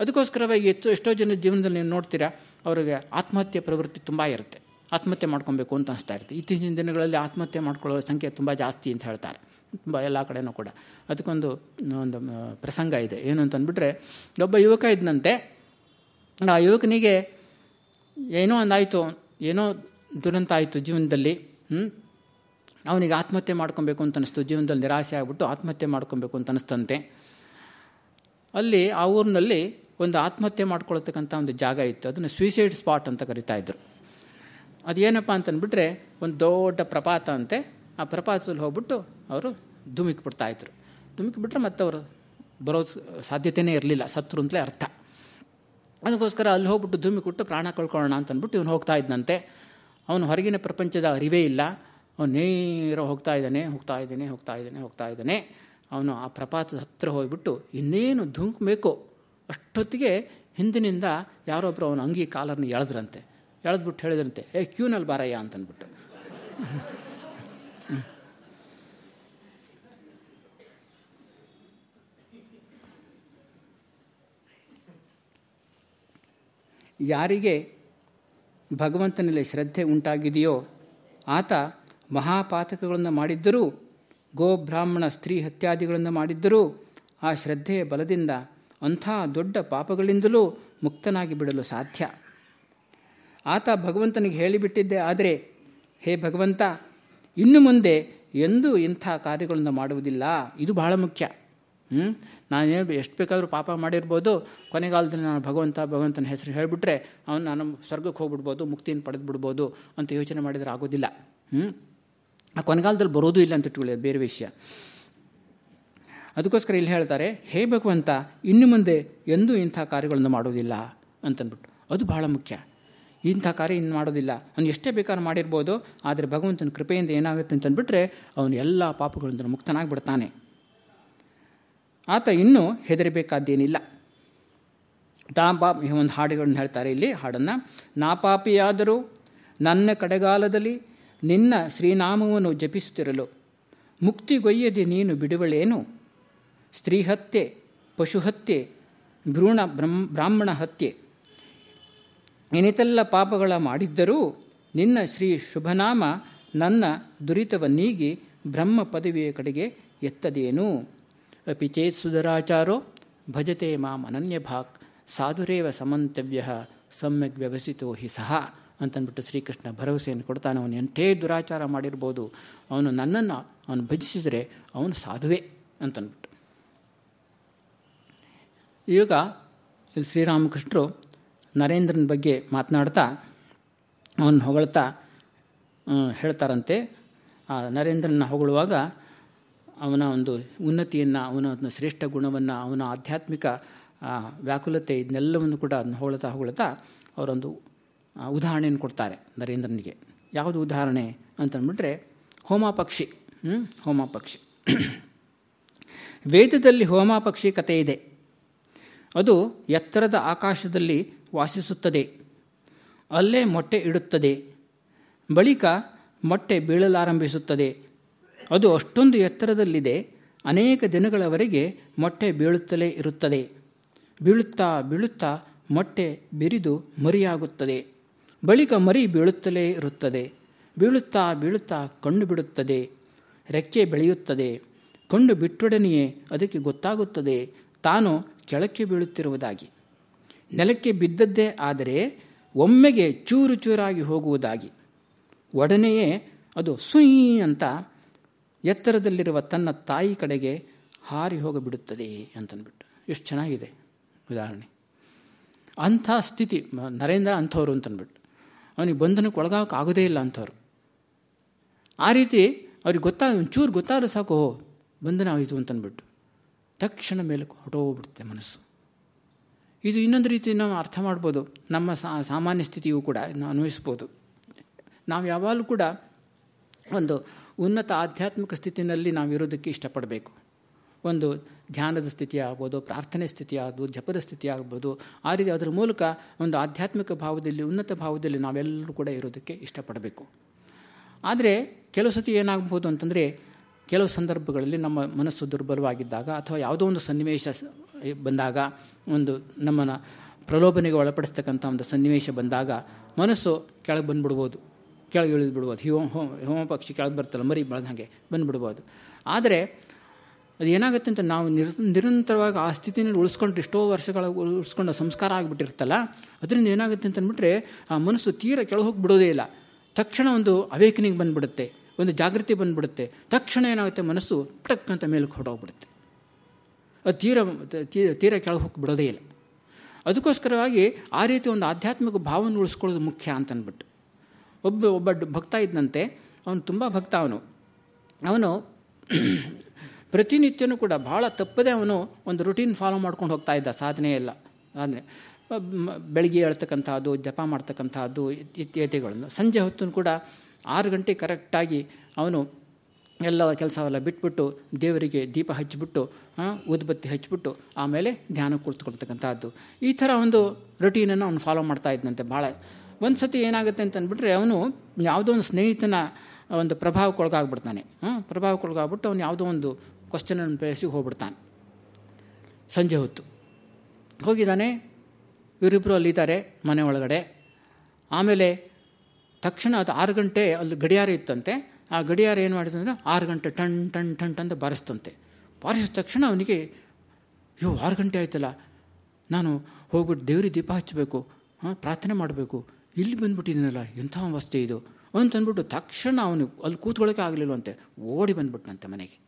ಅದಕ್ಕೋಸ್ಕರವಾಗಿ ಎಷ್ಟೋ ಎಷ್ಟೋ ಜನ ಜೀವನದಲ್ಲಿ ನೀವು ನೋಡ್ತೀರಾ, ಅವರಿಗೆ ಆತ್ಮಹತ್ಯೆ ಪ್ರವೃತ್ತಿ ತುಂಬ ಇರುತ್ತೆ. ಆತ್ಮಹತ್ಯೆ ಮಾಡ್ಕೊಬೇಕು ಅಂತ ಅನಿಸ್ತಾ ಇರುತ್ತೆ. ಇತ್ತೀಚಿನ ದಿನಗಳಲ್ಲಿ ಆತ್ಮಹತ್ಯೆ ಮಾಡ್ಕೊಳ್ಳೋ ಸಂಖ್ಯೆ ತುಂಬ ಜಾಸ್ತಿ ಅಂತ ಹೇಳ್ತಾರೆ. ತುಂಬ ಎಲ್ಲ ಕಡೆನೂ ಕೂಡ. ಅದಕ್ಕೊಂದು, ಒಂದು ಪ್ರಸಂಗ ಇದೆ. ಏನು ಅಂತಂದ್ಬಿಟ್ರೆ ಒಬ್ಬ ಯುವಕ ಇದ್ದಂತೆ ಆ ಯುವಕನಿಗೆ ಏನೋ ಒಂದಾಯಿತು, ಏನೋ ದುರಂತ ಆಯಿತು ಜೀವನದಲ್ಲಿ. ಅವನಿಗೆ ಆತ್ಮಹತ್ಯೆ ಮಾಡ್ಕೊಬೇಕು ಅಂತ ಅನಿಸ್ತು. ಜೀವನದಲ್ಲಿ ನಿರಾಸೆ ಆಗಿಬಿಟ್ಟು ಆತ್ಮಹತ್ಯೆ ಮಾಡ್ಕೊಬೇಕು ಅಂತ ಅನಿಸ್ತಂತೆ. ಅಲ್ಲಿ ಆ ಊರಿನಲ್ಲಿ ಒಂದು ಆತ್ಮಹತ್ಯೆ ಮಾಡ್ಕೊಳ್ತಕ್ಕಂಥ ಒಂದು ಜಾಗ ಇತ್ತು. ಅದನ್ನು ಸ್ವಿಸೈಡ್ ಸ್ಪಾಟ್ ಅಂತ ಕರಿತಾ ಇದ್ರು. ಅದೇನಪ್ಪ ಅಂತಂದ್ಬಿಟ್ರೆ ಒಂದು ದೊಡ್ಡ ಪ್ರಪಾತ ಅಂತೆ, ಆ ಪ್ರಪಾತದಲ್ಲಿ ಹೋಗ್ಬಿಟ್ಟು ಅವರು ಧುಮಿಕ್ ಬಿಡ್ತಾಯಿದ್ರು ಧುಮಿಕ್ ಬಿಟ್ಟರೆ ಮತ್ತೆ ಅವರು ಬರೋ ಸಾಧ್ಯತೆಯೇ ಇರಲಿಲ್ಲ, ಸತ್ರು ಅಂತಲೇ ಅರ್ಥ. ಅದಕ್ಕೋಸ್ಕರ ಅಲ್ಲಿ ಹೋಗ್ಬಿಟ್ಟು ಧುಮಿಕೊಟ್ಟು ಪ್ರಾಣ ಕಳ್ಕೊಳ್ಳೋಣ ಅಂತಂದ್ಬಿಟ್ಟು ಇವನು ಹೋಗ್ತಾ ಇದ್ದಂತೆ ಅವನು ಹೊರಗಿನ ಪ್ರಪಂಚದ ಅರಿವೇ ಇಲ್ಲ. ಅವನು ನೇರ ಹೋಗ್ತಾ ಇದ್ದಾನೆ ಹೋಗ್ತಾ ಇದ್ದಾನೆ ಹೋಗ್ತಾ ಇದ್ದಾನೆ ಹೋಗ್ತಾ ಇದ್ದಾನೆ. ಅವನು ಆ ಪ್ರಪಾತದ ಹತ್ತಿರ ಹೋಗ್ಬಿಟ್ಟು ಇನ್ನೇನು ಧುಮುಕ್ಬೇಕು ಅಷ್ಟೊತ್ತಿಗೆ ಹಿಂದಿನಿಂದ ಯಾರೊಬ್ಬರು ಅವನ ಅಂಗಿ ಕಾಲರ್ನ ಎಳೆದ್ರಂತೆ. ಎಳೆದ್ಬಿಟ್ಟು ಹೇಳಿದ್ರಂತೆ, ಏ, ಕ್ಯೂನಲ್ಲಿ ಬಾರಯ್ಯ ಅಂತಂದ್ಬಿಟ್ಟು. ಯಾರಿಗೆ ಭಗವಂತನಲ್ಲಿ ಶ್ರದ್ಧೆ ಉಂಟಾಗಿದೆಯೋ, ಆತ ಮಹಾಪಾತಕಗಳನ್ನು ಮಾಡಿದ್ದರೂ ಗೋಬ್ರಾಹ್ಮಣ ಸ್ತ್ರೀ ಹತ್ಯಾದಿಗಳನ್ನು ಮಾಡಿದ್ದರೂ, ಆ ಶ್ರದ್ಧೆಯ ಬಲದಿಂದ ಅಂಥ ದೊಡ್ಡ ಪಾಪಗಳಿಂದಲೂ ಮುಕ್ತನಾಗಿ ಬಿಡಲು ಸಾಧ್ಯ. ಆತ ಭಗವಂತನಿಗೆ ಹೇಳಿಬಿಟ್ಟಿದ್ದೆ, ಆದರೆ ಹೇ ಭಗವಂತ, ಇನ್ನು ಮುಂದೆ ಎಂದೂ ಇಂಥ ಕಾರ್ಯಗಳನ್ನು ಮಾಡುವುದಿಲ್ಲ. ಇದು ಬಹಳ ಮುಖ್ಯ. ಹ್ಞೂ ನಾನೇನು ಎಷ್ಟು ಬೇಕಾದರೂ ಪಾಪ ಮಾಡಿರ್ಬೋದು. ಕೊನೆಗಾಲದಲ್ಲಿ ನಾನು ಭಗವಂತ, ಭಗವಂತನ ಹೆಸರು ಹೇಳಿಬಿಟ್ರೆ ಅವನು ನಾನು ಸ್ವರ್ಗಕ್ಕೆ ಹೋಗ್ಬಿಡ್ಬೋದು, ಮುಕ್ತಿಯನ್ನು ಪಡೆದುಬಿಡ್ಬೋದು ಅಂತ ಯೋಚನೆ ಮಾಡಿದರೆ ಆಗೋದಿಲ್ಲ. ಹ್ಞೂ ಆ ಕೊನೆಗಾಲದಲ್ಲಿ ಬರೋದೂ ಇಲ್ಲ ಅಂತ ಇಟ್ಕೊಳ್ಳಿ ಬೇರೆ ವಿಷಯ. ಅದಕ್ಕೋಸ್ಕರ ಇಲ್ಲಿ ಹೇಳ್ತಾರೆ, ಹೇ ಭಗವಂತ, ಇನ್ನು ಮುಂದೆ ಎಂದೂ ಇಂಥ ಕಾರ್ಯಗಳನ್ನು ಮಾಡೋದಿಲ್ಲ ಅಂತಂದ್ಬಿಟ್ಟು ಅದು ಬಹಳ ಮುಖ್ಯ. ಇಂಥ ಕಾರ್ಯ ಇನ್ನು ಮಾಡೋದಿಲ್ಲ. ಅವನು ಎಷ್ಟೇ ಬೇಕಾದ್ರೂ ಮಾಡಿರ್ಬೋದು, ಆದರೆ ಭಗವಂತನ ಕೃಪೆಯಿಂದ ಏನಾಗುತ್ತೆ ಅಂತಂದ್ಬಿಟ್ರೆ ಅವನು ಎಲ್ಲ ಪಾಪಗಳಿಂದ ಮುಕ್ತನಾಗಿಬಿಡ್ತಾನೆ. ಆತ ಇನ್ನೂ ಹೆದರಬೇಕಾದ್ದೇನಿಲ್ಲ. ತಾ ಪಾ ಒಂದು ಹಾಡುಗಳನ್ನು ಹೇಳ್ತಾರೆ ಇಲ್ಲಿ, ಹಾಡನ್ನು. ನಾಪಾಪಿಯಾದರೂ ನನ್ನ ಕಡೆಗಾಲದಲ್ಲಿ ನಿನ್ನ ಶ್ರೀನಾಮವನ್ನು ಜಪಿಸುತ್ತಿರಲು ಮುಕ್ತಿಗೊಯ್ಯದೆ ನೀನು ಬಿಡುವಳೇನು? ಸ್ತ್ರೀ ಹತ್ಯೆ ಪಶು ಹತ್ಯೆ ಭ್ರೂಣ ಬ್ರಹ್ಮ, ಬ್ರಾಹ್ಮಣ ಹತ್ಯೆ. ಇನ್ನಿತೆಲ್ಲ ಪಾಪಗಳ ಮಾಡಿದ್ದರೂ ನಿನ್ನ ಶ್ರೀ ಶುಭನಾಮ ನನ್ನ ದುರಿತವನ್ನೀಗಿ ಬ್ರಹ್ಮ ಪದವಿಯ ಕಡೆಗೆ ಎತ್ತದೇನು? ಅಪಿ ಚೇತ್ ಸುಧರಾಚಾರೋ, ಭಜತೆ ಮಾಂ ಅನನ್ಯಭಾಕ್, ಸಾಧುರೇವ ಸಮಂತವ್ಯ, ಸಮ್ಯಕ್ ವ್ಯವಸಿತೋ ಹಿ ಸಹ ಅಂತಂದ್ಬಿಟ್ಟು ಶ್ರೀಕೃಷ್ಣ ಭರವಸೆಯನ್ನು ಕೊಡ್ತಾನೆ. ಅವನು ಎಂಟೇ ದುರಾಚಾರ ಮಾಡಿರ್ಬೋದು. ಅವನು ನನ್ನನ್ನು ಅವನು ಭಜಿಸಿದರೆ ಅವನು ಸಾಧುವೆ ಅಂತಂದ್ಬಿಟ್ಟು. ಈಗ ಶ್ರೀರಾಮಕೃಷ್ಣರು ನರೇಂದ್ರನ ಬಗ್ಗೆ ಮಾತನಾಡ್ತಾ, ಅವನು ಹೊಗಳ್ತಾ ಹೇಳ್ತಾರಂತೆ. ಆ ನರೇಂದ್ರನ ಹೊಗಳುವಾಗ ಅವನ ಒಂದು ಉನ್ನತಿಯನ್ನು, ಅವನ ಒಂದು ಶ್ರೇಷ್ಠ ಗುಣವನ್ನು, ಅವನ ಆಧ್ಯಾತ್ಮಿಕ ವ್ಯಾಕುಲತೆ ಇದನ್ನೆಲ್ಲವನ್ನು ಕೂಡ ಅದನ್ನು ಹೊಗಳ್ತಾ ಹೊಗಳ್ತಾ ಅವರೊಂದು ಉದಾಹರಣೆಯನ್ನು ಕೊಡ್ತಾರೆ ನರೇಂದ್ರನಿಗೆ. ಯಾವುದು ಉದಾಹರಣೆ ಅಂತಂದ್ಬಿಟ್ರೆ ಹೋಮ ಪಕ್ಷಿ ಹೋಮ ಪಕ್ಷಿ ವೇದದಲ್ಲಿ ಹೋಮ ಪಕ್ಷಿ ಕಥೆ ಇದೆ. ಅದು ಎತ್ತರದ ಆಕಾಶದಲ್ಲಿ ವಾಸಿಸುತ್ತದೆ. ಅಲ್ಲೇ ಮೊಟ್ಟೆ ಇಡುತ್ತದೆ. ಬಳಿಕ ಮೊಟ್ಟೆ ಬೀಳಲಾರಂಭಿಸುತ್ತದೆ. ಅದು ಅಷ್ಟೊಂದು ಎತ್ತರದಲ್ಲಿದೆ. ಅನೇಕ ದಿನಗಳವರೆಗೆ ಮೊಟ್ಟೆ ಬೀಳುತ್ತಲೇ ಇರುತ್ತದೆ. ಬೀಳುತ್ತಾ ಬೀಳುತ್ತಾ ಮೊಟ್ಟೆ ಬಿರಿದು ಮರಿಯಾಗುತ್ತದೆ. ಬಳಿಕ ಮರಿ ಬೀಳುತ್ತಲೇ ಇರುತ್ತದೆ. ಬೀಳುತ್ತಾ ಬೀಳುತ್ತಾ ಕಣ್ಣು ಬಿಡುತ್ತದೆ. ರೆಕ್ಕೆ ಬೆಳೆಯುತ್ತದೆ. ಕಣ್ಣು ಬಿಟ್ಟೊಡನೆಯೇ ಅದಕ್ಕೆ ಗೊತ್ತಾಗುತ್ತದೆ. ತಾನು ಕೆಳಕ್ಕೆ ಬೀಳುತ್ತಿರುವುದಾಗಿ. ನೆಲಕ್ಕೆ ಬಿದ್ದದ್ದೇ ಆದರೆ ಒಮ್ಮೆಗೆ ಚೂರು ಚೂರಾಗಿ ಹೋಗುವುದಾಗಿ. ಒಡನೆಯೇ ಅದು ಸುಯ್ ಅಂತ ಎತ್ತರದಲ್ಲಿರುವ ತನ್ನ ತಾಯಿ ಕಡೆಗೆ ಹಾರಿ ಹೋಗಿಬಿಡುತ್ತದೆ ಅಂತಂದ್ಬಿಟ್ಟು. ಎಷ್ಟು ಚೆನ್ನಾಗಿದೆ ಉದಾಹರಣೆ. ಅಂಥ ಸ್ಥಿತಿ ನರೇಂದ್ರ ಅಂಥವ್ರು ಅಂತಂದ್ಬಿಟ್ಟು. ಅವನಿಗೆ ಬಂಧನಕ್ಕೆ ಒಳಗಾಗಕ್ಕೆ ಆಗೋದೇ ಇಲ್ಲ ಅಂಥವ್ರು. ಆ ರೀತಿ ಅವ್ರಿಗೆ ಗೊತ್ತಾಗ, ಒಂಚೂರು ಗೊತ್ತಾದ್ರೂ ಸಾಕು ಬಂಧನ ಆಯಿತು ಅಂತಂದ್ಬಿಟ್ಟು ತಕ್ಷಣ ಮೇಲೆ ಹೊಟ್ಟೋಗ್ಬಿಡುತ್ತೆ ಮನಸ್ಸು. ಇದು ಇನ್ನೊಂದು ರೀತಿ ನಾವು ಅರ್ಥ ಮಾಡ್ಬೋದು. ನಮ್ಮ ಸಾಮಾನ್ಯ ಸ್ಥಿತಿಯೂ ಕೂಡ ನಾವು ಅನ್ವಯಿಸ್ಬೋದು. ನಾವು ಯಾವಾಗಲೂ ಕೂಡ ಒಂದು ಉನ್ನತ ಆಧ್ಯಾತ್ಮಿಕ ಸ್ಥಿತಿನಲ್ಲಿ ನಾವು ಇರೋದಕ್ಕೆ ಇಷ್ಟಪಡಬೇಕು. ಒಂದು ಧ್ಯಾನದ ಸ್ಥಿತಿ ಆಗ್ಬೋದು, ಪ್ರಾರ್ಥನೆ ಸ್ಥಿತಿ ಆಗ್ಬೋದು, ಜಪದ ಸ್ಥಿತಿ ಆಗ್ಬೋದು, ಆ ರೀತಿ ಅದರ ಮೂಲಕ ಒಂದು ಆಧ್ಯಾತ್ಮಿಕ ಭಾವದಲ್ಲಿ, ಉನ್ನತ ಭಾವದಲ್ಲಿ ನಾವೆಲ್ಲರೂ ಕೂಡ ಇರೋದಕ್ಕೆ ಇಷ್ಟಪಡಬೇಕು. ಆದರೆ ಕೆಲವು ಸತಿ ಏನಾಗ್ಬೋದು ಅಂತಂದರೆ ಕೆಲವು ಸಂದರ್ಭಗಳಲ್ಲಿ ನಮ್ಮ ಮನಸ್ಸು ದುರ್ಬಲವಾಗಿದ್ದಾಗ ಅಥವಾ ಯಾವುದೋ ಒಂದು ಸನ್ನಿವೇಶ ಬಂದಾಗ, ಒಂದು ನಮ್ಮನ್ನು ಪ್ರಲೋಭನೆಗೆ ಒಳಪಡಿಸ್ತಕ್ಕಂಥ ಒಂದು ಸನ್ನಿವೇಶ ಬಂದಾಗ ಮನಸ್ಸು ಕೆಳಗೆ ಬಂದುಬಿಡ್ಬೋದು. ಕೆಳಗೆ ಇಳಿದು ಬಿಡ್ಬೋದು ಹೋಮ ಹೋಮ ಪಕ್ಷಿ ಕೆಳಗೆ ಬರ್ತಲ್ಲ, ಮರಿ ಬೆಳೆದಂಗೆ ಬಂದುಬಿಡ್ಬೋದು. ಆದರೆ ಅದು ಏನಾಗುತ್ತೆ ಅಂತ ನಾವು ನಿರ್, ನಿರಂತರವಾಗಿ ಆ ಸ್ಥಿತಿನಲ್ಲಿ ಉಳಿಸ್ಕೊಂಡು ಎಷ್ಟೋ ವರ್ಷಗಳ ಉಳಿಸ್ಕೊಂಡು ಸಂಸ್ಕಾರ ಆಗಿಬಿಟ್ಟಿರ್ತಲ್ಲ ಅದರಿಂದ ಏನಾಗುತ್ತೆ ಅಂತಂದ್ಬಿಟ್ರೆ ಆ ಮನಸ್ಸು ತೀರ ಕೆಳಗೆ ಹೋಗಿ ಬಿಡೋದೇ ಇಲ್ಲ. ತಕ್ಷಣ ಒಂದು ಅವೇಕನಿಗೆ ಬಂದುಬಿಡುತ್ತೆ. ಒಂದು ಜಾಗೃತಿ ಬಂದುಬಿಡುತ್ತೆ. ತಕ್ಷಣ ಏನಾಗುತ್ತೆ ಮನಸ್ಸು ಟಕ್ ಅಂತ ಮೇಲಕ್ಕೆ ಹೊಟ್ಟೋಗ್ಬಿಡುತ್ತೆ ಅದು ತೀರ ತೀರ ಕೆಳಗೆ ಹೋಗಿ ಬಿಡೋದೇ ಇಲ್ಲ. ಅದಕ್ಕೋಸ್ಕರವಾಗಿ ಆ ರೀತಿ ಒಂದು ಆಧ್ಯಾತ್ಮಿಕ ಭಾವನೆ ಉಳಿಸ್ಕೊಳ್ಳೋದು ಮುಖ್ಯ ಅಂತ ಅಂದ್ಬಿಟ್ಟು ಒಬ್ಬ ಒಬ್ಬ ಭಕ್ತ ಇದ್ದಂತೆ ಅವನು ತುಂಬ ಭಕ್ತ ಅವನು. ಅವನು ಪ್ರತಿನಿತ್ಯನೂ ಕೂಡ ಭಾಳ ತಪ್ಪದೆ ಅವನು ಒಂದು ರುಟೀನ್ ಫಾಲೋ ಮಾಡ್ಕೊಂಡು ಹೋಗ್ತಾ ಇದ್ದ, ಸಾಧನೆ ಎಲ್ಲ. ಸಾಧನೆ ಬೆಳಗ್ಗೆ ಹೇಳ್ತಕ್ಕಂಥದ್ದು ಜಪ ಮಾಡ್ತಕ್ಕಂಥದ್ದು ಇತ್ಯಾದಿಗಳನ್ನು. ಸಂಜೆ ಹೊತ್ತು ಕೂಡ ಆರು ಗಂಟೆ ಕರೆಕ್ಟಾಗಿ ಅವನು ಎಲ್ಲ ಕೆಲಸವೆಲ್ಲ ಬಿಟ್ಬಿಟ್ಟು ದೇವರಿಗೆ ದೀಪ ಹಚ್ಚಿಬಿಟ್ಟು ಉದ್ಬತ್ತಿ ಹಚ್ಚಿಬಿಟ್ಟು ಆಮೇಲೆ ಧ್ಯಾನ ಕುಳಿತುಕೊಳ್ತಕ್ಕಂಥದ್ದು ಈ ಥರ ಒಂದು ರೊಟೀನನ್ನು ಅವನು ಫಾಲೋ ಮಾಡ್ತಾ ಇದ್ದಂತೆ ಭಾಳ. ಒಂದು ಸತಿ ಏನಾಗುತ್ತೆ ಅಂತ ಅಂದ್ಬಿಟ್ರೆ ಅವನು ಯಾವುದೋ ಒಂದು ಸ್ನೇಹಿತನ ಒಂದು ಪ್ರಭಾವಕ್ಕೊಳಗಾಗ್ಬಿಡ್ತಾನೆ. ಪ್ರಭಾವಕ್ಕೊಳಗಾಗ್ಬಿಟ್ಟು ಅವನು ಯಾವುದೋ ಒಂದು ಕ್ವಶನನ್ನು ಬೇಯಿಸಿ ಹೋಗ್ಬಿಡ್ತಾನೆ. ಸಂಜೆ ಹೊತ್ತು. ಹೋಗಿದ್ದಾನೆ ಇವರಿಬ್ಬರು ಅಲ್ಲಿದ್ದಾರೆ ಮನೆ ಒಳಗಡೆ. ಆಮೇಲೆ ತಕ್ಷಣ ಅದು ಆರು ಗಂಟೆ ಅಲ್ಲಿ ಗಡಿಯಾರ ಇತ್ತಂತೆ. ಆ ಗಡಿಯಾರ ಏನು ಮಾಡಿದಂದ್ರೆ ಆರು ಗಂಟೆ ಟನ್ ಟನ್ ಟಣ್ ಅಂತ ಬಾರಿಸ್ತಂತೆ ಬಾರಿಸಿದ ತಕ್ಷಣ ಅವನಿಗೆ, ಅಯ್ಯೋ, ಆರು ಗಂಟೆ ಆಯ್ತಲ್ಲ. ನಾನು ಹೋಗ್ಬಿಟ್ಟು ದೇವ್ರಿಗೆ ದೀಪ ಹಚ್ಚಬೇಕು. ಹಾಂ, ಪ್ರಾರ್ಥನೆ ಮಾಡಬೇಕು. ಇಲ್ಲಿ ಬಂದ್ಬಿಟ್ಟಿದ್ದೀನಲ್ಲ, ಎಂಥ ಅವಸ್ಥೆ ಇದು? ಅಂತಂದ್ಬಿಟ್ಟು ತಕ್ಷಣ ಅವನು ಅಲ್ಲಿ ಕೂತ್ಕೊಳ್ಳೋಕೆ ಆಗಲಿಲ್ಲವಂತೆ ಓಡಿ ಬಂದ್ಬಿಟ್ನಂತೆ ಮನೆಗೆ.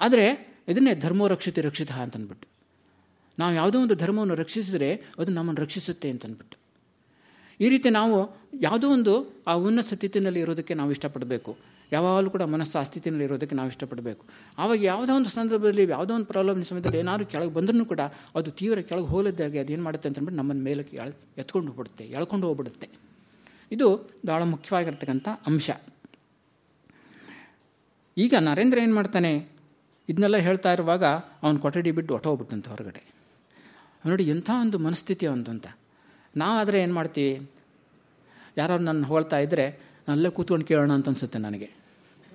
ಆದರೆ ಇದನ್ನೇ ಧರ್ಮೋ ರಕ್ಷಿತ ರಕ್ಷಿತ ಅಂತಂದ್ಬಿಟ್ಟು ನಾವು ಯಾವುದೋ ಒಂದು ಧರ್ಮವನ್ನು ರಕ್ಷಿಸಿದರೆ ಅದು ನಮ್ಮನ್ನು ರಕ್ಷಿಸುತ್ತೆ ಅಂತಂದ್ಬಿಟ್ಟು ಈ ರೀತಿ ನಾವು ಯಾವುದೋ ಒಂದು ಆ ಉನ್ನತ ಸ್ಥಿತಿನಲ್ಲಿ ಇರೋದಕ್ಕೆ ನಾವು ಇಷ್ಟಪಡಬೇಕು. ಯಾವಾಗಲೂ ಕೂಡ ಮನಸ್ಸು ಆ ಸ್ಥಿತಿನಲ್ಲಿ ಇರೋದಕ್ಕೆ ನಾವು ಇಷ್ಟಪಡಬೇಕು. ಆವಾಗ ಯಾವುದೋ ಒಂದು ಸಂದರ್ಭದಲ್ಲಿ ಯಾವುದೋ ಒಂದು ಪ್ರಾಬ್ಲಮ್ ಸಮಯದಲ್ಲಿ ಏನಾದರೂ ಕೆಳಗೆ ಬಂದರೂ ಕೂಡ ಅದು ತೀವ್ರ ಕೆಳಗೆ ಹೋಲದ್ದಾಗಿ ಅದೇನು ಮಾಡುತ್ತೆ ಅಂತಂದ್ಬಿಟ್ಟು ನಮ್ಮನ್ನು ಮೇಲಕ್ಕೆ ಎಳ್, ಎತ್ಕೊಂಡು ಹೋಗ್ಬಿಡುತ್ತೆ, ಎಳ್ಕೊಂಡು ಹೋಗ್ಬಿಡುತ್ತೆ. ಇದು ಭಾಳ ಮುಖ್ಯವಾಗಿರ್ತಕ್ಕಂಥ ಅಂಶ. ಈಗ ನರೇಂದ್ರ ಏನು ಮಾಡ್ತಾನೆ? ಇದನ್ನೆಲ್ಲ ಹೇಳ್ತಾ ಇರುವಾಗ ಅವನು ಕೊಠಡಿ ಬಿಟ್ಟು ಹೊಟ್ಟೋಗ್ಬಿಟ್ಟಂತೆ ಹೊರಗಡೆ. ನೋಡಿ ಎಂಥ ಒಂದು ಮನಸ್ಥಿತಿ ಅವಂತಂತ ನಾವಾದರೆ ಏನು ಮಾಡ್ತೀವಿ? ಯಾರು ನನ್ನ ಹೋಳ್ತಾ ಇದ್ದರೆ ಅಲ್ಲೇ ಕೂತ್ಕೊಂಡು ಕೇಳೋಣ ಅಂತ ಅನ್ಸುತ್ತೆ ನನಗೆ.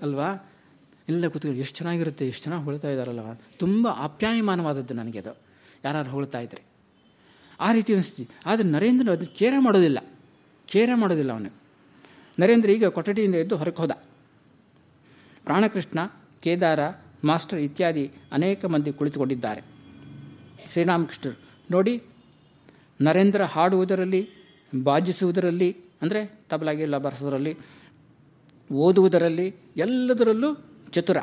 ಅಲ್ವಾ? ಇಲ್ಲೇ ಕೂತ್ಕೊಂಡು ಎಷ್ಟು ಚೆನ್ನಾಗಿರುತ್ತೆ, ಎಷ್ಟು ಚೆನ್ನಾಗಿ ಹೊಳ್ತಾ ಇದ್ದಾರಲ್ಲ ತುಂಬ ಆಪ್ಯಾಯಮಾನವಾದದ್ದು ನನಗೆ ಅದು. ಯಾರು ಹೊಳ್ತಾ ಇದ್ದರೆ ಆ ರೀತಿ ಅನಿಸ್ತಿ ಆದರೆ ನರೇಂದ್ರ ಅದು ಕೇರೆ ಮಾಡೋದಿಲ್ಲ. ಕೇರೆ ಮಾಡೋದಿಲ್ಲ ಅವನು. ನರೇಂದ್ರ ಈಗ ಕೊಠಡಿಯಿಂದ ಎದ್ದು ಹೊರಗೆ ಹೋದ. ಪ್ರಾಣಕೃಷ್ಣ, ಕೇದಾರ, ಮಾಸ್ಟರ್ ಇತ್ಯಾದಿ ಅನೇಕ ಮಂದಿ ಕುಳಿತುಕೊಂಡಿದ್ದಾರೆ. ಶ್ರೀರಾಮಕೃಷ್ಣರು. ನೋಡಿ ನರೇಂದ್ರ ಹಾಡುವುದರಲ್ಲಿ, ಬಾಜಿಸುವುದರಲ್ಲಿ, ಅಂದರೆ ತಬಲಾಗಿಲ್ಲ ಬರೆಸೋದರಲ್ಲಿ, ಓದುವುದರಲ್ಲಿ ಎಲ್ಲದರಲ್ಲೂ ಚತುರ.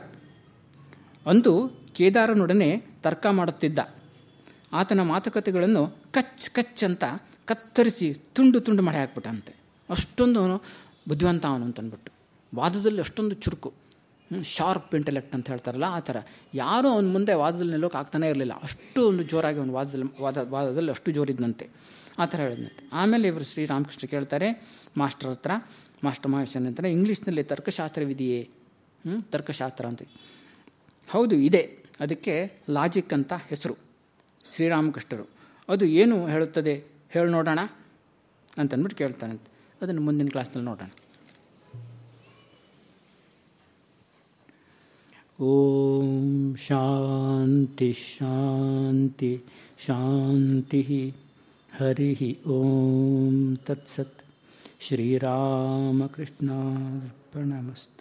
ಅಂದು ಕೇದಾರನೊಡನೆ ತರ್ಕ ಮಾಡುತ್ತಿದ್ದ. ಆತನ ಮಾತುಕತೆಗಳನ್ನು ಕಚ್ ಕಚ್ ಅಂತ ಕತ್ತರಿಸಿ ತುಂಡು ತುಂಡು ಮಾಡಿ ಹಾಕ್ಬಿಟ್ಟಂತೆ. ಅಷ್ಟೊಂದು ಅವನು ಬುದ್ಧಿವಂತ ಅವನು ಅಂತಂದ್ಬಿಟ್ಟು ವಾದದಲ್ಲಿ ಅಷ್ಟೊಂದು ಚುರುಕು. ಶಾರ್ಪ್ ಇಂಟೆಲೆಕ್ಟ್ ಅಂತ ಹೇಳ್ತಾರಲ್ಲ ಆ ಥರ. ಯಾರೂ ಅವನ ಮುಂದೆ ವಾದದಲ್ಲಿ ನಿಲ್ಲೋಕೆ ಆಗ್ತಾನೇ ಇರಲಿಲ್ಲ. ಅಷ್ಟು ಒಂದು ಜೋರಾಗಿ ಅವನು ವಾದದಲ್ಲಿ, ವಾದ, ವಾದದಲ್ಲಿ ಅಷ್ಟು ಜೋರಿದ್ದಂತೆ ಆ ಥರ ಹೇಳಿದಂತೆ ಆಮೇಲೆ ಇವರು ಶ್ರೀರಾಮಕೃಷ್ಣ ಕೇಳ್ತಾರೆ, ಮಾಸ್ಟರ್ ಹತ್ರ, ಮಾಸ್ಟರ್ ಮಹೇಶನ್ ಅಂತಾರೆ ಇಂಗ್ಲೀಷ್ನಲ್ಲಿ ತರ್ಕಶಾಸ್ತ್ರವಿದೆಯೇ? ಹ್ಞೂ ತರ್ಕಶಾಸ್ತ್ರ ಅಂತ. ಹೌದು, ಇದೆ. ಅದಕ್ಕೆ ಲಾಜಿಕ್ ಅಂತ ಹೆಸರು. ಶ್ರೀರಾಮಕೃಷ್ಣರು ಅದು ಏನು ಹೇಳುತ್ತದೆ? ಹೇಳಿ ನೋಡೋಣ ಅಂತಂದ್ಬಿಟ್ಟು ಕೇಳ್ತಾನಂತೆ ಅದನ್ನು ಮುಂದಿನ ಕ್ಲಾಸ್ನಲ್ಲಿ ನೋಡೋಣ. ॐ शान्ति शान्ति शान्तिः हरिः ॐ तत्सत् श्रीरामकृष्णार्पणमस्तु।